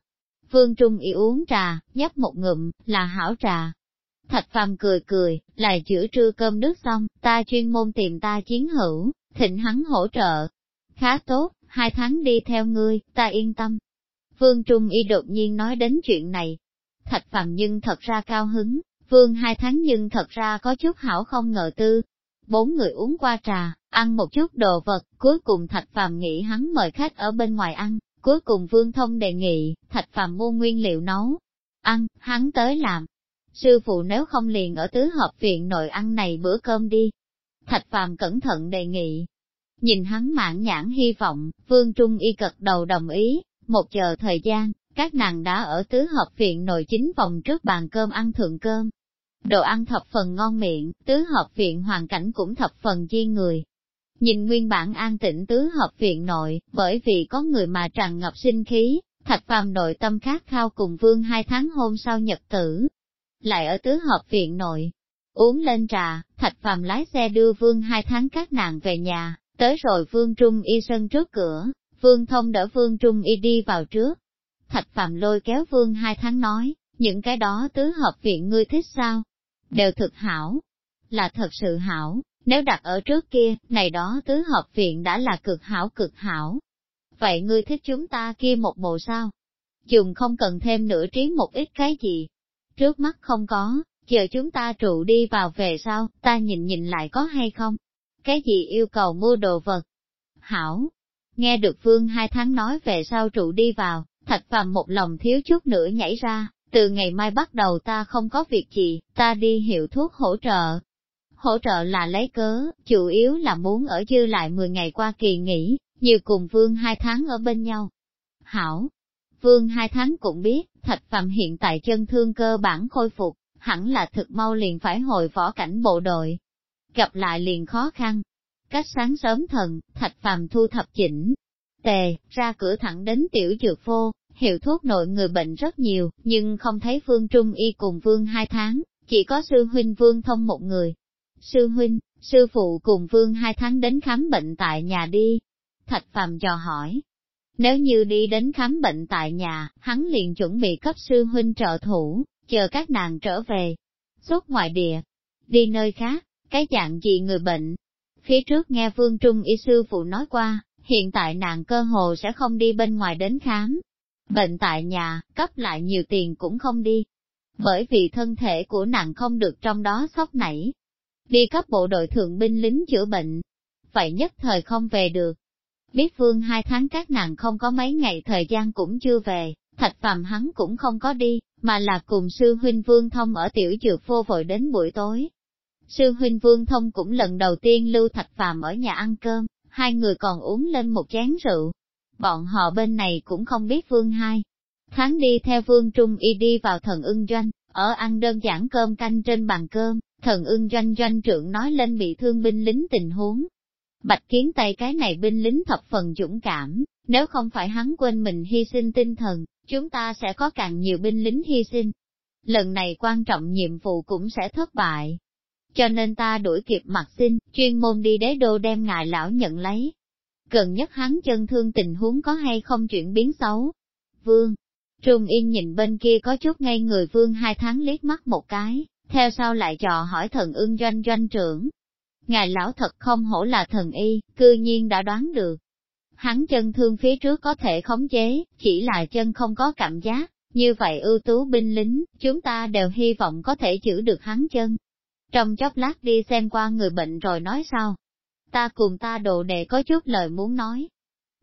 Speaker 1: Vương Trung y uống trà, nhấp một ngụm, là hảo trà. Thạch phàm cười cười, lại chữa trưa cơm nước xong, ta chuyên môn tìm ta chiến hữu, thịnh hắn hỗ trợ, Khá tốt, hai tháng đi theo ngươi, ta yên tâm. Vương Trung Y đột nhiên nói đến chuyện này. Thạch Phạm nhưng thật ra cao hứng, Vương hai tháng nhưng thật ra có chút hảo không ngờ tư. Bốn người uống qua trà, ăn một chút đồ vật, cuối cùng Thạch Phạm nghĩ hắn mời khách ở bên ngoài ăn, cuối cùng Vương Thông đề nghị, Thạch Phạm mua nguyên liệu nấu. Ăn, hắn tới làm. Sư phụ nếu không liền ở tứ hợp viện nội ăn này bữa cơm đi. Thạch Phạm cẩn thận đề nghị, Nhìn hắn mãn nhãn hy vọng, Vương Trung Y cật đầu đồng ý, một giờ thời gian, các nàng đã ở tứ hợp viện nội chính vòng trước bàn cơm ăn thượng cơm. Đồ ăn thập phần ngon miệng, tứ hợp viện hoàn cảnh cũng thập phần chi người. Nhìn nguyên bản an tĩnh tứ hợp viện nội, bởi vì có người mà tràn ngập sinh khí, thạch phàm nội tâm khát khao cùng vương hai tháng hôm sau nhật tử. Lại ở tứ hợp viện nội, uống lên trà, thạch phàm lái xe đưa vương hai tháng các nàng về nhà, Tới rồi Vương Trung Y sân trước cửa, Vương Thông đỡ Vương Trung Y đi vào trước. Thạch Phạm lôi kéo Vương hai tháng nói, những cái đó tứ hợp viện ngươi thích sao? đều thực hảo, là thật sự hảo, nếu đặt ở trước kia, này đó tứ hợp viện đã là cực hảo cực hảo. Vậy ngươi thích chúng ta kia một bộ sao? Dùng không cần thêm nửa trí một ít cái gì. Trước mắt không có, chờ chúng ta trụ đi vào về sau, ta nhìn nhìn lại có hay không? Cái gì yêu cầu mua đồ vật? Hảo! Nghe được Vương hai tháng nói về sau trụ đi vào, thạch phàm một lòng thiếu chút nữa nhảy ra, từ ngày mai bắt đầu ta không có việc gì, ta đi hiệu thuốc hỗ trợ. Hỗ trợ là lấy cớ, chủ yếu là muốn ở dư lại 10 ngày qua kỳ nghỉ, nhiều cùng Vương hai tháng ở bên nhau. Hảo! Vương hai tháng cũng biết, thạch phàm hiện tại chân thương cơ bản khôi phục, hẳn là thực mau liền phải hồi võ cảnh bộ đội. Gặp lại liền khó khăn. Cách sáng sớm thần, thạch phàm thu thập chỉnh. Tề, ra cửa thẳng đến tiểu dược phô, hiệu thuốc nội người bệnh rất nhiều, nhưng không thấy Vương Trung Y cùng Vương hai tháng, chỉ có sư huynh Vương thông một người. Sư huynh, sư phụ cùng Vương hai tháng đến khám bệnh tại nhà đi. Thạch phàm dò hỏi. Nếu như đi đến khám bệnh tại nhà, hắn liền chuẩn bị cấp sư huynh trợ thủ, chờ các nàng trở về. Xuất ngoại địa, đi nơi khác, cái dạng gì người bệnh. Phía trước nghe Vương Trung y sư phụ nói qua, hiện tại nàng cơ hồ sẽ không đi bên ngoài đến khám. Bệnh tại nhà, cấp lại nhiều tiền cũng không đi. Bởi vì thân thể của nàng không được trong đó sốc nảy. Đi cấp bộ đội thượng binh lính chữa bệnh. Vậy nhất thời không về được. Biết vương hai tháng các nàng không có mấy ngày thời gian cũng chưa về, thạch phàm hắn cũng không có đi, mà là cùng sư huynh Vương Thông ở tiểu dược phô vội đến buổi tối. Sư huynh Vương Thông cũng lần đầu tiên lưu thạch phàm ở nhà ăn cơm, hai người còn uống lên một chén rượu. Bọn họ bên này cũng không biết Vương hai. Tháng đi theo Vương Trung y đi vào thần ưng doanh, ở ăn đơn giản cơm canh trên bàn cơm, thần ưng doanh doanh trưởng nói lên bị thương binh lính tình huống. Bạch kiến tay cái này binh lính thập phần dũng cảm, nếu không phải hắn quên mình hy sinh tinh thần, chúng ta sẽ có càng nhiều binh lính hy sinh. Lần này quan trọng nhiệm vụ cũng sẽ thất bại. Cho nên ta đuổi kịp mặt xin, chuyên môn đi đế đô đem ngài lão nhận lấy. Gần nhất hắn chân thương tình huống có hay không chuyển biến xấu. Vương, Trung Yên nhìn bên kia có chút ngay người vương hai tháng liếc mắt một cái, theo sau lại trò hỏi thần ưng doanh doanh trưởng. Ngài lão thật không hổ là thần y, cư nhiên đã đoán được. Hắn chân thương phía trước có thể khống chế, chỉ là chân không có cảm giác, như vậy ưu tú binh lính, chúng ta đều hy vọng có thể giữ được hắn chân. Trong chốc lát đi xem qua người bệnh rồi nói sao. Ta cùng ta đồ đệ có chút lời muốn nói.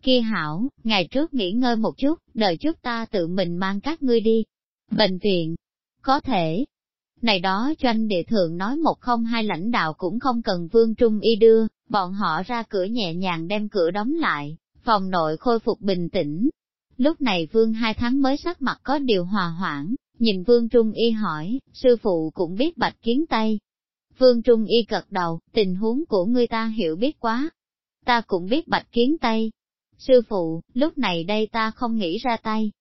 Speaker 1: Kia hảo, ngày trước nghỉ ngơi một chút, đợi chút ta tự mình mang các ngươi đi. Bệnh viện, có thể. Này đó doanh địa thượng nói một không hai lãnh đạo cũng không cần vương trung y đưa, bọn họ ra cửa nhẹ nhàng đem cửa đóng lại, phòng nội khôi phục bình tĩnh. Lúc này vương hai tháng mới sắc mặt có điều hòa hoãn, nhìn vương trung y hỏi, sư phụ cũng biết bạch kiến tay. Vương trung y cật đầu, tình huống của ngươi ta hiểu biết quá. Ta cũng biết bạch kiến tay. Sư phụ, lúc này đây ta không nghĩ ra tay.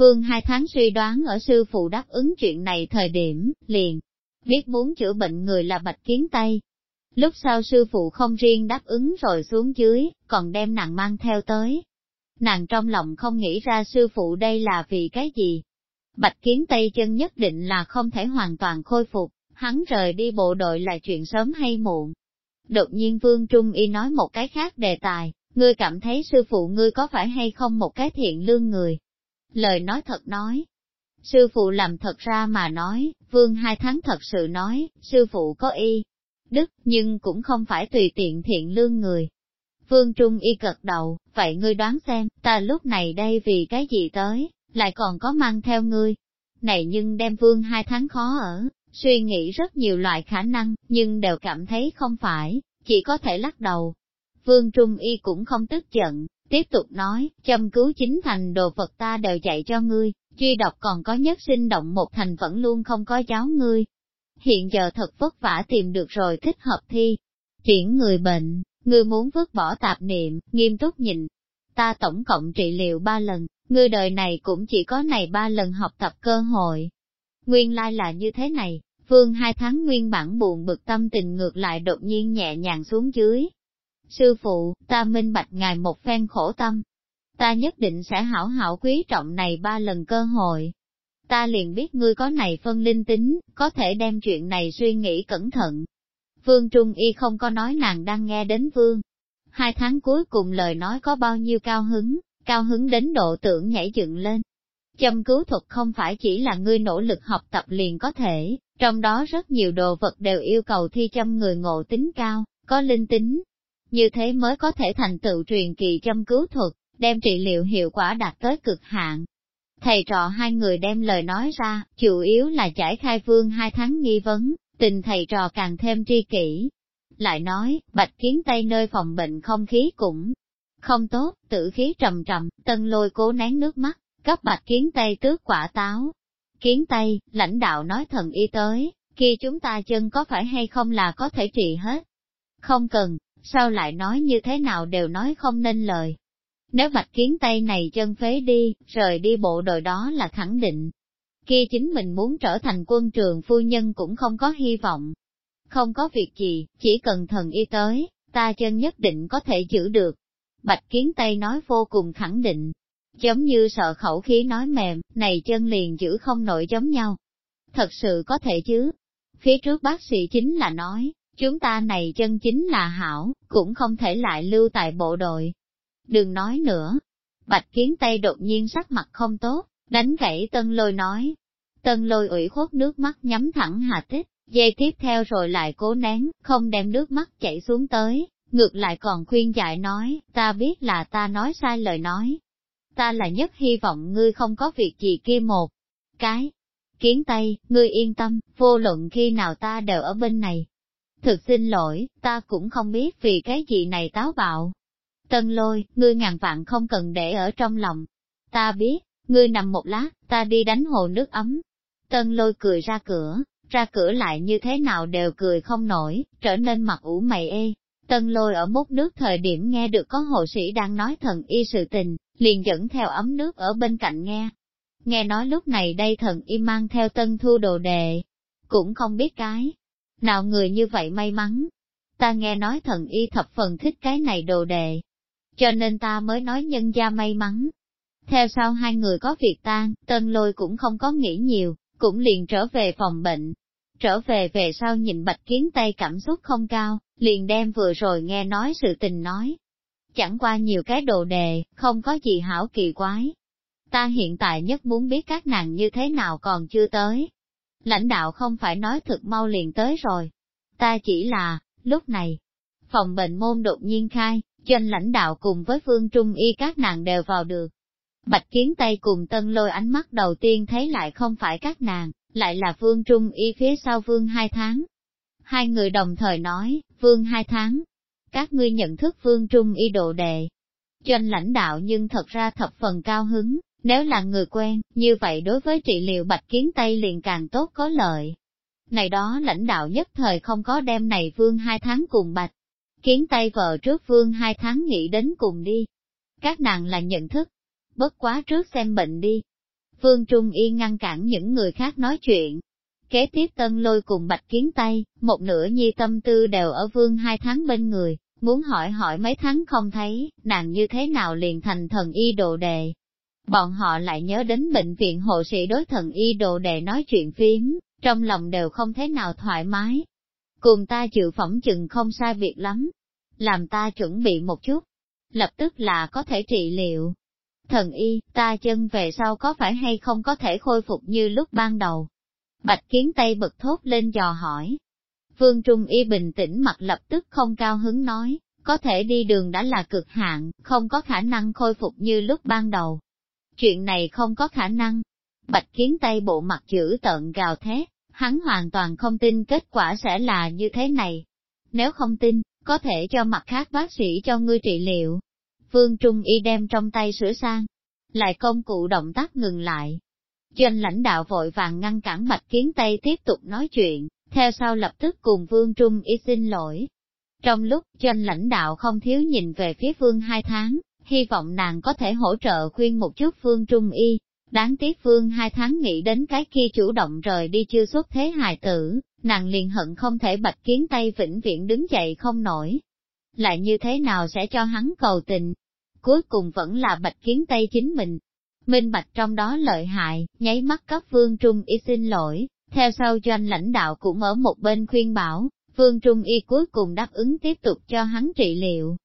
Speaker 1: Vương hai tháng suy đoán ở sư phụ đáp ứng chuyện này thời điểm, liền, biết muốn chữa bệnh người là bạch kiến tay, Lúc sau sư phụ không riêng đáp ứng rồi xuống dưới, còn đem nàng mang theo tới. Nàng trong lòng không nghĩ ra sư phụ đây là vì cái gì. Bạch kiến tay chân nhất định là không thể hoàn toàn khôi phục, hắn rời đi bộ đội là chuyện sớm hay muộn. Đột nhiên Vương Trung Y nói một cái khác đề tài, ngươi cảm thấy sư phụ ngươi có phải hay không một cái thiện lương người. Lời nói thật nói. Sư phụ làm thật ra mà nói, Vương hai tháng thật sự nói, sư phụ có y, đức, nhưng cũng không phải tùy tiện thiện lương người. Vương Trung y gật đầu, vậy ngươi đoán xem, ta lúc này đây vì cái gì tới, lại còn có mang theo ngươi. Này nhưng đem vương hai tháng khó ở, suy nghĩ rất nhiều loại khả năng, nhưng đều cảm thấy không phải, chỉ có thể lắc đầu. Vương Trung y cũng không tức giận, tiếp tục nói, châm cứu chính thành đồ vật ta đều dạy cho ngươi, truy độc còn có nhất sinh động một thành vẫn luôn không có giáo ngươi, hiện giờ thật vất vả tìm được rồi thích hợp thi. Chuyển người bệnh, ngươi muốn vứt bỏ tạp niệm, nghiêm túc nhìn. Ta tổng cộng trị liệu ba lần, ngươi đời này cũng chỉ có này ba lần học tập cơ hội. Nguyên lai là như thế này, Phương hai tháng nguyên bản buồn bực tâm tình ngược lại đột nhiên nhẹ nhàng xuống dưới. Sư phụ, ta minh bạch ngài một phen khổ tâm. Ta nhất định sẽ hảo hảo quý trọng này ba lần cơ hội. ta liền biết ngươi có này phân linh tính, có thể đem chuyện này suy nghĩ cẩn thận. Vương Trung Y không có nói nàng đang nghe đến Vương. Hai tháng cuối cùng lời nói có bao nhiêu cao hứng, cao hứng đến độ tưởng nhảy dựng lên. Châm cứu thuật không phải chỉ là ngươi nỗ lực học tập liền có thể, trong đó rất nhiều đồ vật đều yêu cầu thi châm người ngộ tính cao, có linh tính. Như thế mới có thể thành tựu truyền kỳ châm cứu thuật, đem trị liệu hiệu quả đạt tới cực hạn. Thầy trò hai người đem lời nói ra, chủ yếu là giải khai vương hai tháng nghi vấn, tình thầy trò càng thêm tri kỷ. Lại nói, bạch kiến tây nơi phòng bệnh không khí cũng không tốt, tử khí trầm trầm, tân lôi cố nén nước mắt, cấp bạch kiến tây tước quả táo. Kiến tây, lãnh đạo nói thần y tới, kia chúng ta chân có phải hay không là có thể trị hết. Không cần, sao lại nói như thế nào đều nói không nên lời. Nếu bạch kiến tây này chân phế đi, rời đi bộ đội đó là khẳng định. Kia chính mình muốn trở thành quân trường phu nhân cũng không có hy vọng. Không có việc gì, chỉ cần thần y tới, ta chân nhất định có thể giữ được. Bạch kiến tây nói vô cùng khẳng định, giống như sợ khẩu khí nói mềm, này chân liền giữ không nổi giống nhau. Thật sự có thể chứ. Phía trước bác sĩ chính là nói, chúng ta này chân chính là hảo, cũng không thể lại lưu tại bộ đội. Đừng nói nữa. Bạch kiến tây đột nhiên sắc mặt không tốt, đánh gãy tân lôi nói. Tân lôi ủy khuất nước mắt nhắm thẳng hà tích, dây tiếp theo rồi lại cố nén, không đem nước mắt chảy xuống tới, ngược lại còn khuyên dạy nói, ta biết là ta nói sai lời nói, ta là nhất hy vọng ngươi không có việc gì kia một. Cái, kiến tây, ngươi yên tâm, vô luận khi nào ta đều ở bên này. Thực xin lỗi, ta cũng không biết vì cái gì này táo bạo. Tân lôi, ngươi ngàn vạn không cần để ở trong lòng. Ta biết, ngươi nằm một lát, ta đi đánh hồ nước ấm. Tân lôi cười ra cửa, ra cửa lại như thế nào đều cười không nổi, trở nên mặt ủ mày ê. Tân lôi ở múc nước thời điểm nghe được có hộ sĩ đang nói thần y sự tình, liền dẫn theo ấm nước ở bên cạnh nghe. Nghe nói lúc này đây thần y mang theo tân thu đồ đề, cũng không biết cái. Nào người như vậy may mắn. Ta nghe nói thần y thập phần thích cái này đồ đề. Cho nên ta mới nói nhân gia may mắn. Theo sau hai người có việc tan, tân lôi cũng không có nghĩ nhiều, cũng liền trở về phòng bệnh. Trở về về sau nhìn bạch kiến tay cảm xúc không cao, liền đem vừa rồi nghe nói sự tình nói, chẳng qua nhiều cái đồ đề, không có gì hảo kỳ quái. Ta hiện tại nhất muốn biết các nàng như thế nào còn chưa tới. Lãnh đạo không phải nói thực mau liền tới rồi. Ta chỉ là, lúc này, phòng bệnh môn đột nhiên khai, trên lãnh đạo cùng với phương trung y các nàng đều vào được. Bạch kiến tay cùng tân lôi ánh mắt đầu tiên thấy lại không phải các nàng, lại là phương trung y phía sau vương hai tháng. Hai người đồng thời nói, vương hai tháng, các ngươi nhận thức vương trung y độ đệ. Trên lãnh đạo nhưng thật ra thập phần cao hứng, nếu là người quen, như vậy đối với trị liệu bạch kiến Tây liền càng tốt có lợi. Này đó lãnh đạo nhất thời không có đem này vương hai tháng cùng bạch. Kiến Tây vợ trước vương hai tháng nghĩ đến cùng đi. Các nàng là nhận thức. Bất quá trước xem bệnh đi. Vương Trung Y ngăn cản những người khác nói chuyện, Kế tiếp tân lôi cùng bạch kiến tay, một nửa nhi tâm tư đều ở vương hai tháng bên người, muốn hỏi hỏi mấy tháng không thấy, nàng như thế nào liền thành thần y đồ đề. Bọn họ lại nhớ đến bệnh viện hộ sĩ đối thần y đồ để nói chuyện phiếm trong lòng đều không thế nào thoải mái. Cùng ta chịu phỏng chừng không sai biệt lắm, làm ta chuẩn bị một chút, lập tức là có thể trị liệu. Thần y, ta chân về sau có phải hay không có thể khôi phục như lúc ban đầu, Bạch kiến tay bật thốt lên dò hỏi. Vương Trung Y bình tĩnh mặt lập tức không cao hứng nói, có thể đi đường đã là cực hạn, không có khả năng khôi phục như lúc ban đầu. Chuyện này không có khả năng. Bạch kiến tay bộ mặt chữ tận gào thét, hắn hoàn toàn không tin kết quả sẽ là như thế này. Nếu không tin, có thể cho mặt khác bác sĩ cho ngươi trị liệu. Vương Trung Y đem trong tay sửa sang, lại công cụ động tác ngừng lại, Doanh lãnh đạo vội vàng ngăn cản Bạch Kiến Tây tiếp tục nói chuyện, theo sau lập tức cùng Vương Trung y xin lỗi. Trong lúc doanh lãnh đạo không thiếu nhìn về phía Vương hai tháng, hy vọng nàng có thể hỗ trợ khuyên một chút phương Trung y. Đáng tiếc phương hai tháng nghĩ đến cái kia chủ động rời đi chưa xuất thế hài tử, nàng liền hận không thể Bạch Kiến Tây vĩnh viễn đứng dậy không nổi. Lại như thế nào sẽ cho hắn cầu tình? Cuối cùng vẫn là Bạch Kiến Tây chính mình, minh bạch trong đó lợi hại, nháy mắt cấp Vương Trung Y xin lỗi, theo sau doanh lãnh đạo cũng ở một bên khuyên bảo, Vương Trung Y cuối cùng đáp ứng tiếp tục cho hắn trị liệu.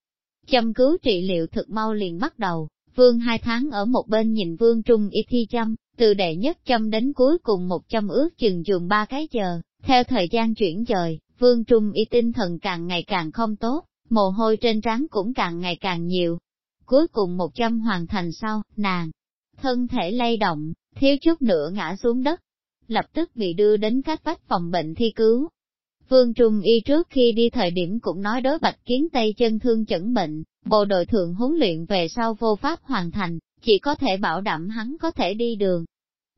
Speaker 1: Châm cứu trị liệu thực mau liền bắt đầu, Vương hai tháng ở một bên nhìn Vương Trung Y thi châm, từ đệ nhất châm đến cuối cùng một châm ước chừng dùng ba cái giờ, theo thời gian chuyển dời, Vương Trung Y tinh thần càng ngày càng không tốt, mồ hôi trên trán cũng càng ngày càng nhiều. Cuối cùng một châm hoàn thành sau, nàng, thân thể lay động, thiếu chút nữa ngã xuống đất, lập tức bị đưa đến cách vách phòng bệnh thi cứu. Vương Trung Y trước khi đi thời điểm cũng nói đối bạch kiến tay chân thương chẩn bệnh, bộ đội thượng huấn luyện về sau vô pháp hoàn thành, chỉ có thể bảo đảm hắn có thể đi đường.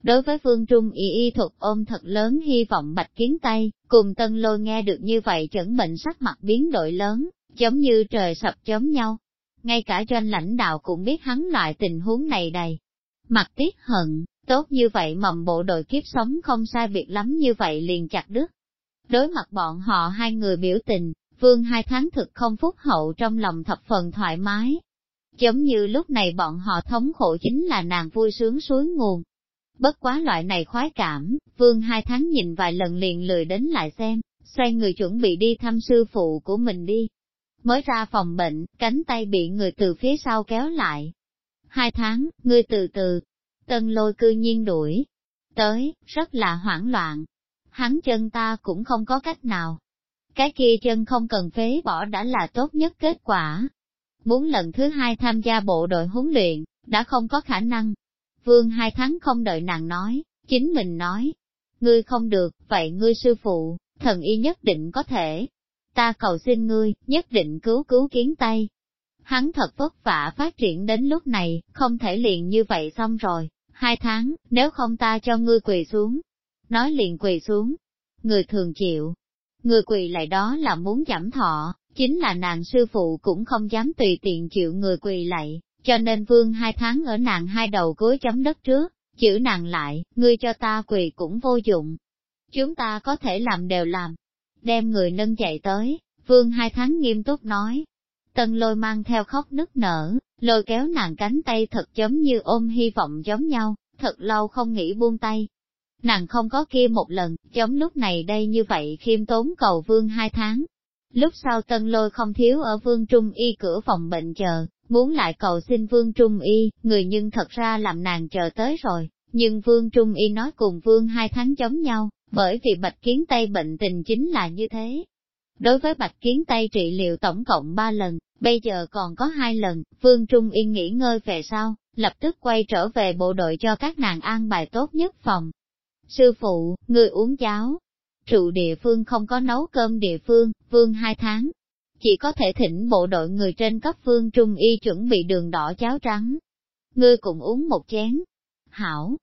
Speaker 1: Đối với Vương Trung Y y thuật ôm thật lớn hy vọng bạch kiến tây cùng tân lôi nghe được như vậy chẩn bệnh sắc mặt biến đổi lớn, giống như trời sập chống nhau. Ngay cả doanh lãnh đạo cũng biết hắn loại tình huống này đầy. Mặt tiếc hận, tốt như vậy mầm bộ đội kiếp sống không sai biệt lắm như vậy liền chặt đứt. Đối mặt bọn họ hai người biểu tình, vương hai tháng thực không phúc hậu trong lòng thập phần thoải mái. Giống như lúc này bọn họ thống khổ chính là nàng vui sướng suối nguồn. Bất quá loại này khoái cảm, vương hai tháng nhìn vài lần liền lười đến lại xem, xoay người chuẩn bị đi thăm sư phụ của mình đi. Mới ra phòng bệnh, cánh tay bị người từ phía sau kéo lại. Hai tháng, ngươi từ từ. Tân lôi cư nhiên đuổi. Tới, rất là hoảng loạn. Hắn chân ta cũng không có cách nào. Cái kia chân không cần phế bỏ đã là tốt nhất kết quả. Muốn lần thứ hai tham gia bộ đội huấn luyện, đã không có khả năng. Vương hai tháng không đợi nàng nói, chính mình nói. Ngươi không được, vậy ngươi sư phụ, thần y nhất định có thể, ta cầu xin ngươi, nhất định cứu cứu kiến tay. Hắn thật vất vả phát triển đến lúc này, không thể liền như vậy xong rồi, hai tháng, nếu không ta cho ngươi quỳ xuống. Nói liền quỳ xuống, người thường chịu. Người quỳ lại đó là muốn giảm thọ, chính là nàng sư phụ cũng không dám tùy tiện chịu người quỳ lại, cho nên vương hai tháng ở nàng hai đầu gối chấm đất trước, chữ nàng lại, ngươi cho ta quỳ cũng vô dụng. Chúng ta có thể làm đều làm, đem người nâng chạy tới, vương hai tháng nghiêm túc nói. Tân lôi mang theo khóc nức nở, lôi kéo nàng cánh tay thật giống như ôm hy vọng giống nhau, thật lâu không nghĩ buông tay. Nàng không có kia một lần, giống lúc này đây như vậy khiêm tốn cầu vương hai tháng. Lúc sau tân lôi không thiếu ở vương trung y cửa phòng bệnh chờ, muốn lại cầu xin vương trung y, người nhưng thật ra làm nàng chờ tới rồi, nhưng vương trung y nói cùng vương hai tháng giống nhau, bởi vì bạch kiến tây bệnh tình chính là như thế. Đối với bạch kiến tây trị liệu tổng cộng ba lần, bây giờ còn có hai lần, Vương Trung y nghỉ ngơi về sau, lập tức quay trở về bộ đội cho các nàng an bài tốt nhất phòng. Sư phụ, người uống cháo. Trụ địa phương không có nấu cơm địa phương, vương hai tháng. Chỉ có thể thỉnh bộ đội người trên cấp phương trung y chuẩn bị đường đỏ cháo trắng. Ngươi cũng uống một chén. Hảo,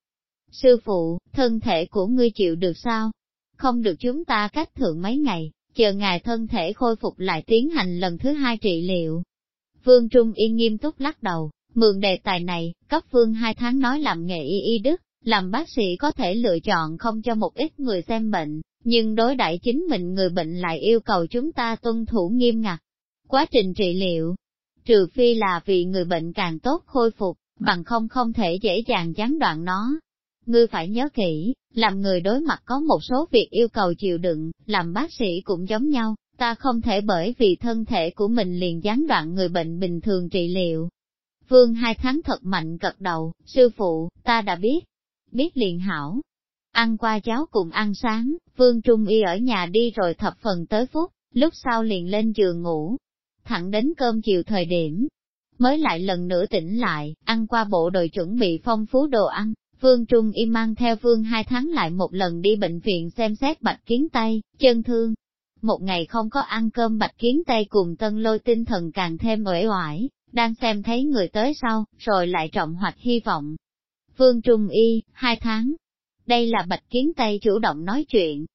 Speaker 1: Sư phụ, thân thể của ngươi chịu được sao? Không được chúng ta cách thượng mấy ngày, chờ ngài thân thể khôi phục lại tiến hành lần thứ hai trị liệu. Vương Trung y nghiêm túc lắc đầu, mượn đề tài này, cấp phương hai tháng nói làm nghệ y y đức, làm bác sĩ có thể lựa chọn không cho một ít người xem bệnh, nhưng đối đại chính mình người bệnh lại yêu cầu chúng ta tuân thủ nghiêm ngặt. Quá trình trị liệu, trừ phi là vì người bệnh càng tốt khôi phục, bằng không không thể dễ dàng gián đoạn nó. Ngươi phải nhớ kỹ, làm người đối mặt có một số việc yêu cầu chịu đựng, làm bác sĩ cũng giống nhau, ta không thể bởi vì thân thể của mình liền gián đoạn người bệnh bình thường trị liệu. Vương hai tháng thật mạnh cật đầu, sư phụ, ta đã biết, biết liền hảo. Ăn qua cháo cùng ăn sáng, Vương Trung Y ở nhà đi rồi thập phần tới phút, lúc sau liền lên giường ngủ. Thẳng đến cơm chiều thời điểm, mới lại lần nữa tỉnh lại, ăn qua bộ đội chuẩn bị phong phú đồ ăn, Vương Trung Y mang theo Vương hai tháng lại một lần đi bệnh viện xem xét bạch kiến tay, chân thương. Một ngày không có ăn cơm bạch kiến tay cùng tân lôi tinh thần càng thêm uể oải, đang xem thấy người tới sau, rồi lại trọng hoạch hy vọng. Vương Trung Y, hai tháng. Đây là bạch kiến Tây chủ động nói chuyện.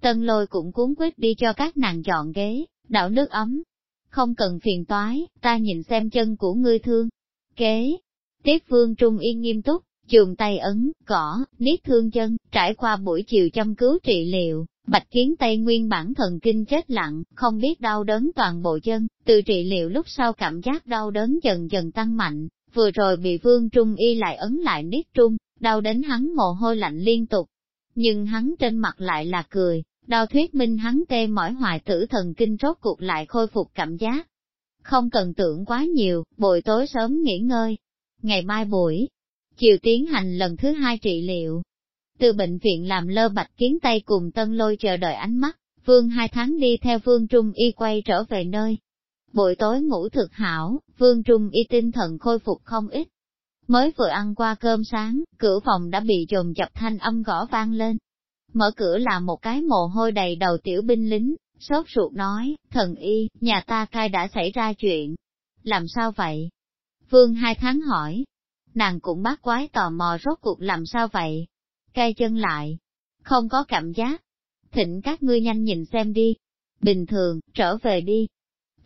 Speaker 1: Tân lôi cũng cuốn quyết đi cho các nàng chọn ghế, đảo nước ấm. Không cần phiền toái, ta nhìn xem chân của ngươi thương. Kế. Tiếp Vương Trung Y nghiêm túc, Dùng tay ấn, cỏ, niết thương chân, trải qua buổi chiều chăm cứu trị liệu, bạch kiến tây nguyên bản thần kinh chết lặng, không biết đau đớn toàn bộ chân, từ trị liệu lúc sau cảm giác đau đớn dần dần tăng mạnh, vừa rồi bị vương trung y lại ấn lại niết trung, đau đến hắn mồ hôi lạnh liên tục. Nhưng hắn trên mặt lại là cười, đau thuyết minh hắn tê mỏi hoài tử thần kinh rốt cuộc lại khôi phục cảm giác. Không cần tưởng quá nhiều, buổi tối sớm nghỉ ngơi. Ngày mai buổi, chiều tiến hành lần thứ hai trị liệu. Từ bệnh viện làm lơ bạch kiến tay cùng tân lôi chờ đợi ánh mắt, vương hai tháng đi theo vương trung y quay trở về nơi. Buổi tối ngủ thực hảo, vương trung y tinh thần khôi phục không ít. Mới vừa ăn qua cơm sáng, cửa phòng đã bị dồn chập thanh âm gõ vang lên. Mở cửa là một cái mồ hôi đầy đầu tiểu binh lính, sốt ruột nói, thần y, nhà ta cai đã xảy ra chuyện. Làm sao vậy? Vương hai tháng hỏi. Nàng cũng bác quái tò mò rốt cuộc làm sao vậy? Cai chân lại. Không có cảm giác. Thịnh các ngươi nhanh nhìn xem đi. Bình thường, trở về đi.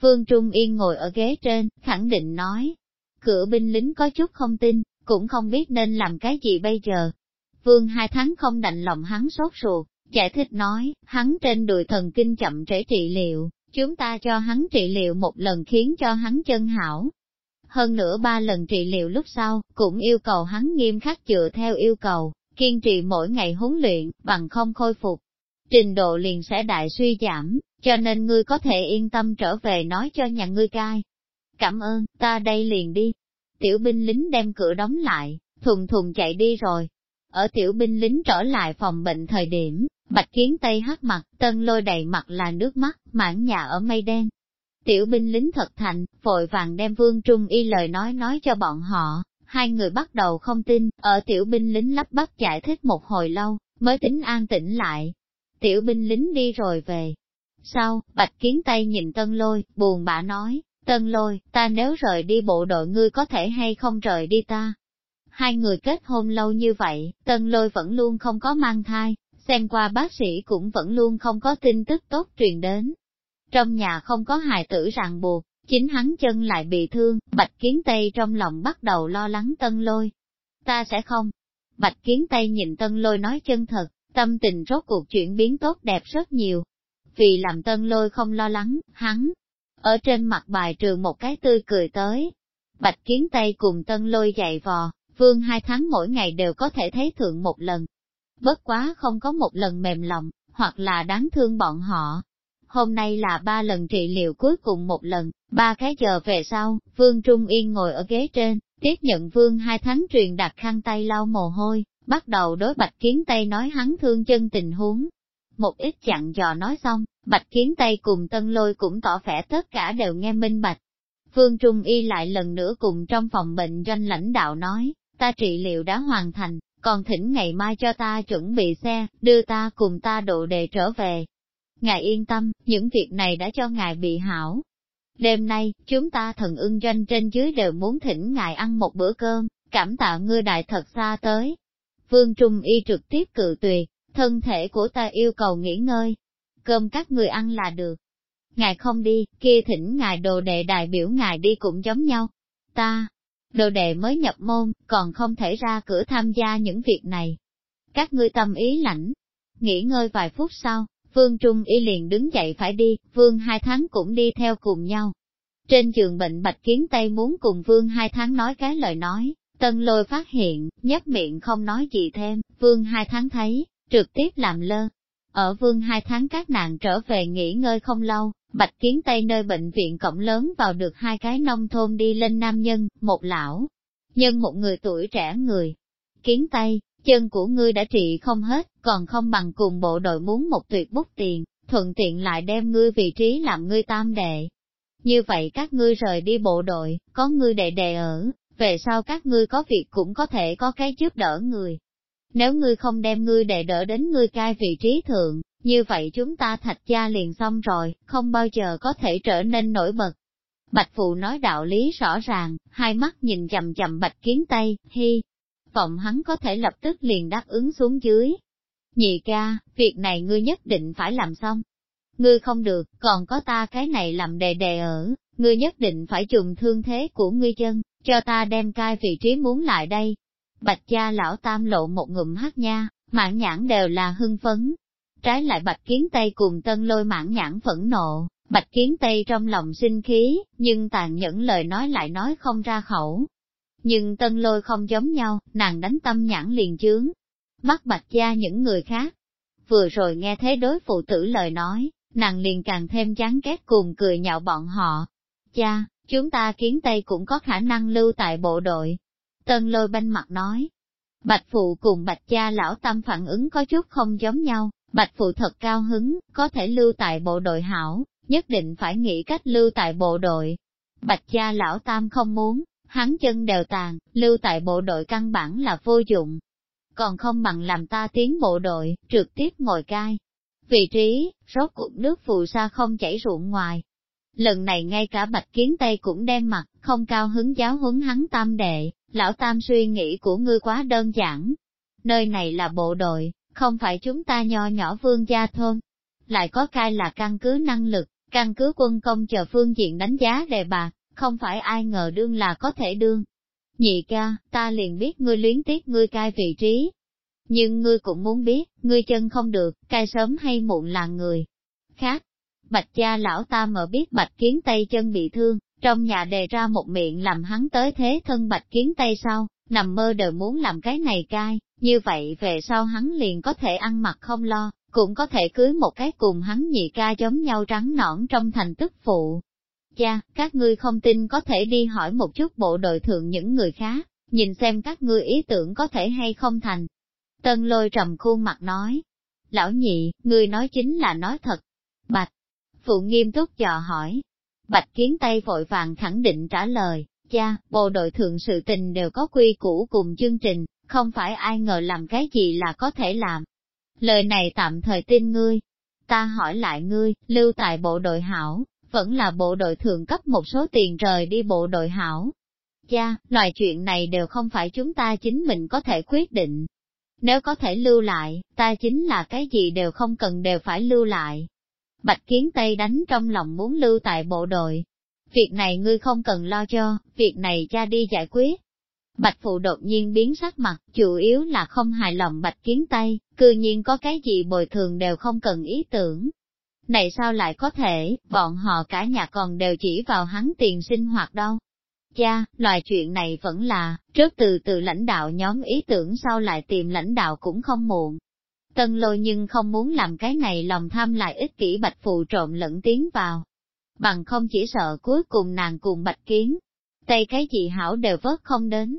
Speaker 1: Vương Trung Yên ngồi ở ghế trên, khẳng định nói. Cửa binh lính có chút không tin, cũng không biết nên làm cái gì bây giờ. Vương hai tháng không đành lòng hắn sốt ruột, Giải thích nói, hắn trên đùi thần kinh chậm trễ trị liệu, chúng ta cho hắn trị liệu một lần khiến cho hắn chân hảo. Hơn nữa ba lần trị liệu lúc sau, cũng yêu cầu hắn nghiêm khắc dựa theo yêu cầu, kiên trì mỗi ngày huấn luyện, bằng không khôi phục. Trình độ liền sẽ đại suy giảm, cho nên ngươi có thể yên tâm trở về nói cho nhà ngươi cai. Cảm ơn, ta đây liền đi. Tiểu binh lính đem cửa đóng lại, thùng thùng chạy đi rồi. Ở tiểu binh lính trở lại phòng bệnh thời điểm, Bạch kiến tây hắt mặt, tân lôi đầy mặt là nước mắt, mãn nhà ở mây đen. Tiểu binh lính thật thành, vội vàng đem vương trung y lời nói nói cho bọn họ, hai người bắt đầu không tin, ở tiểu binh lính lắp bắp giải thích một hồi lâu, mới tính an tĩnh lại. Tiểu binh lính đi rồi về. Sau, bạch kiến tây nhìn tân lôi, buồn bã nói, tân lôi, ta nếu rời đi bộ đội ngươi có thể hay không rời đi ta. Hai người kết hôn lâu như vậy, tân lôi vẫn luôn không có mang thai, xem qua bác sĩ cũng vẫn luôn không có tin tức tốt truyền đến. Trong nhà không có hài tử ràng buộc, chính hắn chân lại bị thương, Bạch Kiến Tây trong lòng bắt đầu lo lắng tân lôi. Ta sẽ không. Bạch Kiến Tây nhìn tân lôi nói chân thật, tâm tình rốt cuộc chuyển biến tốt đẹp rất nhiều. Vì làm tân lôi không lo lắng, hắn, ở trên mặt bài trường một cái tươi cười tới. Bạch Kiến Tây cùng tân lôi dạy vò, vương hai tháng mỗi ngày đều có thể thấy thượng một lần, bất quá không có một lần mềm lòng, hoặc là đáng thương bọn họ. Hôm nay là ba lần trị liệu cuối cùng một lần, ba cái giờ về sau, Vương Trung Yên ngồi ở ghế trên, tiếp nhận Vương hai tháng truyền đặt khăn tay lau mồ hôi, bắt đầu đối Bạch Kiến Tây nói hắn thương chân tình huống. Một ít chặn dò nói xong, Bạch Kiến Tây cùng Tân Lôi cũng tỏ vẻ tất cả đều nghe minh bạch. Vương Trung Y lại lần nữa cùng trong phòng bệnh doanh lãnh đạo nói, ta trị liệu đã hoàn thành, còn thỉnh ngày mai cho ta chuẩn bị xe, đưa ta cùng ta độ đề trở về. Ngài yên tâm, những việc này đã cho ngài bị hảo. Đêm nay, chúng ta thần ưng doanh trên dưới đều muốn thỉnh ngài ăn một bữa cơm, cảm tạ ngươi đại thật xa tới. Vương Trung Y trực tiếp cự tuyệt, thân thể của ta yêu cầu nghỉ ngơi. Cơm các người ăn là được. Ngài không đi, kia thỉnh ngài đồ đệ đại biểu ngài đi cũng giống nhau. Ta, đồ đệ mới nhập môn, còn không thể ra cửa tham gia những việc này. Các ngươi tâm ý lãnh, nghỉ ngơi vài phút sau, Vương Trung Y liền đứng dậy phải đi, Vương hai tháng cũng đi theo cùng nhau. Trên giường bệnh Bạch Kiến Tây muốn cùng Vương hai tháng nói cái lời nói, Tân Lôi phát hiện, nhấp miệng không nói gì thêm, Vương hai tháng thấy, trực tiếp làm lơ. Ở Vương hai tháng các nàng trở về nghỉ ngơi không lâu, Bạch Kiến Tây nơi bệnh viện cổng lớn vào được hai cái nông thôn đi lên nam nhân, một lão, nhân một người tuổi trẻ người. Kiến Tây, chân của ngươi đã trị không hết, còn không bằng cùng bộ đội muốn một tuyệt bút tiền, thuận tiện lại đem ngươi vị trí làm ngươi tam đệ. Như vậy các ngươi rời đi bộ đội, có ngươi đệ đệ ở, về sau các ngươi có việc cũng có thể có cái giúp đỡ người. Nếu ngươi không đem ngươi đệ đỡ đến ngươi cai vị trí thượng, như vậy chúng ta thạch gia liền xong rồi, không bao giờ có thể trở nên nổi bật. Bạch Phụ nói đạo lý rõ ràng, hai mắt nhìn chầm chầm Bạch Kiến Tây, hy, vọng hắn có thể lập tức liền đáp ứng xuống dưới. Nhị ca, việc này ngươi nhất định phải làm xong. Ngươi không được, còn có ta cái này làm đề đề ở, ngươi nhất định phải dùng thương thế của ngươi chân, cho ta đem cai vị trí muốn lại đây. Bạch gia lão tam lộ một ngụm hát nha, mãn nhãn đều là hưng phấn, Trái lại Bạch Kiến Tây cùng tân lôi mãn nhãn phẫn nộ, Bạch Kiến Tây trong lòng sinh khí, nhưng tàn nhẫn lời nói lại nói không ra khẩu. Nhưng tân lôi không giống nhau, nàng đánh tâm nhãn liền chướng. Mắt bạch gia những người khác. Vừa rồi nghe thấy đối phụ tử lời nói, nàng liền càng thêm chán ghét cùng cười nhạo bọn họ. Cha, chúng ta kiến Tây cũng có khả năng lưu tại bộ đội. Tân lôi banh mặt nói. Bạch phụ cùng bạch cha lão tâm phản ứng có chút không giống nhau, bạch phụ thật cao hứng, có thể lưu tại bộ đội hảo, nhất định phải nghĩ cách lưu tại bộ đội. Bạch cha lão tam không muốn, hắn chân đều tàn, lưu tại bộ đội căn bản là vô dụng. Còn không bằng làm ta tiến bộ đội, trực tiếp ngồi cai. Vị trí, rốt cuộc nước phù sa không chảy ruộng ngoài. Lần này ngay cả bạch kiến tây cũng đen mặt, không cao hứng giáo huấn hắn tam đệ, lão tam suy nghĩ của ngươi quá đơn giản. Nơi này là bộ đội, không phải chúng ta nho nhỏ vương gia thôn. Lại có cai là căn cứ năng lực, căn cứ quân công chờ phương diện đánh giá đề bạc, không phải ai ngờ đương là có thể đương. Nhị ca, ta liền biết ngươi luyến tiếc ngươi cai vị trí. Nhưng ngươi cũng muốn biết, ngươi chân không được, cai sớm hay muộn là người. Khác, bạch gia lão ta mở biết bạch kiến tay chân bị thương, trong nhà đề ra một miệng làm hắn tới thế thân bạch kiến tay sau, nằm mơ đời muốn làm cái này cai, như vậy về sau hắn liền có thể ăn mặc không lo, cũng có thể cưới một cái cùng hắn nhị ca giống nhau trắng nõn trong thành tức phụ. Cha, các ngươi không tin có thể đi hỏi một chút bộ đội thượng những người khác, nhìn xem các ngươi ý tưởng có thể hay không thành. Tân lôi trầm khuôn mặt nói, lão nhị, ngươi nói chính là nói thật. Bạch, phụ nghiêm túc dò hỏi. Bạch kiến tay vội vàng khẳng định trả lời, cha, bộ đội thượng sự tình đều có quy củ cùng chương trình, không phải ai ngờ làm cái gì là có thể làm. Lời này tạm thời tin ngươi. Ta hỏi lại ngươi, lưu tại bộ đội hảo, vẫn là bộ đội thường cấp một số tiền rời đi bộ đội hảo. Cha, loại chuyện này đều không phải chúng ta chính mình có thể quyết định. Nếu có thể lưu lại, ta chính là cái gì đều không cần đều phải lưu lại. Bạch Kiến Tây đánh trong lòng muốn lưu tại bộ đội. Việc này ngươi không cần lo cho, việc này cha đi giải quyết. Bạch Phụ đột nhiên biến sắc mặt, chủ yếu là không hài lòng Bạch Kiến Tây, cư nhiên có cái gì bồi thường đều không cần ý tưởng. Này sao lại có thể, bọn họ cả nhà còn đều chỉ vào hắn tiền sinh hoạt đâu. Cha, loại chuyện này vẫn là, trước từ từ lãnh đạo nhóm ý tưởng sau lại tìm lãnh đạo cũng không muộn. Tân lôi nhưng không muốn làm cái này lòng tham lại ích kỷ bạch phụ trộm lẫn tiến vào. Bằng không chỉ sợ cuối cùng nàng cùng bạch kiến. tay cái gì hảo đều vớt không đến.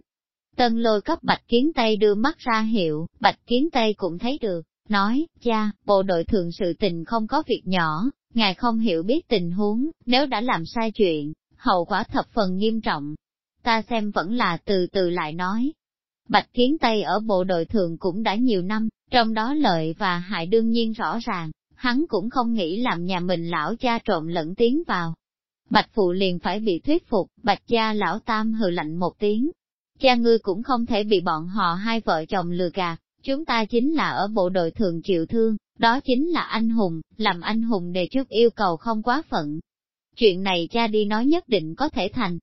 Speaker 1: Tân lôi cấp bạch kiến tay đưa mắt ra hiệu, bạch kiến tay cũng thấy được, nói, cha, bộ đội thường sự tình không có việc nhỏ, ngài không hiểu biết tình huống, nếu đã làm sai chuyện, hậu quả thập phần nghiêm trọng. Ta xem vẫn là từ từ lại nói. Bạch Kiến Tây ở bộ đội thường cũng đã nhiều năm, trong đó lợi và hại đương nhiên rõ ràng, hắn cũng không nghĩ làm nhà mình lão cha trộn lẫn tiếng vào. Bạch Phụ liền phải bị thuyết phục, Bạch gia lão tam hừ lạnh một tiếng. Cha ngươi cũng không thể bị bọn họ hai vợ chồng lừa gạt, chúng ta chính là ở bộ đội thường chịu thương, đó chính là anh hùng, làm anh hùng đề trước yêu cầu không quá phận. Chuyện này cha đi nói nhất định có thể thành.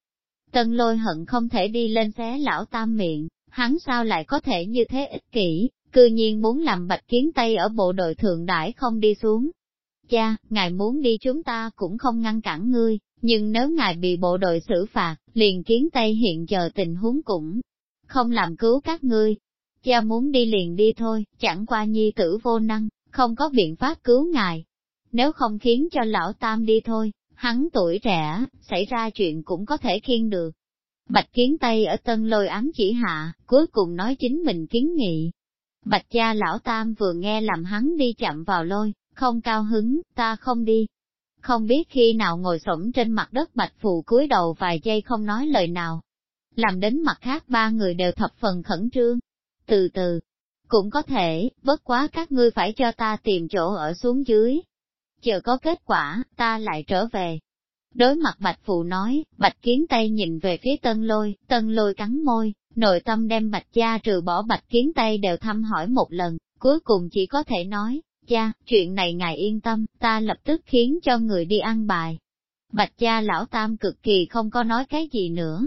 Speaker 1: Tân lôi hận không thể đi lên xé lão tam miệng, hắn sao lại có thể như thế ích kỷ, cư nhiên muốn làm bạch kiến tây ở bộ đội thượng đãi không đi xuống. Cha, ngài muốn đi chúng ta cũng không ngăn cản ngươi, nhưng nếu ngài bị bộ đội xử phạt, liền kiến tây hiện giờ tình huống cũng không làm cứu các ngươi. Cha muốn đi liền đi thôi, chẳng qua nhi tử vô năng, không có biện pháp cứu ngài. Nếu không khiến cho lão tam đi thôi, hắn tuổi trẻ, xảy ra chuyện cũng có thể khiên được. Bạch kiến tây ở tân lôi ám chỉ hạ, cuối cùng nói chính mình kiến nghị, Bạch gia lão tam vừa nghe làm hắn đi chậm vào lôi, không cao hứng, ta không đi. Không biết khi nào ngồi xổm trên mặt đất bạch phù cúi đầu vài giây không nói lời nào. Làm đến mặt khác ba người đều thập phần khẩn trương. Từ từ, cũng có thể, bất quá các ngươi phải cho ta tìm chỗ ở xuống dưới. Chờ có kết quả, ta lại trở về. Đối mặt bạch phù nói, bạch kiến tây nhìn về phía tân lôi, tân lôi cắn môi, Nội tâm đem bạch gia trừ bỏ bạch kiến tây đều thăm hỏi một lần, cuối cùng chỉ có thể nói, cha, chuyện này ngài yên tâm, ta lập tức khiến cho người đi ăn bài. Bạch gia lão tam cực kỳ không có nói cái gì nữa.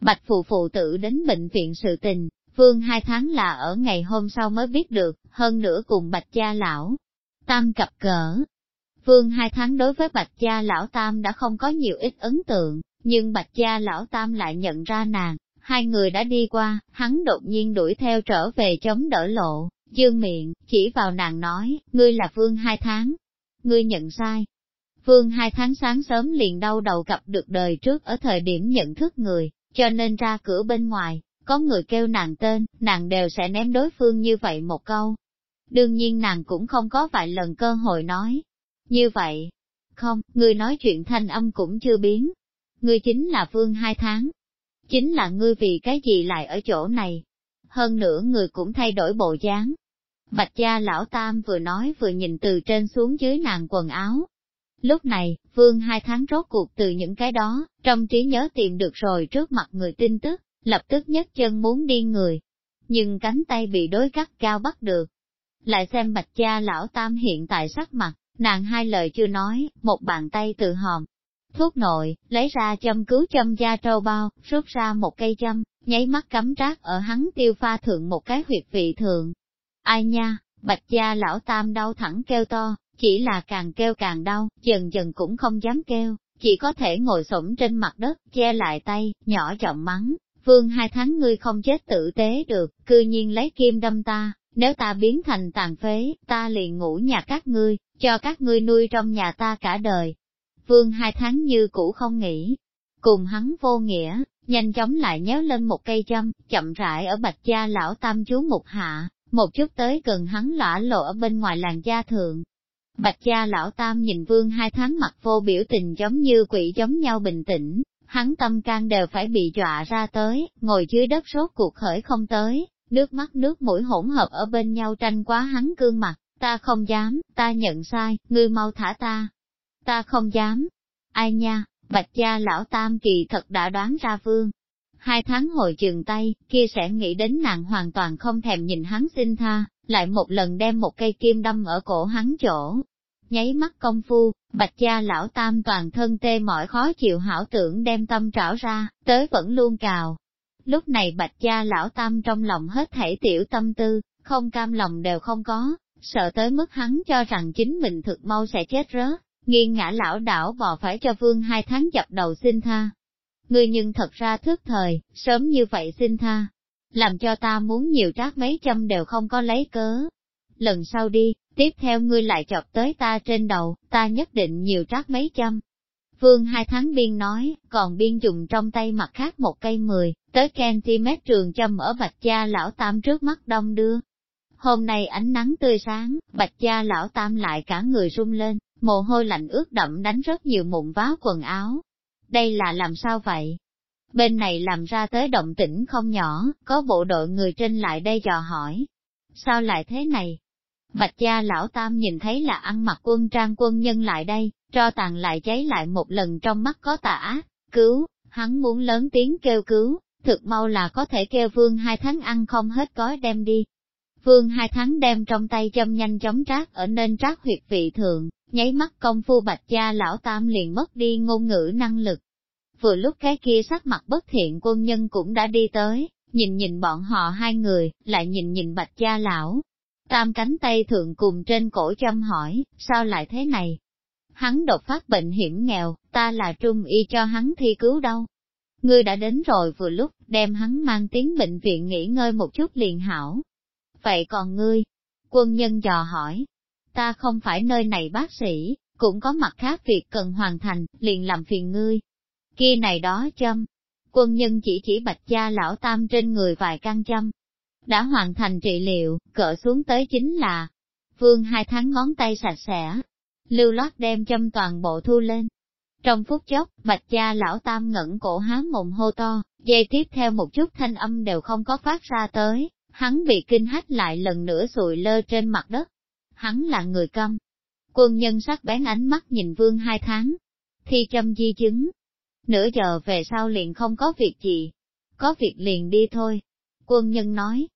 Speaker 1: Bạch phụ phụ tử đến bệnh viện sự tình, vương hai tháng là ở ngày hôm sau mới biết được, hơn nữa cùng bạch gia lão. Tam cặp cỡ. Vương hai tháng đối với bạch gia lão tam đã không có nhiều ít ấn tượng, nhưng bạch gia lão tam lại nhận ra nàng, Hai người đã đi qua, hắn đột nhiên đuổi theo trở về chống đỡ lộ, dương miệng, chỉ vào nàng nói, ngươi là Vương hai tháng. Ngươi nhận sai. Vương hai tháng sáng sớm liền đau đầu gặp được đời trước ở thời điểm nhận thức người, cho nên ra cửa bên ngoài, có người kêu nàng tên, nàng đều sẽ ném đối phương như vậy một câu. Đương nhiên nàng cũng không có vài lần cơ hội nói. Như vậy, không, ngươi nói chuyện thanh âm cũng chưa biến. Ngươi chính là Vương hai tháng. Chính là ngươi vì cái gì lại ở chỗ này. Hơn nữa người cũng thay đổi bộ dáng. Bạch gia lão tam vừa nói vừa nhìn từ trên xuống dưới nàng quần áo. Lúc này, Vương hai tháng rốt cuộc từ những cái đó, trong trí nhớ tìm được rồi trước mặt người tin tức, lập tức nhấc chân muốn đi người. Nhưng cánh tay bị đối cắt cao bắt được. Lại xem bạch gia lão tam hiện tại sắc mặt, nàng hai lời chưa nói, một bàn tay từ hòm. Thuốc nội, lấy ra châm cứu châm da trâu bao, rút ra một cây châm, nháy mắt cắm rác ở hắn tiêu pha thượng một cái huyệt vị thượng. Ai nha, bạch gia lão tam đau thẳng kêu to, chỉ là càng kêu càng đau, dần dần cũng không dám kêu, chỉ có thể ngồi sổng trên mặt đất, che lại tay, nhỏ giọng mắng, vương hai tháng ngươi không chết tử tế được, cư nhiên lấy kim đâm ta, nếu ta biến thành tàn phế, ta liền ngủ nhà các ngươi, cho các ngươi nuôi trong nhà ta cả đời. Vương hai tháng như cũ không nghĩ, cùng hắn vô nghĩa, nhanh chóng lại nhéo lên một cây châm, chậm rãi ở bạch gia lão tam chú một hạ, một chút tới gần hắn lõa lộ ở bên ngoài làng gia thượng. Bạch gia lão tam nhìn vương hai tháng mặt vô biểu tình giống như quỷ giống nhau bình tĩnh, hắn tâm can đều phải bị dọa ra tới, ngồi dưới đất rốt cuộc khởi không tới, nước mắt nước mũi hỗn hợp ở bên nhau tranh quá hắn cương mặt, ta không dám, ta nhận sai, ngươi mau thả ta. Ta không dám. Ai nha, bạch gia lão tam kỳ thật đã đoán ra vương. Hai tháng hồi trường tay, kia sẽ nghĩ đến nàng hoàn toàn không thèm nhìn hắn xin tha, lại một lần đem một cây kim đâm ở cổ hắn chỗ. Nháy mắt công phu, bạch gia lão tam toàn thân tê mỏi khó chịu hảo tưởng đem tâm trảo ra, tới vẫn luôn cào, Lúc này bạch gia lão tam trong lòng hết thảy tiểu tâm tư, không cam lòng đều không có, sợ tới mức hắn cho rằng chính mình thực mau sẽ chết rớt, nghiêng ngã lão đảo bò phải cho vương hai tháng dập đầu xin tha. Ngươi nhưng thật ra thức thời, sớm như vậy xin tha, làm cho ta muốn nhiều trác mấy trăm đều không có lấy cớ. Lần sau đi, tiếp theo ngươi lại chọc tới ta trên đầu, ta nhất định nhiều trác mấy trăm. Vương hai tháng biên nói, còn biên dùng trong tay mặt khác một cây mười, tới cm trường châm ở bạch gia lão tam trước mắt đông đưa. Hôm nay ánh nắng tươi sáng, bạch gia lão tam lại cả người run lên, mồ hôi lạnh ướt đậm đánh rất nhiều mụn vá quần áo. Đây là làm sao vậy? Bên này làm ra tới động tĩnh không nhỏ, có bộ đội người trên lại đây dò hỏi. Sao lại thế này? Bạch gia lão tam nhìn thấy là ăn mặc quân trang quân nhân lại đây, cho tàn lại cháy lại một lần trong mắt có tà ác, cứu, hắn muốn lớn tiếng kêu cứu, thực mau là có thể kêu vương hai tháng ăn không hết gói đem đi. Vương hai tháng đem trong tay châm nhanh chóng trát ở nên trát huyệt vị thượng, nháy mắt công phu bạch gia lão tam liền mất đi ngôn ngữ năng lực. Vừa lúc cái kia sắc mặt bất thiện quân nhân cũng đã đi tới, nhìn nhìn bọn họ hai người, lại nhìn nhìn bạch gia lão. Tam cánh tay thượng cùng trên cổ châm hỏi, sao lại thế này? hắn đột phát bệnh hiểm nghèo, ta là trung y cho hắn thi cứu đâu. Ngươi đã đến rồi vừa lúc, đem hắn mang tiếng bệnh viện nghỉ ngơi một chút liền hảo. Vậy còn ngươi? Quân nhân dò hỏi. Ta không phải nơi này bác sĩ, cũng có mặt khác việc cần hoàn thành, liền làm phiền ngươi. Kia này đó châm. Quân nhân chỉ chỉ bạch gia lão tam trên người vài căn châm. Đã hoàn thành trị liệu, cỡ xuống tới chính là, vương hai tháng ngón tay sạch sẽ, lưu loát đem châm toàn bộ thu lên. Trong phút chốc, bạch gia lão tam ngẩn cổ há mồm hô to, dây tiếp theo một chút thanh âm đều không có phát ra tới, hắn bị kinh hách lại lần nữa sụi lơ trên mặt đất. Hắn là người câm. Quân nhân sắc bén ánh mắt nhìn vương hai tháng. Thi trâm di chứng. Nửa giờ về sau liền không có việc gì. Có việc liền đi thôi. Quân nhân nói.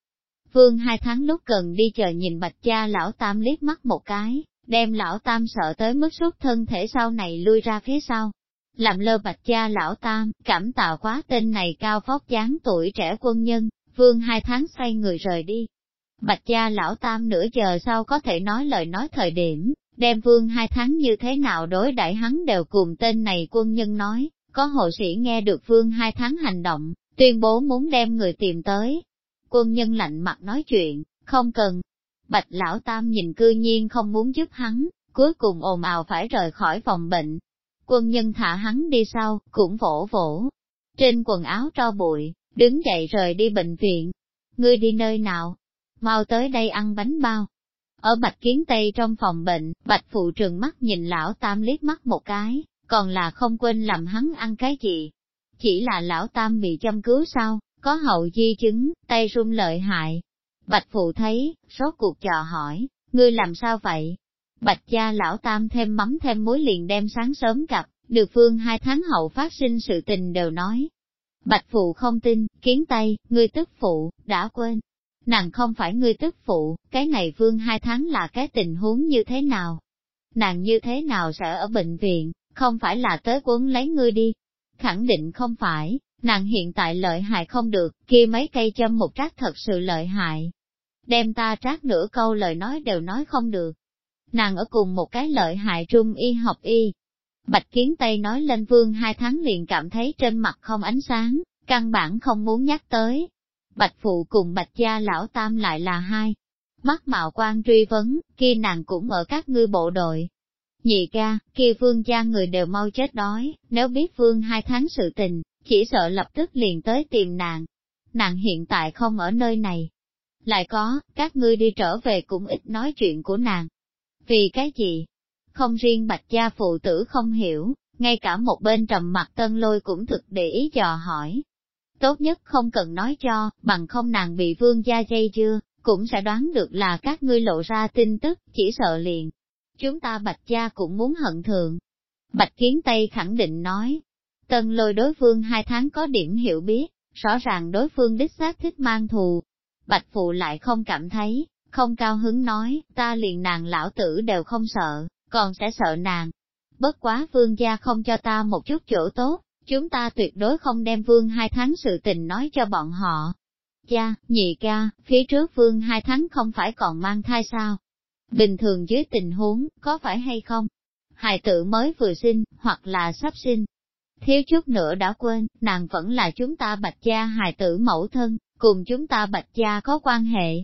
Speaker 1: Vương hai tháng lúc cần đi chờ nhìn bạch cha lão tam liếc mắt một cái, đem lão tam sợ tới mức suốt thân thể sau này lui ra phía sau. Làm lơ bạch cha lão tam, cảm tạo quá tên này cao phóc dáng tuổi trẻ quân nhân, vương hai tháng xoay người rời đi. Bạch gia lão tam nửa giờ sau có thể nói lời nói thời điểm, đem vương hai tháng như thế nào đối đãi hắn đều cùng tên này quân nhân nói, có hộ sĩ nghe được vương hai tháng hành động, tuyên bố muốn đem người tìm tới. Quân nhân lạnh mặt nói chuyện, không cần. Bạch lão tam nhìn cư nhiên không muốn giúp hắn, cuối cùng ồn ào phải rời khỏi phòng bệnh. Quân nhân thả hắn đi sau, cũng vỗ vỗ. Trên quần áo cho bụi, đứng dậy rời đi bệnh viện. Ngươi đi nơi nào? Mau tới đây ăn bánh bao. Ở Bạch Kiến Tây trong phòng bệnh, Bạch Phụ trừng mắt nhìn lão tam liếc mắt một cái, còn là không quên làm hắn ăn cái gì. Chỉ là lão tam bị châm cứu sao, có hậu di chứng, tay run lợi hại. Bạch Phụ thấy, số cuộc trò hỏi, ngươi làm sao vậy? Bạch gia lão tam thêm mắm thêm muối liền đem sáng sớm gặp, được phương hai tháng hậu phát sinh sự tình đều nói. Bạch phụ không tin, kiến tay, ngươi tức phụ, đã quên. Nàng không phải ngươi tức phụ, cái này vương hai tháng là cái tình huống như thế nào? Nàng như thế nào sẽ ở bệnh viện, không phải là tới quấn lấy ngươi đi? Khẳng định không phải, nàng hiện tại lợi hại không được, kia mấy cây châm một trác thật sự lợi hại. Đem ta trác nửa câu lời nói đều nói không được. Nàng ở cùng một cái lợi hại trung y học y, Bạch Kiến Tây nói lên vương hai tháng liền cảm thấy trên mặt không ánh sáng, căn bản không muốn nhắc tới. Bạch Phụ cùng Bạch Gia Lão Tam lại là hai. Mắt mạo quan truy vấn, kia nàng cũng ở các ngươi bộ đội. Nhị ca, kia vương gia người đều mau chết đói, nếu biết vương hai tháng sự tình, chỉ sợ lập tức liền tới tìm nàng. Nàng hiện tại không ở nơi này. Lại có, các ngươi đi trở về cũng ít nói chuyện của nàng. Vì cái gì, không riêng bạch gia phụ tử không hiểu, ngay cả một bên trầm mặt tân lôi cũng thực để ý dò hỏi. Tốt nhất không cần nói cho, bằng không nàng bị vương gia dây dưa, cũng sẽ đoán được là các ngươi lộ ra tin tức, chỉ sợ liền. Chúng ta bạch gia cũng muốn hận thượng. Bạch kiến Tây khẳng định nói, tân lôi đối phương hai tháng có điểm hiểu biết, rõ ràng đối phương đích xác thích mang thù. Bạch phụ lại không cảm thấy, không cao hứng nói, ta liền nàng lão tử đều không sợ, còn sẽ sợ nàng. Bất quá vương gia không cho ta một chút chỗ tốt, chúng ta tuyệt đối không đem vương hai tháng sự tình nói cho bọn họ. Cha, nhị ca, phía trước vương hai tháng không phải còn mang thai sao? Bình thường dưới tình huống, có phải hay không? Hài tử mới vừa sinh, hoặc là sắp sinh. Thiếu chút nữa đã quên, nàng vẫn là chúng ta bạch gia hài tử mẫu thân, cùng chúng ta bạch gia có quan hệ.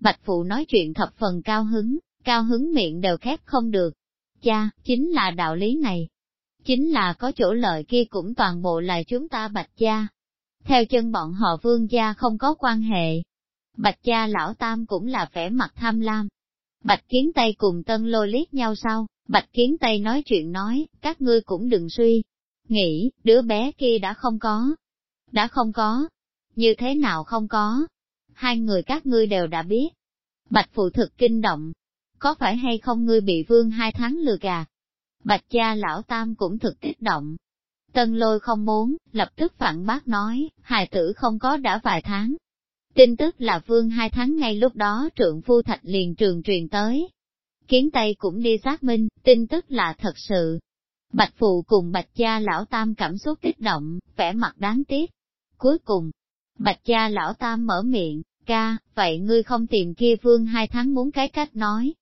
Speaker 1: Bạch phụ nói chuyện thập phần cao hứng, cao hứng miệng đều khép không được, Cha, chính là đạo lý này. Chính là có chỗ lợi kia cũng toàn bộ là chúng ta bạch gia. Theo chân bọn họ vương gia không có quan hệ. Bạch gia lão tam cũng là vẻ mặt tham lam. Bạch kiến tây cùng tân lôi liếc nhau sau, bạch kiến tây nói chuyện nói, các ngươi cũng đừng suy. Nghĩ, đứa bé kia đã không có. Đã không có. Như thế nào không có? Hai người các ngươi đều đã biết. Bạch phụ thực kinh động, có phải hay không ngươi bị vương hai tháng lừa gạt? Bạch gia lão tam cũng thực kích động. Tân lôi không muốn, lập tức phản bác nói, hài tử không có đã vài tháng. Tin tức là vương hai tháng ngay lúc đó trượng phu thạch liền trường truyền tới. Kiến Tây cũng đi xác minh, tin tức là thật sự. Bạch Phụ cùng Bạch Gia Lão Tam cảm xúc kích động, vẻ mặt đáng tiếc. Cuối cùng, Bạch Gia Lão Tam mở miệng, ca, vậy ngươi không tìm kia vương hai tháng muốn cái cách nói,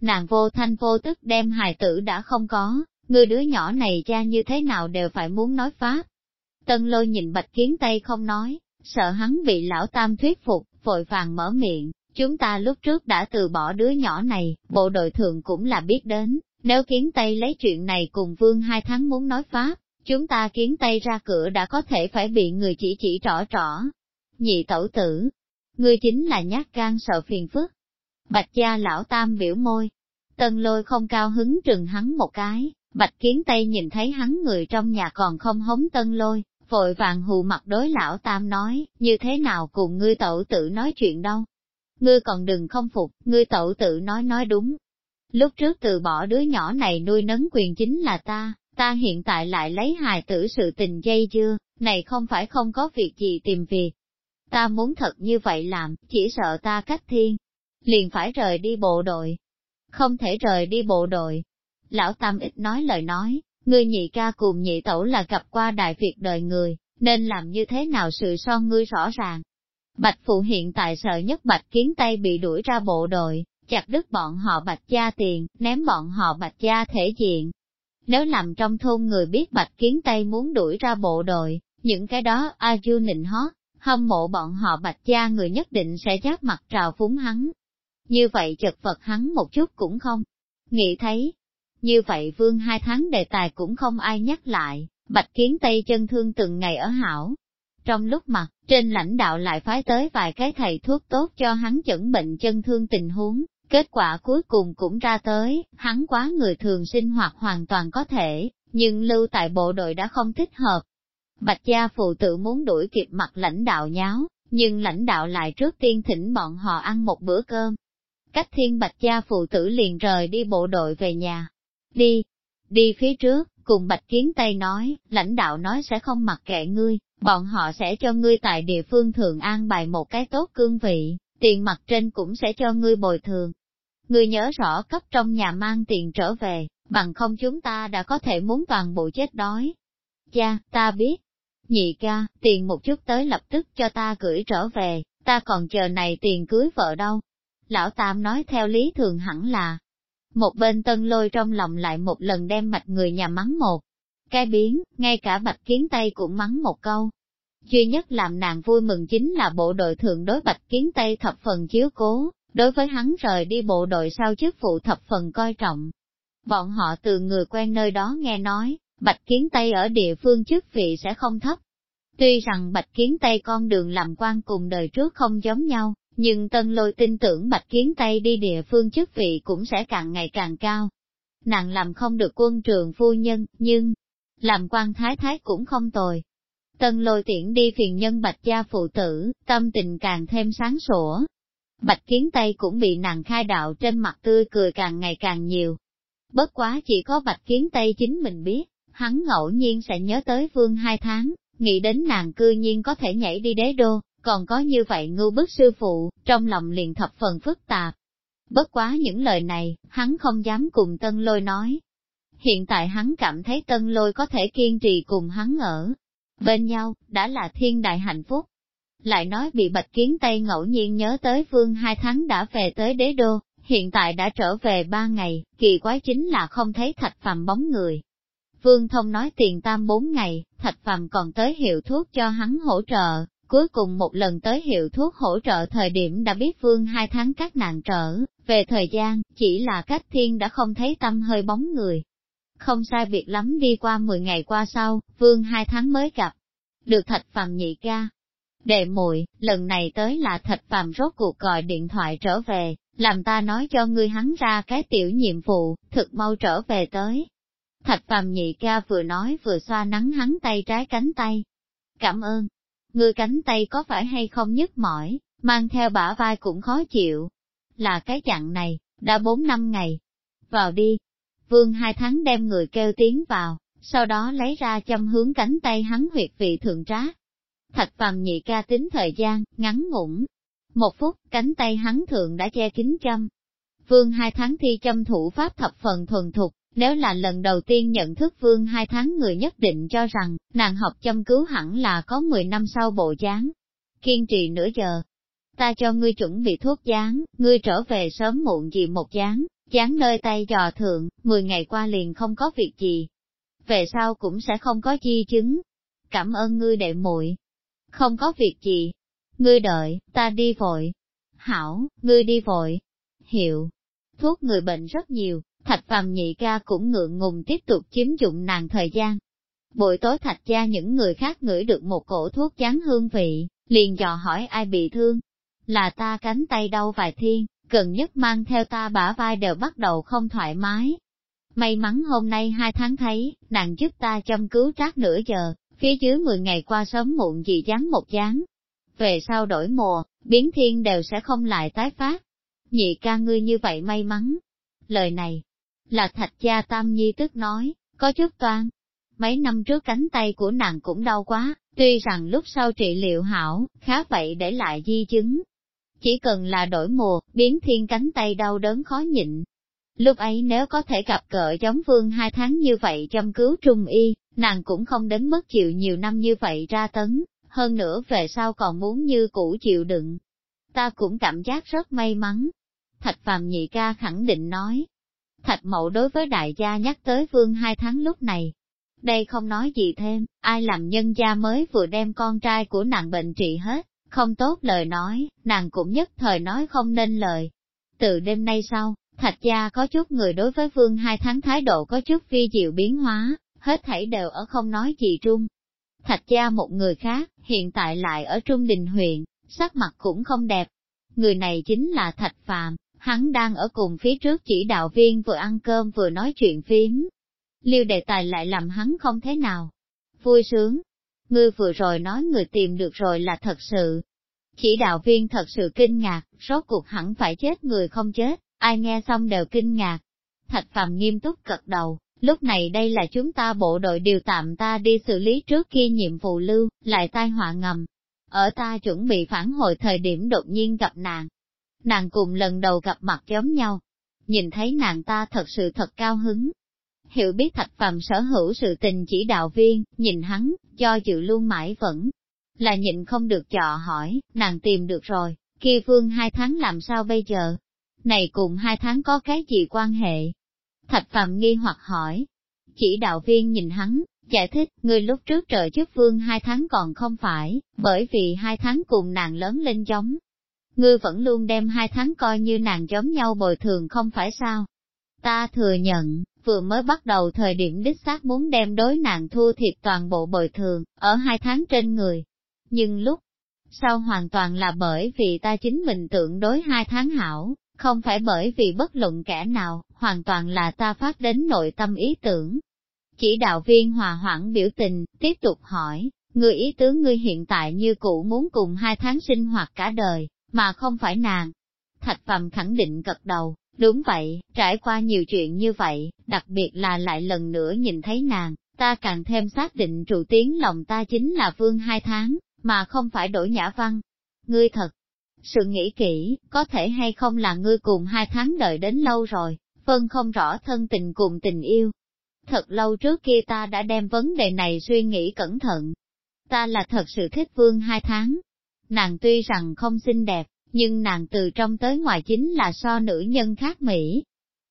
Speaker 1: nàng vô thanh vô tức đem hài tử đã không có, người đứa nhỏ này cha như thế nào đều phải muốn nói pháp. Tân lôi nhìn bạch kiến tây không nói, sợ hắn bị lão tam thuyết phục, vội vàng mở miệng, chúng ta lúc trước đã từ bỏ đứa nhỏ này, bộ đội thường cũng là biết đến, nếu kiến tây lấy chuyện này cùng vương hai tháng muốn nói pháp, chúng ta kiến tây ra cửa đã có thể phải bị người chỉ chỉ trỏ trỏ. Nhị tẩu tử, ngươi chính là nhát gan sợ phiền phức, Bạch gia lão tam biểu môi. Tân lôi không cao hứng trừng hắn một cái, bạch kiến tây nhìn thấy hắn người trong nhà còn không hống tân lôi, vội vàng hù mặt đối lão tam nói, như thế nào cùng ngươi tẩu tự nói chuyện đâu. Ngươi còn đừng không phục, ngươi tẩu tự nói nói đúng. Lúc trước từ bỏ đứa nhỏ này nuôi nấng quyền chính là ta, ta hiện tại lại lấy hài tử sự tình dây dưa, này không phải không có việc gì tìm việc. Ta muốn thật như vậy làm, chỉ sợ ta cách thiên, liền phải rời đi bộ đội. Không thể rời đi bộ đội. Lão Tam ít nói lời nói, ngươi nhị ca cùng nhị tẩu là gặp qua đại việc đời người, nên làm như thế nào sự son ngươi rõ ràng. Bạch Phụ hiện tại sợ nhất Bạch Kiến Tây bị đuổi ra bộ đội, chặt đứt bọn họ Bạch Gia tiền, ném bọn họ Bạch Gia thể diện. Nếu làm trong thôn người biết Bạch Kiến Tây muốn đuổi ra bộ đội, những cái đó a du nịnh hót, hâm mộ bọn họ bạch gia người nhất định sẽ giáp mặt trào phúng hắn. Như vậy chật vật hắn một chút cũng không. Nghĩ thấy, như vậy vương hai tháng đề tài cũng không ai nhắc lại, bạch kiến tây chân thương từng ngày ở hảo. Trong lúc mặt, trên lãnh đạo lại phái tới vài cái thầy thuốc tốt cho hắn chẩn bệnh chân thương tình huống, kết quả cuối cùng cũng ra tới, hắn quá người thường sinh hoạt hoàn toàn có thể, nhưng lưu tại bộ đội đã không thích hợp. Bạch gia phụ tự muốn đuổi kịp mặt lãnh đạo nháo, nhưng lãnh đạo lại trước tiên thỉnh bọn họ ăn một bữa cơm. Cách thiên bạch gia phụ tử liền rời đi bộ đội về nhà. Đi, đi phía trước, cùng bạch kiến tây nói, lãnh đạo nói sẽ không mặc kệ ngươi, bọn họ sẽ cho ngươi tại địa phương thường an bài một cái tốt cương vị, tiền mặt trên cũng sẽ cho ngươi bồi thường. Ngươi nhớ rõ cấp trong nhà mang tiền trở về, bằng không chúng ta đã có thể muốn toàn bộ chết đói. Cha, ta biết. Nhị ca, tiền một chút tới lập tức cho ta gửi trở về, ta còn chờ này tiền cưới vợ đâu. Lão Tam nói theo lý thường hẳn là, một bên tân lôi trong lòng lại một lần đem mạch người nhà mắng một. Cái biến, ngay cả bạch kiến tây cũng mắng một câu. Duy nhất làm nàng vui mừng chính là bộ đội thượng đối bạch kiến tây thập phần chiếu cố, đối với hắn rời đi bộ đội sau chức vụ thập phần coi trọng. Bọn họ từ người quen nơi đó nghe nói, bạch kiến tây ở địa phương chức vị sẽ không thấp. Tuy rằng bạch kiến tây con đường làm quan cùng đời trước không giống nhau, nhưng tân lôi tin tưởng bạch kiến tây đi địa phương chức vị cũng sẽ càng ngày càng cao. Nàng làm không được quân trường phu nhân, nhưng, làm quan thái thái cũng không tồi. Tân lôi tiễn đi phiền nhân bạch gia phụ tử, tâm tình càng thêm sáng sủa. Bạch kiến tây cũng bị nàng khai đạo trên mặt tươi cười càng ngày càng nhiều. Bất quá chỉ có bạch kiến tây chính mình biết, hắn ngẫu nhiên sẽ nhớ tới vương hai tháng, nghĩ đến nàng cư nhiên có thể nhảy đi đế đô, còn có như vậy ngưu bức sư phụ, trong lòng liền thập phần phức tạp. Bất quá những lời này, hắn không dám cùng tân lôi nói. Hiện tại hắn cảm thấy tân lôi có thể kiên trì cùng hắn ở bên nhau, đã là thiên đại hạnh phúc. Lại nói bị bạch kiến Tây ngẫu nhiên nhớ tới vương hai tháng đã về tới đế đô, hiện tại đã trở về ba ngày, kỳ quái chính là không thấy thạch phàm bóng người. Vương thông nói tiền tam bốn ngày, thạch phàm còn tới hiệu thuốc cho hắn hỗ trợ, Cuối cùng một lần tới hiệu thuốc hỗ trợ thời điểm đã biết vương hai tháng các nạn trở, về thời gian, chỉ là cách thiên đã không thấy tâm hơi bóng người. Không sai việc lắm đi qua 10 ngày qua sau, vương hai tháng mới gặp. Được thạch phàm nhị ca. Đệ muội lần này tới là thạch phàm rốt cuộc gọi điện thoại trở về, làm ta nói cho ngươi hắn ra cái tiểu nhiệm vụ, thực mau trở về tới. Thạch phàm nhị ca vừa nói vừa xoa nắng hắn tay trái cánh tay. Cảm ơn, ngươi cánh tay có phải hay không nhức mỏi, mang theo bả vai cũng khó chịu. Là cái chặn này, đã bốn năm ngày. Vào đi. Vương hai tháng đem người kêu tiếng vào, sau đó lấy ra châm hướng cánh tay hắn huyệt vị thượng trá. Thạch phàm nhị ca tính thời gian, ngắn ngủn. Một phút, cánh tay hắn thượng đã che kín châm. Vương hai tháng thi châm thủ pháp thập phần thuần thục, nếu là lần đầu tiên nhận thức vương hai tháng người nhất định cho rằng, nàng học chăm cứu hẳn là có 10 năm sau bộ dáng. Kiên trì nửa giờ. Ta cho ngươi chuẩn bị thuốc dán, ngươi trở về sớm muộn gì một dán, dán nơi tay dò thượng, 10 ngày qua liền không có việc gì. Về sau cũng sẽ không có chi chứng. Cảm ơn ngươi đệ muội. Không có việc gì. Ngươi đợi, ta đi vội. Hảo, ngươi đi vội. Hiệu. Thuốc người bệnh rất nhiều, Thạch phàm nhị ca cũng ngượng ngùng tiếp tục chiếm dụng nàng thời gian. Buổi tối thạch gia những người khác ngửi được một cổ thuốc chán hương vị, liền dò hỏi ai bị thương. Là ta cánh tay đau vài thiên, gần nhất mang theo ta bả vai đều bắt đầu không thoải mái. May mắn hôm nay hai tháng thấy, nàng giúp ta chăm cứu trác nửa giờ, phía dưới 10 ngày qua sớm muộn gì dán một dán. Về sau đổi mùa, biến thiên đều sẽ không lại tái phát. Nhị ca ngươi như vậy may mắn. Lời này, là thạch gia tam nhi tức nói, có chút toan. Mấy năm trước cánh tay của nàng cũng đau quá, tuy rằng lúc sau trị liệu hảo, khá vậy để lại di chứng. Chỉ cần là đổi mùa, biến thiên cánh tay đau đớn khó nhịn. Lúc ấy nếu có thể gặp cỡ giống vương hai tháng như vậy chăm cứu trung y, nàng cũng không đến mất chịu nhiều năm như vậy ra tấn, hơn nữa về sau còn muốn như cũ chịu đựng. Ta cũng cảm giác rất may mắn. Thạch phàm nhị ca khẳng định nói, Thạch mậu đối với đại gia nhắc tới vương hai tháng lúc này, Đây không nói gì thêm, ai làm nhân gia mới vừa đem con trai của nàng bệnh trị hết, không tốt lời nói, nàng cũng nhất thời nói không nên lời. Từ đêm nay sau, thạch gia có chút người đối với vương hai tháng thái độ có chút vi diệu biến hóa, hết thảy đều ở không nói gì trung. Thạch gia một người khác, hiện tại lại ở Trung Đình huyện, sắc mặt cũng không đẹp. Người này chính là Thạch Phàm, hắn đang ở cùng phía trước chỉ đạo viên vừa ăn cơm vừa nói chuyện phím. Liêu đề tài lại làm hắn không thế nào. Vui sướng. Ngươi vừa rồi nói người tìm được rồi là thật sự. Chỉ đạo viên thật sự kinh ngạc, rốt cuộc hẳn phải chết người không chết, ai nghe xong đều kinh ngạc. Thạch Phàm nghiêm túc cật đầu, lúc này đây là chúng ta bộ đội điều tạm ta đi xử lý trước khi nhiệm vụ lưu, lại tai họa ngầm. Ở ta chuẩn bị phản hồi thời điểm đột nhiên gặp nạn nàng cùng lần đầu gặp mặt giống nhau. Nhìn thấy nàng ta thật sự thật cao hứng. Hiểu biết thạch phàm sở hữu sự tình chỉ đạo viên, nhìn hắn, cho dự luôn mãi vẫn là nhịn không được chọ hỏi, nàng tìm được rồi, kia vương hai tháng làm sao bây giờ? Này cùng hai tháng có cái gì quan hệ? Thạch phàm nghi hoặc hỏi. Chỉ đạo viên nhìn hắn, giải thích, người lúc trước trợ chức vương hai tháng còn không phải, bởi vì hai tháng cùng nàng lớn lên giống, ngươi vẫn luôn đem hai tháng coi như nàng giống nhau bồi thường không phải sao. Ta thừa nhận, vừa mới bắt đầu thời điểm đích xác muốn đem đối nàng thua thiệt toàn bộ bồi thường, ở hai tháng trên người. Nhưng lúc sau hoàn toàn là bởi vì ta chính mình tượng đối hai tháng hảo, không phải bởi vì bất luận kẻ nào, hoàn toàn là ta phát đến nội tâm ý tưởng. Chỉ đạo viên hòa hoãn biểu tình, tiếp tục hỏi, người ý tứ ngươi hiện tại như cũ muốn cùng hai tháng sinh hoạt cả đời, mà không phải nàng. Thạch Phàm khẳng định gật đầu, đúng vậy, trải qua nhiều chuyện như vậy, đặc biệt là lại lần nữa nhìn thấy nàng, ta càng thêm xác định trụ tiếng lòng ta chính là vương hai tháng, mà không phải đổi nhã văn. Ngươi thật, sự nghĩ kỹ, có thể hay không là ngươi cùng hai tháng đợi đến lâu rồi, phân không rõ thân tình cùng tình yêu. Thật lâu trước kia ta đã đem vấn đề này suy nghĩ cẩn thận. Ta là thật sự thích vương hai tháng, Nàng tuy rằng không xinh đẹp, nhưng nàng từ trong tới ngoài chính là so nữ nhân khác Mỹ.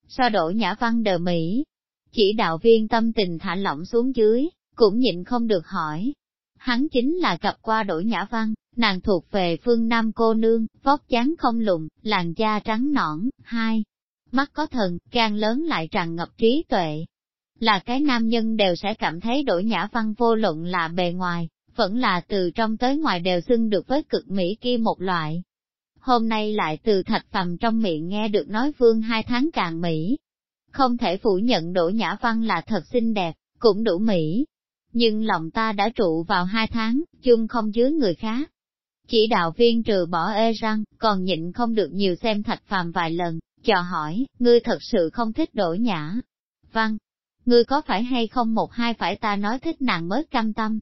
Speaker 1: So đổ nhã văn đờ Mỹ. Chỉ đạo viên tâm tình thả lỏng xuống dưới, cũng nhịn không được hỏi. Hắn chính là gặp qua đổi nhã văn, nàng thuộc về phương Nam cô nương, vóc dáng không lùn, làn da trắng nõn, hai. Mắt có thần, gan lớn lại tràn ngập trí tuệ. Là cái nam nhân đều sẽ cảm thấy đổi nhã văn vô luận là bề ngoài, vẫn là từ trong tới ngoài đều xưng được với cực mỹ kia một loại. Hôm nay lại từ thạch phàm trong miệng nghe được nói vương hai tháng càng mỹ. Không thể phủ nhận Đỗ Nhã Văn là thật xinh đẹp, cũng đủ mỹ. Nhưng lòng ta đã trụ vào hai tháng, chung không dưới người khác. Chỉ đạo viên trừ bỏ ê răng, còn nhịn không được nhiều xem thạch phàm vài lần, cho hỏi, ngươi thật sự không thích Đỗ Nhã. Văn, ngươi có phải hay không một hai phải ta nói thích nàng mới cam tâm,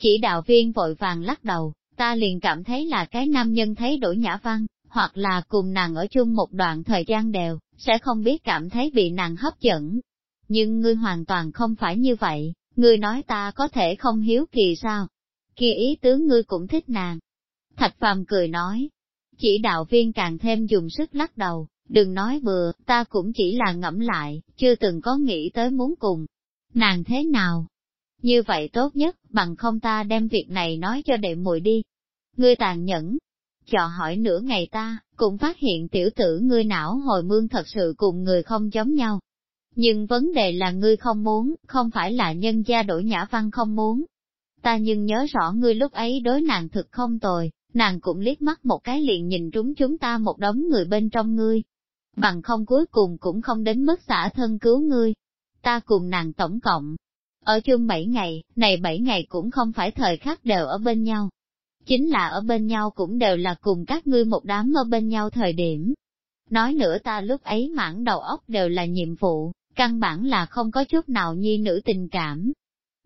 Speaker 1: chỉ đạo viên vội vàng lắc đầu, ta liền cảm thấy là cái nam nhân thấy đổi nhã văn, hoặc là cùng nàng ở chung một đoạn thời gian đều, sẽ không biết cảm thấy bị nàng hấp dẫn. Nhưng ngươi hoàn toàn không phải như vậy, ngươi nói ta có thể không hiếu kỳ sao? Kia ý tứ ngươi cũng thích nàng. Thạch phàm cười nói, chỉ đạo viên càng thêm dùng sức lắc đầu, đừng nói bừa, ta cũng chỉ là ngẫm lại, chưa từng có nghĩ tới muốn cùng. Nàng thế nào, như vậy tốt nhất, bằng không ta đem việc này nói cho đệ muội đi. Ngươi tàn nhẫn, chọ hỏi nửa ngày ta, cũng phát hiện tiểu tử ngươi não hồi mương thật sự cùng người không giống nhau. Nhưng vấn đề là ngươi không muốn, không phải là nhân gia đổi nhã văn không muốn. Ta nhưng nhớ rõ ngươi lúc ấy đối nàng thực không tồi, nàng cũng liếc mắt một cái liền nhìn trúng chúng ta một đống người bên trong ngươi. Bằng không cuối cùng cũng không đến mức xả thân cứu ngươi. Ta cùng nàng tổng cộng, ở chung 7 ngày, này 7 ngày cũng không phải thời khắc đều ở bên nhau. Chính là ở bên nhau cũng đều là cùng các ngươi một đám ở bên nhau thời điểm. Nói nữa ta lúc ấy mãn đầu óc đều là nhiệm vụ, căn bản là không có chút nào nhi nữ tình cảm.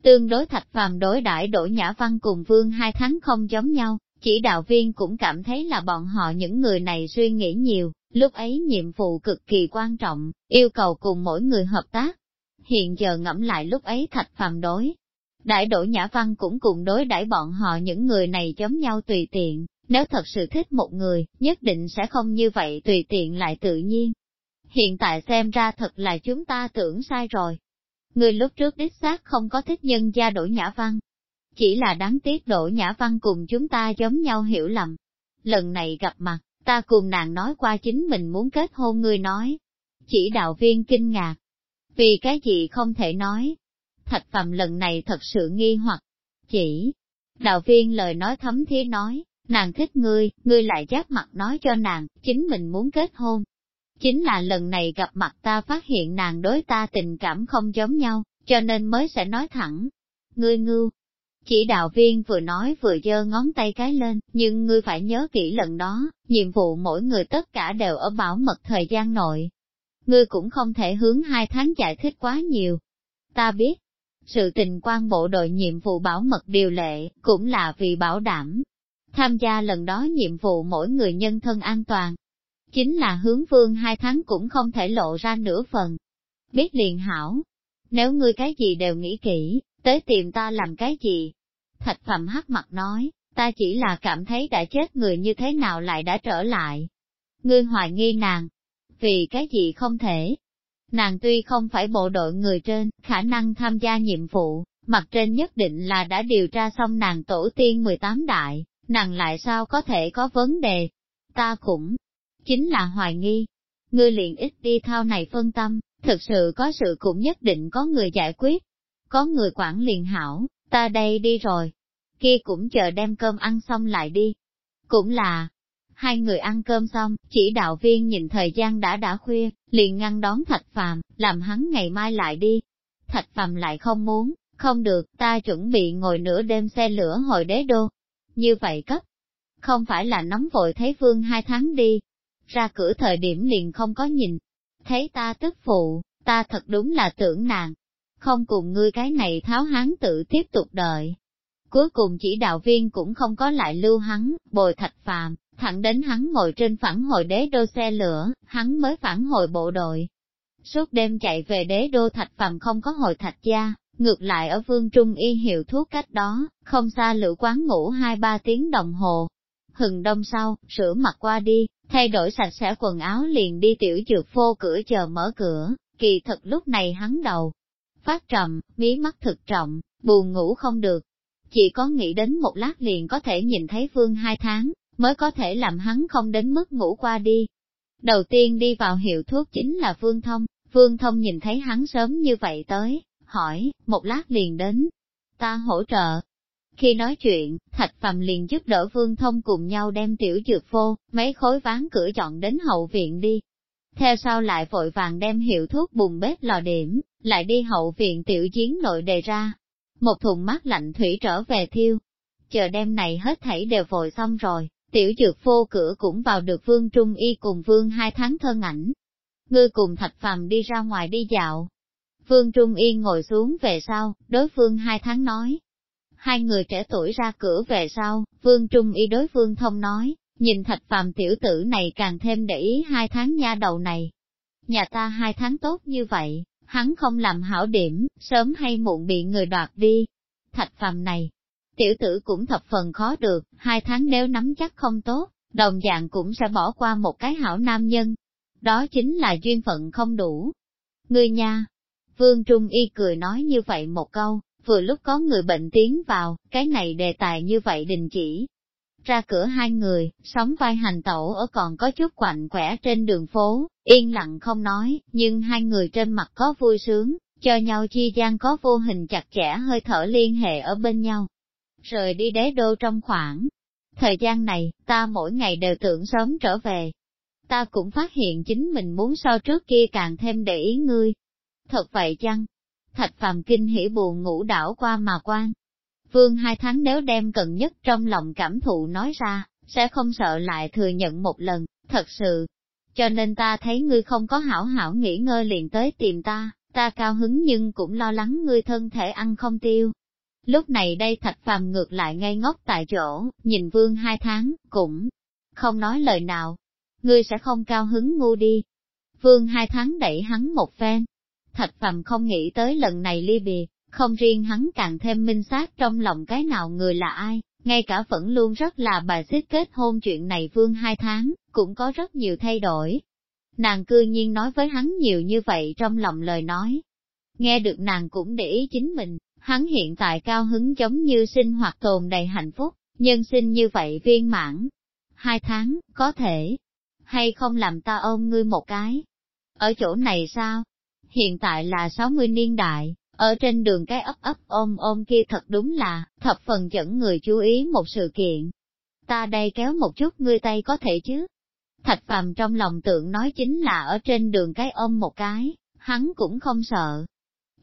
Speaker 1: Tương đối thạch phàm đối đãi đỗ nhã văn cùng vương hai tháng không giống nhau, chỉ đạo viên cũng cảm thấy là bọn họ những người này suy nghĩ nhiều, lúc ấy nhiệm vụ cực kỳ quan trọng, yêu cầu cùng mỗi người hợp tác, hiện giờ ngẫm lại lúc ấy thạch phàm đối. Đại đội Nhã Văn cũng cùng đối đãi bọn họ những người này giống nhau tùy tiện, nếu thật sự thích một người, nhất định sẽ không như vậy tùy tiện lại tự nhiên. Hiện tại xem ra thật là chúng ta tưởng sai rồi. người lúc trước đích xác không có thích nhân gia đổi nhã văn. Chỉ là đáng tiếc đổi nhã văn cùng chúng ta giống nhau hiểu lầm. Lần này gặp mặt, ta cùng nàng nói qua chính mình muốn kết hôn ngươi nói. Chỉ đạo viên kinh ngạc. Vì cái gì không thể nói. Thạch phàm lần này thật sự nghi hoặc. Chỉ, đạo viên lời nói thấm thía nói, nàng thích ngươi, ngươi lại giáp mặt nói cho nàng, chính mình muốn kết hôn. Chính là lần này gặp mặt ta phát hiện nàng đối ta tình cảm không giống nhau, cho nên mới sẽ nói thẳng. Ngươi ngưu. Chỉ đạo viên vừa nói vừa giơ ngón tay cái lên, nhưng ngươi phải nhớ kỹ lần đó, nhiệm vụ mỗi người tất cả đều ở bảo mật thời gian nội. Ngươi cũng không thể hướng hai tháng giải thích quá nhiều. Ta biết, sự tình quan bộ đội nhiệm vụ bảo mật điều lệ, cũng là vì bảo đảm. Tham gia lần đó nhiệm vụ mỗi người nhân thân an toàn, chính là hướng vương hai tháng cũng không thể lộ ra nửa phần. Biết liền hảo, nếu ngươi cái gì đều nghĩ kỹ, tới tìm ta làm cái gì? Thạch phẩm hắc mặt nói, ta chỉ là cảm thấy đã chết người như thế nào lại đã trở lại. Ngươi hoài nghi nàng, vì cái gì không thể. Nàng tuy không phải bộ đội người trên, khả năng tham gia nhiệm vụ, mặt trên nhất định là đã điều tra xong nàng tổ tiên 18 đại, nàng lại sao có thể có vấn đề. Ta cũng chính là hoài nghi. Ngươi liền ít đi thao này phân tâm, thực sự có sự cũng nhất định có người giải quyết. Có người quản liền hảo, ta đây đi rồi. Kia cũng chờ đem cơm ăn xong lại đi. Cũng là, hai người ăn cơm xong, chỉ đạo viên nhìn thời gian đã đã khuya, liền ngăn đón thạch phàm, làm hắn ngày mai lại đi. Thạch phàm lại không muốn, không được, ta chuẩn bị ngồi nửa đêm xe lửa hồi đế đô. Như vậy cấp, không phải là nóng vội thấy vương hai tháng đi, ra cửa thời điểm liền không có nhìn. Thấy ta tức phụ, ta thật đúng là tưởng nàng. Không cùng ngươi cái này tháo hắn tự tiếp tục đợi. Cuối cùng chỉ đạo viên cũng không có lại lưu hắn, bồi thạch phàm, thẳng đến hắn ngồi trên phản hồi đế đô xe lửa, hắn mới phản hồi bộ đội. Suốt đêm chạy về đế đô thạch phàm không có hồi thạch gia, ngược lại ở vương trung y hiệu thuốc cách đó, không xa lữ quán ngủ hai ba tiếng đồng hồ. Hừng đông sau, sửa mặt qua đi, thay đổi sạch sẽ quần áo liền đi tiểu trượt phô cửa chờ mở cửa, kỳ thật lúc này hắn đầu. Phát trầm, mí mắt thực trọng, buồn ngủ không được. Chỉ có nghĩ đến một lát liền có thể nhìn thấy Vương hai tháng, mới có thể làm hắn không đến mức ngủ qua đi. Đầu tiên đi vào hiệu thuốc chính là Vương Thông, Vương Thông nhìn thấy hắn sớm như vậy tới, hỏi, một lát liền đến. Ta hỗ trợ, khi nói chuyện, Thạch Phạm liền giúp đỡ Vương Thông cùng nhau đem tiểu dược phô, mấy khối ván cửa chọn đến hậu viện đi. Theo sau lại vội vàng đem hiệu thuốc bùng bếp lò điểm, lại đi hậu viện tiểu chiến nội đề ra. Một thùng mát lạnh thủy trở về thiêu. Chờ đêm này hết thảy đều vội xong rồi, tiểu dược vô cửa cũng vào được Vương Trung Y cùng Vương hai tháng thân ảnh. Ngươi cùng Thạch Phàm đi ra ngoài đi dạo. Vương Trung Y ngồi xuống về sau, đối phương hai tháng nói, Hai người trẻ tuổi ra cửa về sau, Vương Trung y đối Vương Thông nói, nhìn thạch phàm tiểu tử này càng thêm để ý hai tháng nha đầu này. Nhà ta hai tháng tốt như vậy, hắn không làm hảo điểm, sớm hay muộn bị người đoạt đi. Thạch phàm này, tiểu tử cũng thập phần khó được, hai tháng nếu nắm chắc không tốt, đồng dạng cũng sẽ bỏ qua một cái hảo nam nhân. Đó chính là duyên phận không đủ. Ngươi nha! Vương Trung Y cười nói như vậy một câu, vừa lúc có người bệnh tiến vào, cái này đề tài như vậy đình chỉ. Ra cửa hai người, sóng vai hành tẩu ở còn có chút quạnh quẻ trên đường phố, yên lặng không nói, nhưng hai người trên mặt có vui sướng, cho nhau chi gian có vô hình chặt chẽ hơi thở liên hệ ở bên nhau. Rời đi đế đô trong khoảng thời gian này, ta mỗi ngày đều tưởng sớm trở về. Ta cũng phát hiện chính mình muốn so trước kia càng thêm để ý ngươi. Thật vậy chăng? Thạch phàm kinh hỉ buồn ngủ đảo qua mà quan. Vương hai tháng nếu đem cần nhất trong lòng cảm thụ nói ra, sẽ không sợ lại thừa nhận một lần, thật sự. Cho nên ta thấy ngươi không có hảo hảo nghỉ ngơi liền tới tìm ta, ta cao hứng nhưng cũng lo lắng ngươi thân thể ăn không tiêu. Lúc này đây thạch phàm ngược lại ngay ngốc tại chỗ, nhìn vương hai tháng, cũng không nói lời nào. Ngươi sẽ không cao hứng ngu đi. Vương hai tháng đẩy hắn một phen, Thạch Phàm không nghĩ tới lần này ly biệt, không riêng hắn càng thêm minh xác trong lòng cái nào người là ai, ngay cả vẫn luôn rất là bài xích kết hôn chuyện này vương hai tháng, cũng có rất nhiều thay đổi. Nàng cư nhiên nói với hắn nhiều như vậy trong lòng lời nói. Nghe được nàng cũng để ý chính mình, hắn hiện tại cao hứng giống như sinh hoạt tồn đầy hạnh phúc, nhân sinh như vậy viên mãn. Hai tháng, có thể, hay không làm ta ôm ngươi một cái. Ở chỗ này sao? Hiện tại là 60 niên đại, ở trên đường cái ấp ấp ôm ôm kia thật đúng là, thập phần dẫn người chú ý một sự kiện. Ta đây kéo một chút ngươi tay có thể chứ? Thạch phàm trong lòng tượng nói chính là ở trên đường cái ôm một cái, hắn cũng không sợ.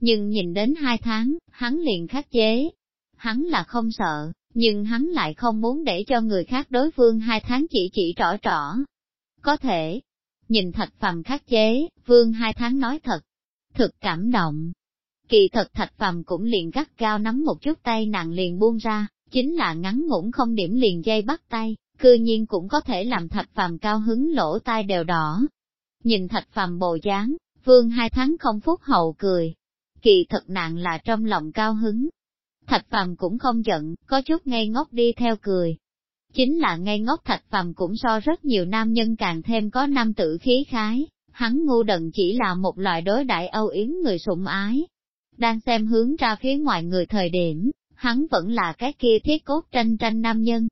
Speaker 1: Nhưng nhìn đến hai tháng, hắn liền khắc chế. Hắn là không sợ, nhưng hắn lại không muốn để cho người khác đối phương hai tháng chỉ chỉ rõ rõ. Có thể, nhìn thạch phàm khắc chế, vương hai tháng nói thật, thực cảm động. Kỳ thật thạch phàm cũng liền gắt cao nắm một chút tay nàng liền buông ra, chính là ngắn ngủn không điểm liền dây bắt tay, cư nhiên cũng có thể làm thạch phàm cao hứng lỗ tai đều đỏ. Nhìn thạch phàm bồ dáng, vương hai tháng không phút hậu cười. Kỳ thật nàng là trong lòng cao hứng. Thạch phàm cũng không giận, có chút ngây ngốc đi theo cười. Chính là ngây ngốc thạch phàm cũng so rất nhiều nam nhân càng thêm có nam tử khí khái, hắn ngu đần chỉ là một loại đối đại âu yếm người sủng ái. Đang xem hướng ra phía ngoài người thời điểm, hắn vẫn là cái kia thiết cốt tranh tranh nam nhân,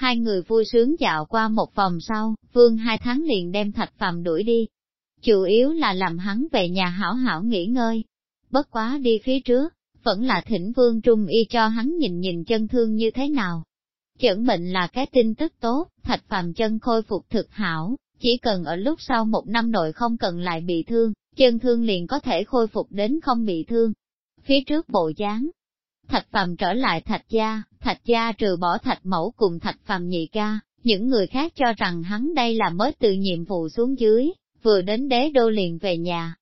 Speaker 1: Hai người vui sướng dạo qua một vòng sau, vương hai tháng liền đem thạch phàm đuổi đi. Chủ yếu là làm hắn về nhà hảo hảo nghỉ ngơi. Bất quá đi phía trước, vẫn là thỉnh vương trung y cho hắn nhìn nhìn chân thương như thế nào. Chẩn bệnh là cái tin tức tốt, thạch phàm chân khôi phục thực hảo, chỉ cần ở lúc sau một năm nội không cần lại bị thương, chân thương liền có thể khôi phục đến không bị thương. Phía trước bộ dáng, Thạch phàm trở lại thạch gia, thạch gia trừ bỏ thạch mẫu cùng thạch phàm nhị ca, những người khác cho rằng hắn đây là mới từ nhiệm vụ xuống dưới, vừa đến đế đô liền về nhà.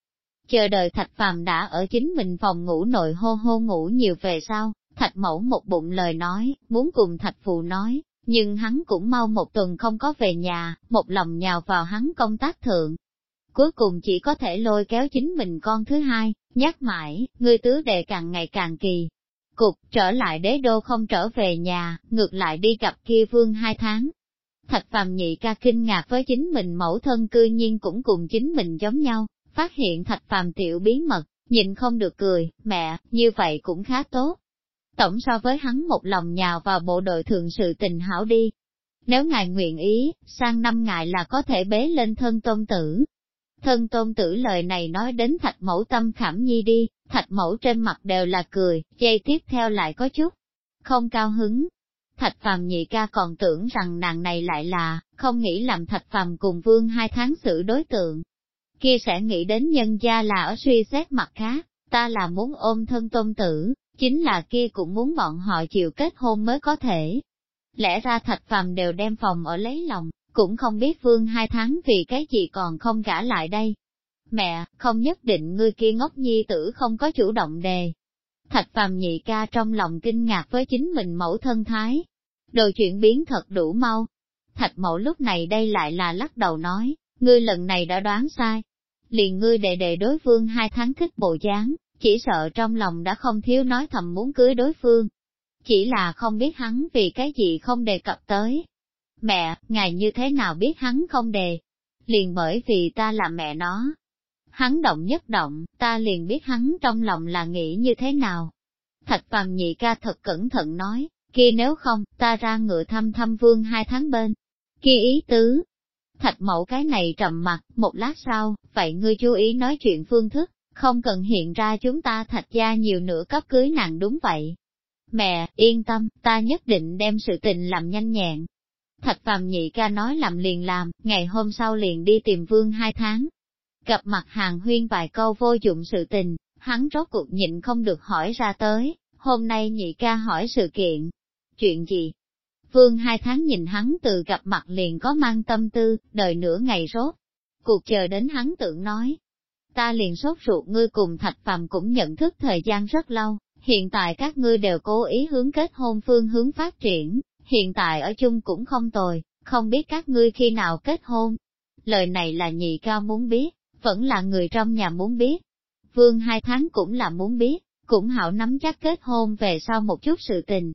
Speaker 1: Chờ đợi thạch phàm đã ở chính mình phòng ngủ nội hô hô ngủ nhiều về sau, thạch mẫu một bụng lời nói, muốn cùng thạch phụ nói, nhưng hắn cũng mau một tuần không có về nhà, một lòng nhào vào hắn công tác thượng. Cuối cùng chỉ có thể lôi kéo chính mình con thứ hai, nhắc mãi, ngươi tứ đệ càng ngày càng kỳ, cục, trở lại đế đô không trở về nhà, ngược lại đi gặp kia vương hai tháng. Thạch phàm nhị ca kinh ngạc với chính mình mẫu thân cư nhiên cũng cùng chính mình giống nhau, phát hiện thạch phàm tiểu bí mật, nhìn không được cười, mẹ, như vậy cũng khá tốt. Tổng so với hắn một lòng nhào vào bộ đội thượng sự tình hảo đi. Nếu ngài nguyện ý, sang năm ngài là có thể bế lên thân tôn tử, Thân tôn tử lời này nói đến thạch mẫu tâm khảm nhi đi, thạch mẫu trên mặt đều là cười, dây tiếp theo lại có chút không cao hứng. Thạch phàm nhị ca còn tưởng rằng nàng này lại là, không nghĩ làm thạch phàm cùng vương hai tháng xử đối tượng. Kia sẽ nghĩ đến nhân gia là ở suy xét mặt khác, ta là muốn ôm thân tôn tử, chính là kia cũng muốn bọn họ chịu kết hôn mới có thể. Lẽ ra thạch phàm đều đem phòng ở lấy lòng, cũng không biết vương hai tháng vì cái gì còn không gả lại đây. Mẹ, không nhất định ngươi kia ngốc nhi tử không có chủ động đề. Thạch phàm nhị ca trong lòng kinh ngạc với chính mình mẫu thân thái. Đồ chuyển biến thật đủ mau. Thạch mẫu lúc này đây lại là lắc đầu nói, ngươi lần này đã đoán sai. Liền ngươi đệ đệ đối phương hai tháng thích bộ dáng, chỉ sợ trong lòng đã không thiếu nói thầm muốn cưới đối phương. Chỉ là không biết hắn vì cái gì không đề cập tới, Mẹ, ngài như thế nào biết hắn không đề? Liền bởi vì ta là mẹ nó. Hắn động nhất động, ta liền biết hắn trong lòng là nghĩ như thế nào. Thạch phàm nhị ca thật cẩn thận nói, kia nếu không, ta ra ngựa thăm thăm vương hai tháng bên. Kia ý tứ. Thạch mẫu cái này trầm mặt, một lát sau, vậy ngươi chú ý nói chuyện phương thức, không cần hiện ra chúng ta thạch gia nhiều nữa cấp cưới nàng đúng vậy. Mẹ, yên tâm, ta nhất định đem sự tình làm nhanh nhẹn, Thạch phàm nhị ca nói làm liền làm, ngày hôm sau liền đi tìm vương hai tháng. Gặp mặt hàng huyên vài câu vô dụng sự tình, hắn rốt cuộc nhịn không được hỏi ra tới, hôm nay nhị ca hỏi sự kiện. Chuyện gì? Vương hai tháng nhìn hắn từ gặp mặt liền có mang tâm tư, đợi nửa ngày rốt. Cuộc chờ đến hắn tưởng nói. Ta liền sốt ruột ngươi cùng thạch phàm cũng nhận thức thời gian rất lâu, hiện tại các ngươi đều cố ý hướng kết hôn phương hướng phát triển, hiện tại ở chung cũng không tồi, không biết các ngươi khi nào kết hôn. Lời này là nhị cao muốn biết, vẫn là người trong nhà muốn biết. Vương hai tháng cũng là muốn biết, cũng hảo nắm chắc kết hôn về sau một chút sự tình.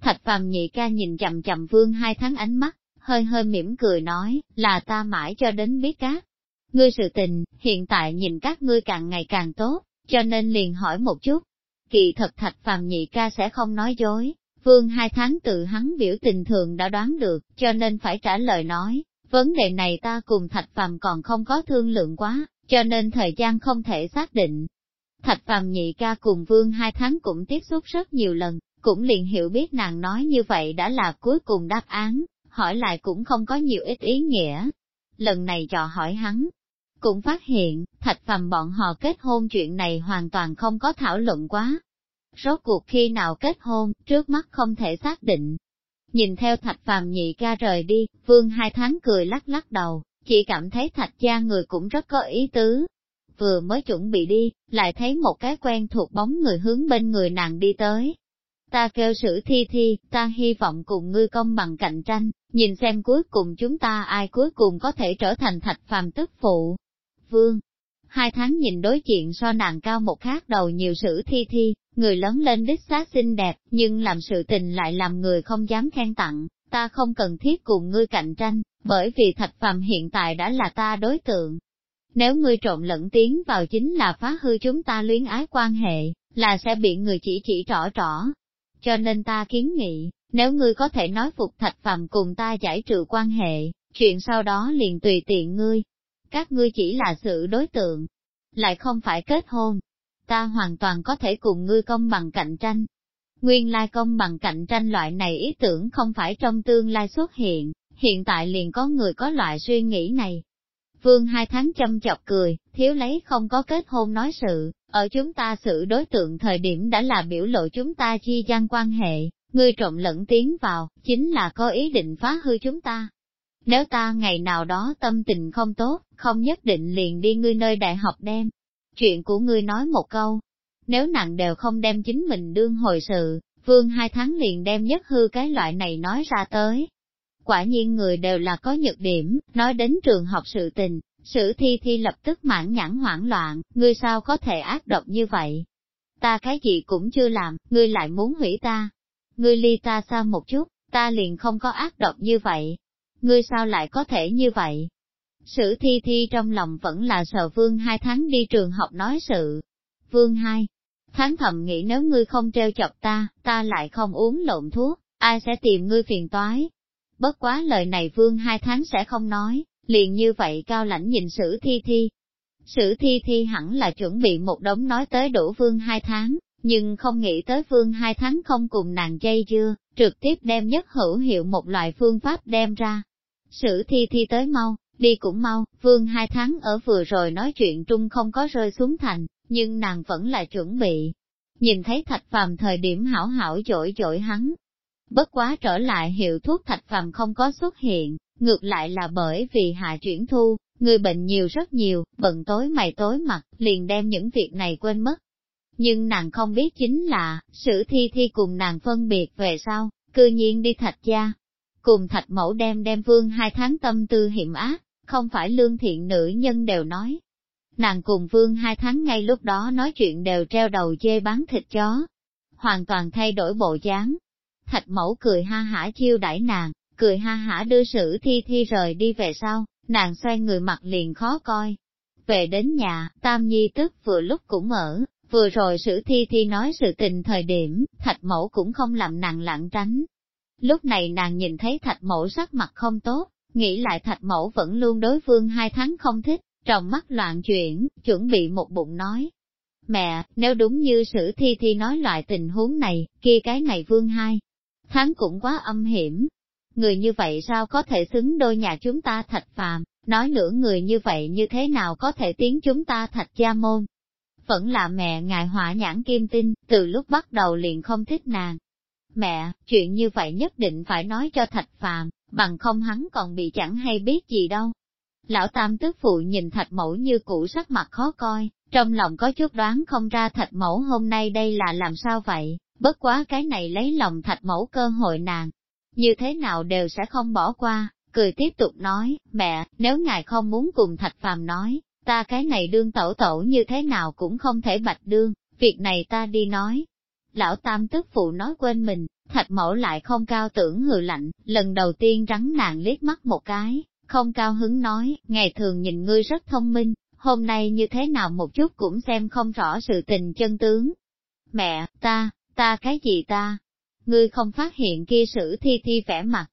Speaker 1: Thạch phàm nhị ca nhìn chậm chậm vương hai tháng ánh mắt, hơi hơi mỉm cười nói, là ta mãi cho đến biết các. Ngươi sự tình, hiện tại nhìn các ngươi càng ngày càng tốt, cho nên liền hỏi một chút. Kỳ thật thạch phàm nhị ca sẽ không nói dối, vương hai tháng tự hắn biểu tình thường đã đoán được, cho nên phải trả lời nói, vấn đề này ta cùng thạch phàm còn không có thương lượng quá, cho nên thời gian không thể xác định. Thạch phàm nhị ca cùng vương hai tháng cũng tiếp xúc rất nhiều lần, cũng liền hiểu biết nàng nói như vậy đã là cuối cùng đáp án, hỏi lại cũng không có nhiều ít ý nghĩa. Lần này dò hỏi hắn, cũng phát hiện, thạch phàm bọn họ kết hôn chuyện này hoàn toàn không có thảo luận quá. Rốt cuộc khi nào kết hôn, trước mắt không thể xác định. Nhìn theo thạch phàm nhị ca rời đi, vương hai tháng cười lắc lắc đầu, chỉ cảm thấy thạch gia người cũng rất có ý tứ. Vừa mới chuẩn bị đi, lại thấy một cái quen thuộc bóng người hướng bên người nàng đi tới, Ta kêu sử thi thi, ta hy vọng cùng ngươi công bằng cạnh tranh, nhìn xem cuối cùng chúng ta ai cuối cùng có thể trở thành thạch phàm tức phụ. Vương, hai tháng nhìn đối diện so nàng cao một khác đầu nhiều sử thi thi, người lớn lên đích xác xinh đẹp, nhưng làm sự tình lại làm người không dám khen tặng, ta không cần thiết cùng ngươi cạnh tranh, bởi vì thạch phàm hiện tại đã là ta đối tượng. Nếu ngươi trộn lẫn tiến vào chính là phá hư chúng ta luyến ái quan hệ, là sẽ bị người chỉ chỉ trỏ trỏ, cho nên ta kiến nghị, nếu ngươi có thể nói phục thạch phàm cùng ta giải trừ quan hệ, chuyện sau đó liền tùy tiện ngươi. Các ngươi chỉ là sự đối tượng, lại không phải kết hôn. Ta hoàn toàn có thể cùng ngươi công bằng cạnh tranh. Nguyên lai công bằng cạnh tranh loại này ý tưởng không phải trong tương lai xuất hiện, hiện tại liền có người có loại suy nghĩ này. Vương hai tháng châm chọc cười, thiếu lấy không có kết hôn nói sự, ở chúng ta xử đối tượng thời điểm đã là biểu lộ chúng ta chi gian quan hệ, ngươi trộm lẫn tiến vào, chính là có ý định phá hư chúng ta. Nếu ta ngày nào đó tâm tình không tốt, không nhất định liền đi ngươi nơi đại học đem. Chuyện của ngươi nói một câu, nếu nặng đều không đem chính mình đương hồi sự, vương hai tháng liền đem nhất hư cái loại này nói ra tới. Quả nhiên người đều là có nhược điểm, nói đến trường học sự tình, Sử thi thi lập tức mãn nhãn hoảng loạn, ngươi sao có thể ác độc như vậy? Ta cái gì cũng chưa làm, ngươi lại muốn hủy ta. Ngươi ly ta xa một chút, ta liền không có ác độc như vậy. Ngươi sao lại có thể như vậy? Sử thi thi trong lòng vẫn là sợ vương hai tháng đi trường học nói sự. Vương hai, tháng thầm nghĩ nếu ngươi không treo chọc ta, ta lại không uống lộn thuốc, ai sẽ tìm ngươi phiền toái. Bất quá lời này vương hai tháng sẽ không nói, liền như vậy cao lãnh nhìn sử thi thi. Sử thi thi hẳn là chuẩn bị một đống nói tới đổ vương hai tháng, nhưng không nghĩ tới vương hai tháng không cùng nàng dây dưa, trực tiếp đem nhất hữu hiệu một loại phương pháp đem ra. Sử thi thi tới mau, đi cũng mau, vương hai tháng ở vừa rồi nói chuyện trung không có rơi xuống thành, nhưng nàng vẫn là chuẩn bị. Nhìn thấy thạch phàm thời điểm hảo hảo dội dội hắn. Bất quá trở lại hiệu thuốc thạch phàm không có xuất hiện, Ngược lại là bởi vì hạ chuyển thu, người bệnh nhiều rất nhiều, bận tối mày tối mặt, liền đem những việc này quên mất. Nhưng nàng không biết chính là, sử thi thi cùng nàng phân biệt về sau, cư nhiên đi thạch gia. Cùng thạch mẫu đem đem vương hai tháng tâm tư hiểm ác, không phải lương thiện nữ nhân đều nói. Nàng cùng vương hai tháng ngay lúc đó nói chuyện đều treo đầu chê bán thịt chó. Hoàn toàn thay đổi bộ dáng. Thạch mẫu cười ha hả chiêu đãi nàng, cười ha hả đưa sử thi thi rời đi về sau, nàng xoay người mặt liền khó coi. Về đến nhà, Tam Nhi tức vừa lúc cũng ở, vừa rồi sử thi thi nói sự tình thời điểm, thạch mẫu cũng không làm nàng lặng tránh. Lúc này nàng nhìn thấy thạch mẫu sắc mặt không tốt, nghĩ lại thạch mẫu vẫn luôn đối phương hai tháng không thích, trong mắt loạn chuyển, chuẩn bị một bụng nói. Mẹ, nếu đúng như sử thi thi nói loại tình huống này, kia cái này vương hai hắn cũng quá âm hiểm, người như vậy sao có thể xứng đôi nhà chúng ta thạch phàm, nói nữa người như vậy như thế nào có thể tiến chúng ta thạch gia môn. Vẫn là mẹ ngài hỏa nhãn kim tinh, từ lúc bắt đầu liền không thích nàng. Mẹ, chuyện như vậy nhất định phải nói cho thạch phàm, bằng không hắn còn bị chẳng hay biết gì đâu. Lão tam tức phụ nhìn thạch mẫu như cũ sắc mặt khó coi, trong lòng có chút đoán không ra thạch mẫu hôm nay đây là làm sao vậy, bất quá cái này lấy lòng thạch mẫu cơ hội nàng, như thế nào đều sẽ không bỏ qua, cười tiếp tục nói, mẹ, nếu ngài không muốn cùng thạch phàm nói, ta cái này đương tẩu tẩu như thế nào cũng không thể bạch đương, việc này ta đi nói. Lão tam tức phụ nói quên mình, thạch mẫu lại không cao tưởng hừ lạnh, lần đầu tiên rắn nàng liếc mắt một cái, không cao hứng nói, ngày thường nhìn ngươi rất thông minh, hôm nay như thế nào một chút cũng xem không rõ sự tình chân tướng. Mẹ, ta, ta cái gì ta? Ngươi không phát hiện kia sử thi thi vẻ mặt.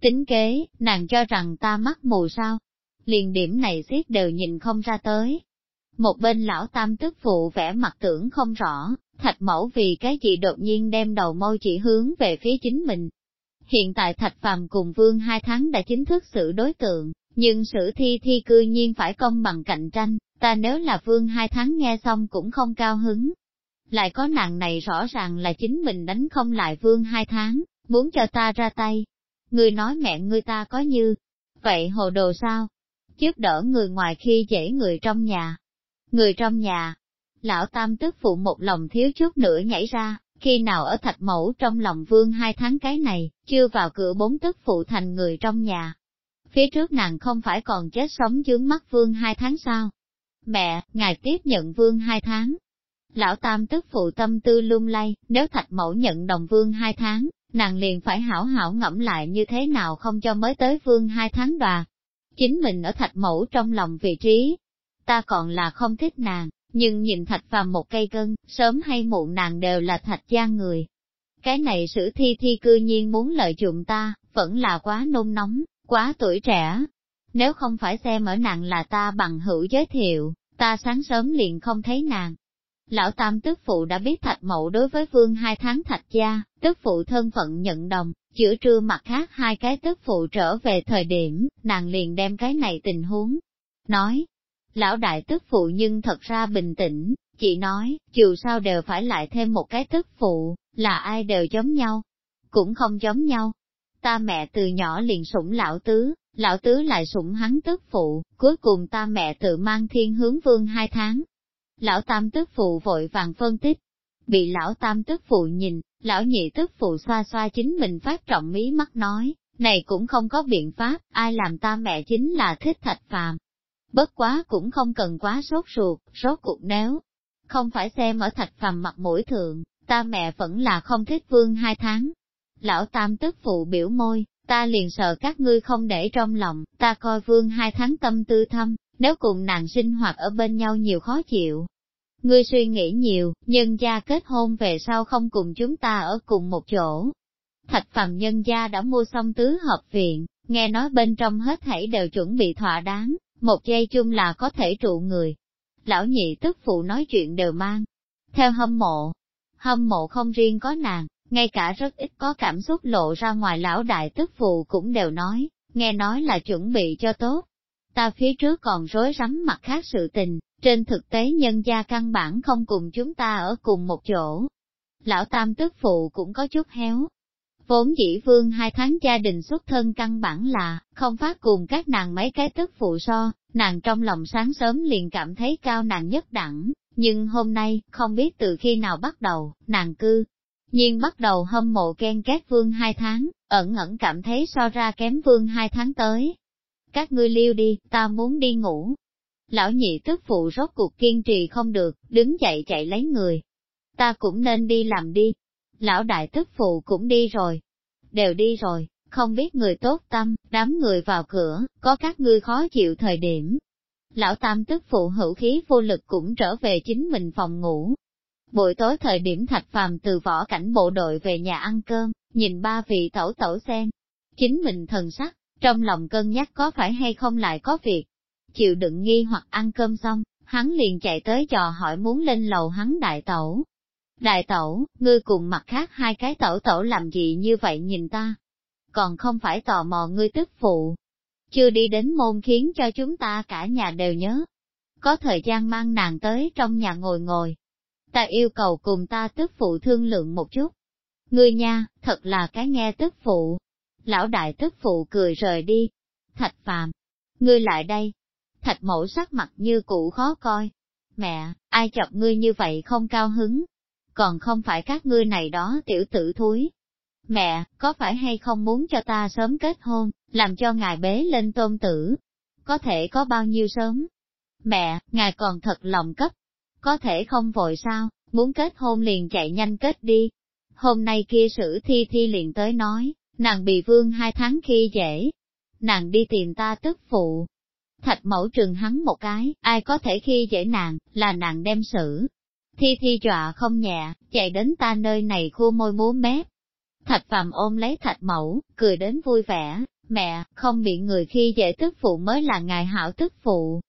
Speaker 1: Tính kế, nàng cho rằng ta mắt mù sao? Liền điểm này xiết đều nhìn không ra tới. Một bên lão tam tức phụ vẻ mặt tưởng không rõ, thạch mẫu vì cái gì đột nhiên đem đầu môi chỉ hướng về phía chính mình. Hiện tại thạch phàm cùng vương hai tháng đã chính thức xử đối tượng, nhưng sử thi thi cư nhiên phải công bằng cạnh tranh, ta nếu là vương hai tháng nghe xong cũng không cao hứng. Lại có nàng này rõ ràng là chính mình đánh không lại vương hai tháng, muốn cho ta ra tay. Người nói mẹ ngươi ta có như, vậy hồ đồ sao? Trước đỡ người ngoài khi dễ người trong nhà. Người trong nhà, lão tam tức phụ một lòng thiếu chút nữa nhảy ra, khi nào ở thạch mẫu trong lòng vương hai tháng cái này, chưa vào cửa bốn tức phụ thành người trong nhà. Phía trước nàng không phải còn chết sống chướng mắt vương hai tháng sao? Mẹ, ngài tiếp nhận vương hai tháng. Lão tam tức phụ tâm tư lung lay, nếu thạch mẫu nhận đồng vương hai tháng, nàng liền phải hảo hảo ngẫm lại như thế nào không cho mới tới vương hai tháng đòa. Chính mình ở thạch mẫu trong lòng vị trí, ta còn là không thích nàng, nhưng nhìn thạch và một cây cân, sớm hay muộn nàng đều là thạch gia người. Cái này sử thi thi cư nhiên muốn lợi dụng ta, vẫn là quá nôn nóng, quá tuổi trẻ. Nếu không phải xem ở nàng là ta bằng hữu giới thiệu, ta sáng sớm liền không thấy nàng. Lão Tam tức phụ đã biết thạch mậu đối với vương hai tháng thạch gia, tức phụ thân phận nhận đồng, chữa trưa mặt khác hai cái tức phụ trở về thời điểm, nàng liền đem cái này tình huống. Nói, lão đại tức phụ nhưng thật ra bình tĩnh, chị nói, dù sao đều phải lại thêm một cái tức phụ, là ai đều giống nhau. Cũng không giống nhau, ta mẹ từ nhỏ liền sủng lão tứ, lão tứ lại sủng hắn tức phụ, cuối cùng ta mẹ tự mang thiên hướng vương hai tháng. Lão tam tức phụ vội vàng phân tích, bị lão tam tức phụ nhìn, lão nhị tức phụ xoa xoa chính mình phát trọng mí mắt nói, này cũng không có biện pháp, ai làm ta mẹ chính là thích thạch phàm. Bất quá cũng không cần quá sốt ruột, rốt cuộc nếu không phải xem ở thạch phàm mặt mũi thượng, ta mẹ vẫn là không thích vương hai tháng, Lão tam tức phụ biểu môi, ta liền sợ các ngươi không để trong lòng, ta coi vương hai tháng tâm tư thâm, nếu cùng nàng sinh hoạt ở bên nhau nhiều khó chịu. Ngươi suy nghĩ nhiều, nhân gia kết hôn về sau không cùng chúng ta ở cùng một chỗ. Thạch phàm nhân gia đã mua xong tứ hợp viện, nghe nói bên trong hết thảy đều chuẩn bị thỏa đáng, một giây chung là có thể trụ người. Lão nhị tức phụ nói chuyện đều mang. Theo hâm mộ, hâm mộ không riêng có nàng, ngay cả rất ít có cảm xúc lộ ra ngoài lão đại tức phụ cũng đều nói, nghe nói là chuẩn bị cho tốt. Ta phía trước còn rối rắm mặt khác sự tình, trên thực tế nhân gia căn bản không cùng chúng ta ở cùng một chỗ. Lão tam tức phụ cũng có chút héo. Vốn dĩ vương hai tháng gia đình xuất thân căn bản là, không phát cùng các nàng mấy cái tức phụ so, nàng trong lòng sáng sớm liền cảm thấy cao nàng nhất đẳng, nhưng hôm nay, không biết từ khi nào bắt đầu, nàng cư, nhiên bắt đầu hâm mộ ghen ghét vương hai tháng, ẩn ẩn cảm thấy so ra kém vương hai tháng tới. Các ngươi liêu đi, ta muốn đi ngủ. Lão nhị tức phụ rốt cuộc kiên trì không được, đứng dậy chạy lấy người. Ta cũng nên đi làm đi. Lão đại tức phụ cũng đi rồi. Đều đi rồi, không biết người tốt tâm, đám người vào cửa, có các ngươi khó chịu thời điểm. Lão tam tức phụ hữu khí vô lực cũng trở về chính mình phòng ngủ, Buổi tối thời điểm thạch phàm từ võ cảnh bộ đội về nhà ăn cơm, nhìn ba vị tẩu tẩu xem, Chính mình thần sắc, trong lòng cân nhắc có phải hay không lại có việc. Chịu đựng nghi hoặc ăn cơm xong, hắn liền chạy tới trò hỏi muốn lên lầu hắn đại tẩu. Đại tẩu, ngươi cùng mặt khác hai cái tẩu tẩu làm gì như vậy nhìn ta? Còn không phải tò mò ngươi tức phụ. Chưa đi đến môn khiến cho chúng ta cả nhà đều nhớ. Có thời gian mang nàng tới trong nhà ngồi ngồi, ta yêu cầu cùng ta tức phụ thương lượng một chút. Ngươi nha, thật là cái nghe tức phụ. Lão đại tức phụ cười rời đi. Thạch phàm, ngươi lại đây. Thạch mẫu sắc mặt như cũ khó coi. Mẹ, ai chọc ngươi như vậy không cao hứng. Còn không phải các ngươi này đó tiểu tử thúi. Mẹ, có phải hay không muốn cho ta sớm kết hôn, làm cho ngài bế lên tôn tử? Có thể có bao nhiêu sớm? Mẹ, ngài còn thật lòng cấp, có thể không vội sao, muốn kết hôn liền chạy nhanh kết đi. Hôm nay kia sử thi thi liền tới nói, nàng bị vương hai tháng khi dễ. Nàng đi tìm ta tức phụ. Thạch mẫu trừng hắn một cái, ai có thể khi dễ nàng, là nàng đem xử. Thi thi dọa không nhẹ, chạy đến ta nơi này khua môi múa mép. Thạch phàm ôm lấy thạch mẫu, cười đến vui vẻ, mẹ, không bị người khi dễ tức phụ mới là ngài hảo tức phụ.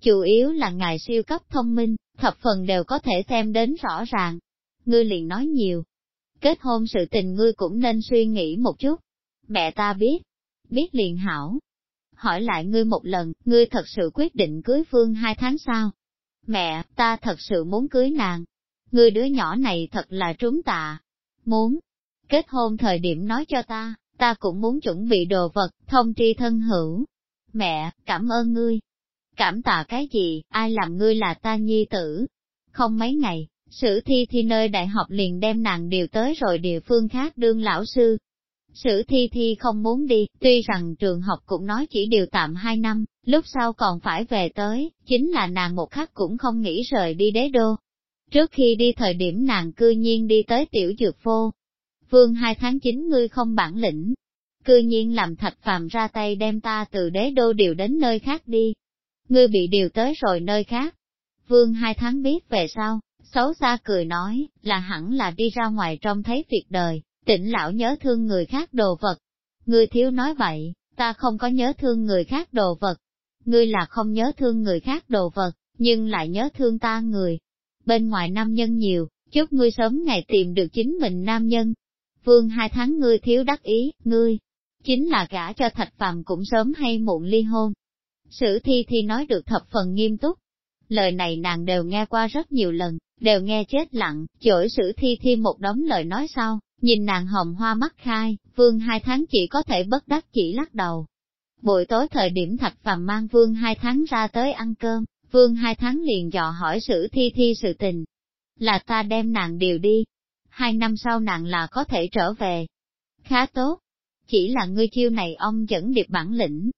Speaker 1: Chủ yếu là ngài siêu cấp thông minh, thập phần đều có thể xem đến rõ ràng. Ngươi liền nói nhiều. Kết hôn sự tình ngươi cũng nên suy nghĩ một chút. Mẹ ta biết, biết liền hảo. Hỏi lại ngươi một lần, ngươi thật sự quyết định cưới Phương hai tháng sau. Mẹ, ta thật sự muốn cưới nàng. Ngươi đứa nhỏ này thật là trúng tạ. Muốn. Kết hôn thời điểm nói cho ta, ta cũng muốn chuẩn bị đồ vật, thông tri thân hữu. Mẹ, cảm ơn ngươi. Cảm tạ cái gì, ai làm ngươi là ta nhi tử. Không mấy ngày, sử thi thi nơi đại học liền đem nàng điều tới rồi địa phương khác đương lão sư. Sử thi thi không muốn đi, tuy rằng trường học cũng nói chỉ điều tạm hai năm, lúc sau còn phải về tới, chính là nàng một khắc cũng không nghĩ rời đi đế đô. Trước khi đi thời điểm nàng cư nhiên đi tới tiểu dược phô, vương hai tháng 9 ngươi không bản lĩnh. Cư nhiên làm thạch phàm ra tay đem ta từ đế đô điều đến nơi khác đi. Ngươi bị điều tới rồi nơi khác. Vương hai tháng biết về sau xấu xa cười nói, là hẳn là đi ra ngoài trông thấy việc đời, tỉnh lão nhớ thương người khác đồ vật. Ngươi thiếu nói vậy, ta không có nhớ thương người khác đồ vật. Ngươi là không nhớ thương người khác đồ vật, nhưng lại nhớ thương ta người. Bên ngoài nam nhân nhiều, chúc ngươi sớm ngày tìm được chính mình nam nhân, vương hai tháng ngươi thiếu đắc ý, ngươi, chính là gả cho thạch phàm cũng sớm hay muộn ly hôn. Sử thi thi nói được thập phần nghiêm túc. Lời này nàng đều nghe qua rất nhiều lần, đều nghe chết lặng, chổi sử thi thi một đống lời nói sau, nhìn nàng hồng hoa mắt khai, vương hai tháng chỉ có thể bất đắc chỉ lắc đầu. Buổi tối thời điểm thạch phàm mang vương hai tháng ra tới ăn cơm, vương hai tháng liền dò hỏi sử thi thi sự tình. Là ta đem nàng điều đi, hai năm sau nàng là có thể trở về. Khá tốt, chỉ là ngươi chiêu này ông dẫn điệp bản lĩnh.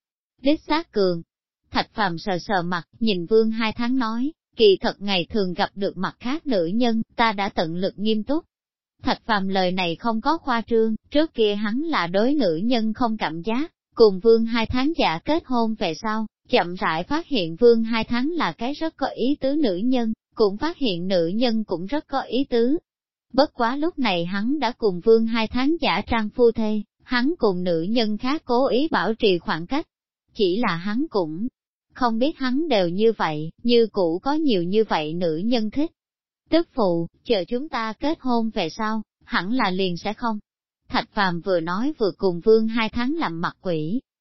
Speaker 1: Đích xác cường. Thạch phàm sờ sờ mặt, nhìn vương hai tháng nói, kỳ thật ngày thường gặp được mặt khác nữ nhân, ta đã tận lực nghiêm túc. Thạch phàm lời này không có khoa trương, trước kia hắn là đối nữ nhân không cảm giác, cùng vương hai tháng giả kết hôn về sau, chậm rãi phát hiện vương hai tháng là cái rất có ý tứ nữ nhân, cũng phát hiện nữ nhân cũng rất có ý tứ, Bất quá lúc này hắn đã cùng vương hai tháng giả trang phu thê, hắn cùng nữ nhân khác cố ý bảo trì khoảng cách. Chỉ là hắn cũng không biết hắn đều như vậy, như cũ có nhiều như vậy nữ nhân thích. Tức phụ, chờ chúng ta kết hôn về sau, hẳn là liền sẽ không. Thạch Phàm vừa nói vừa cùng vương hai tháng làm mặt quỷ.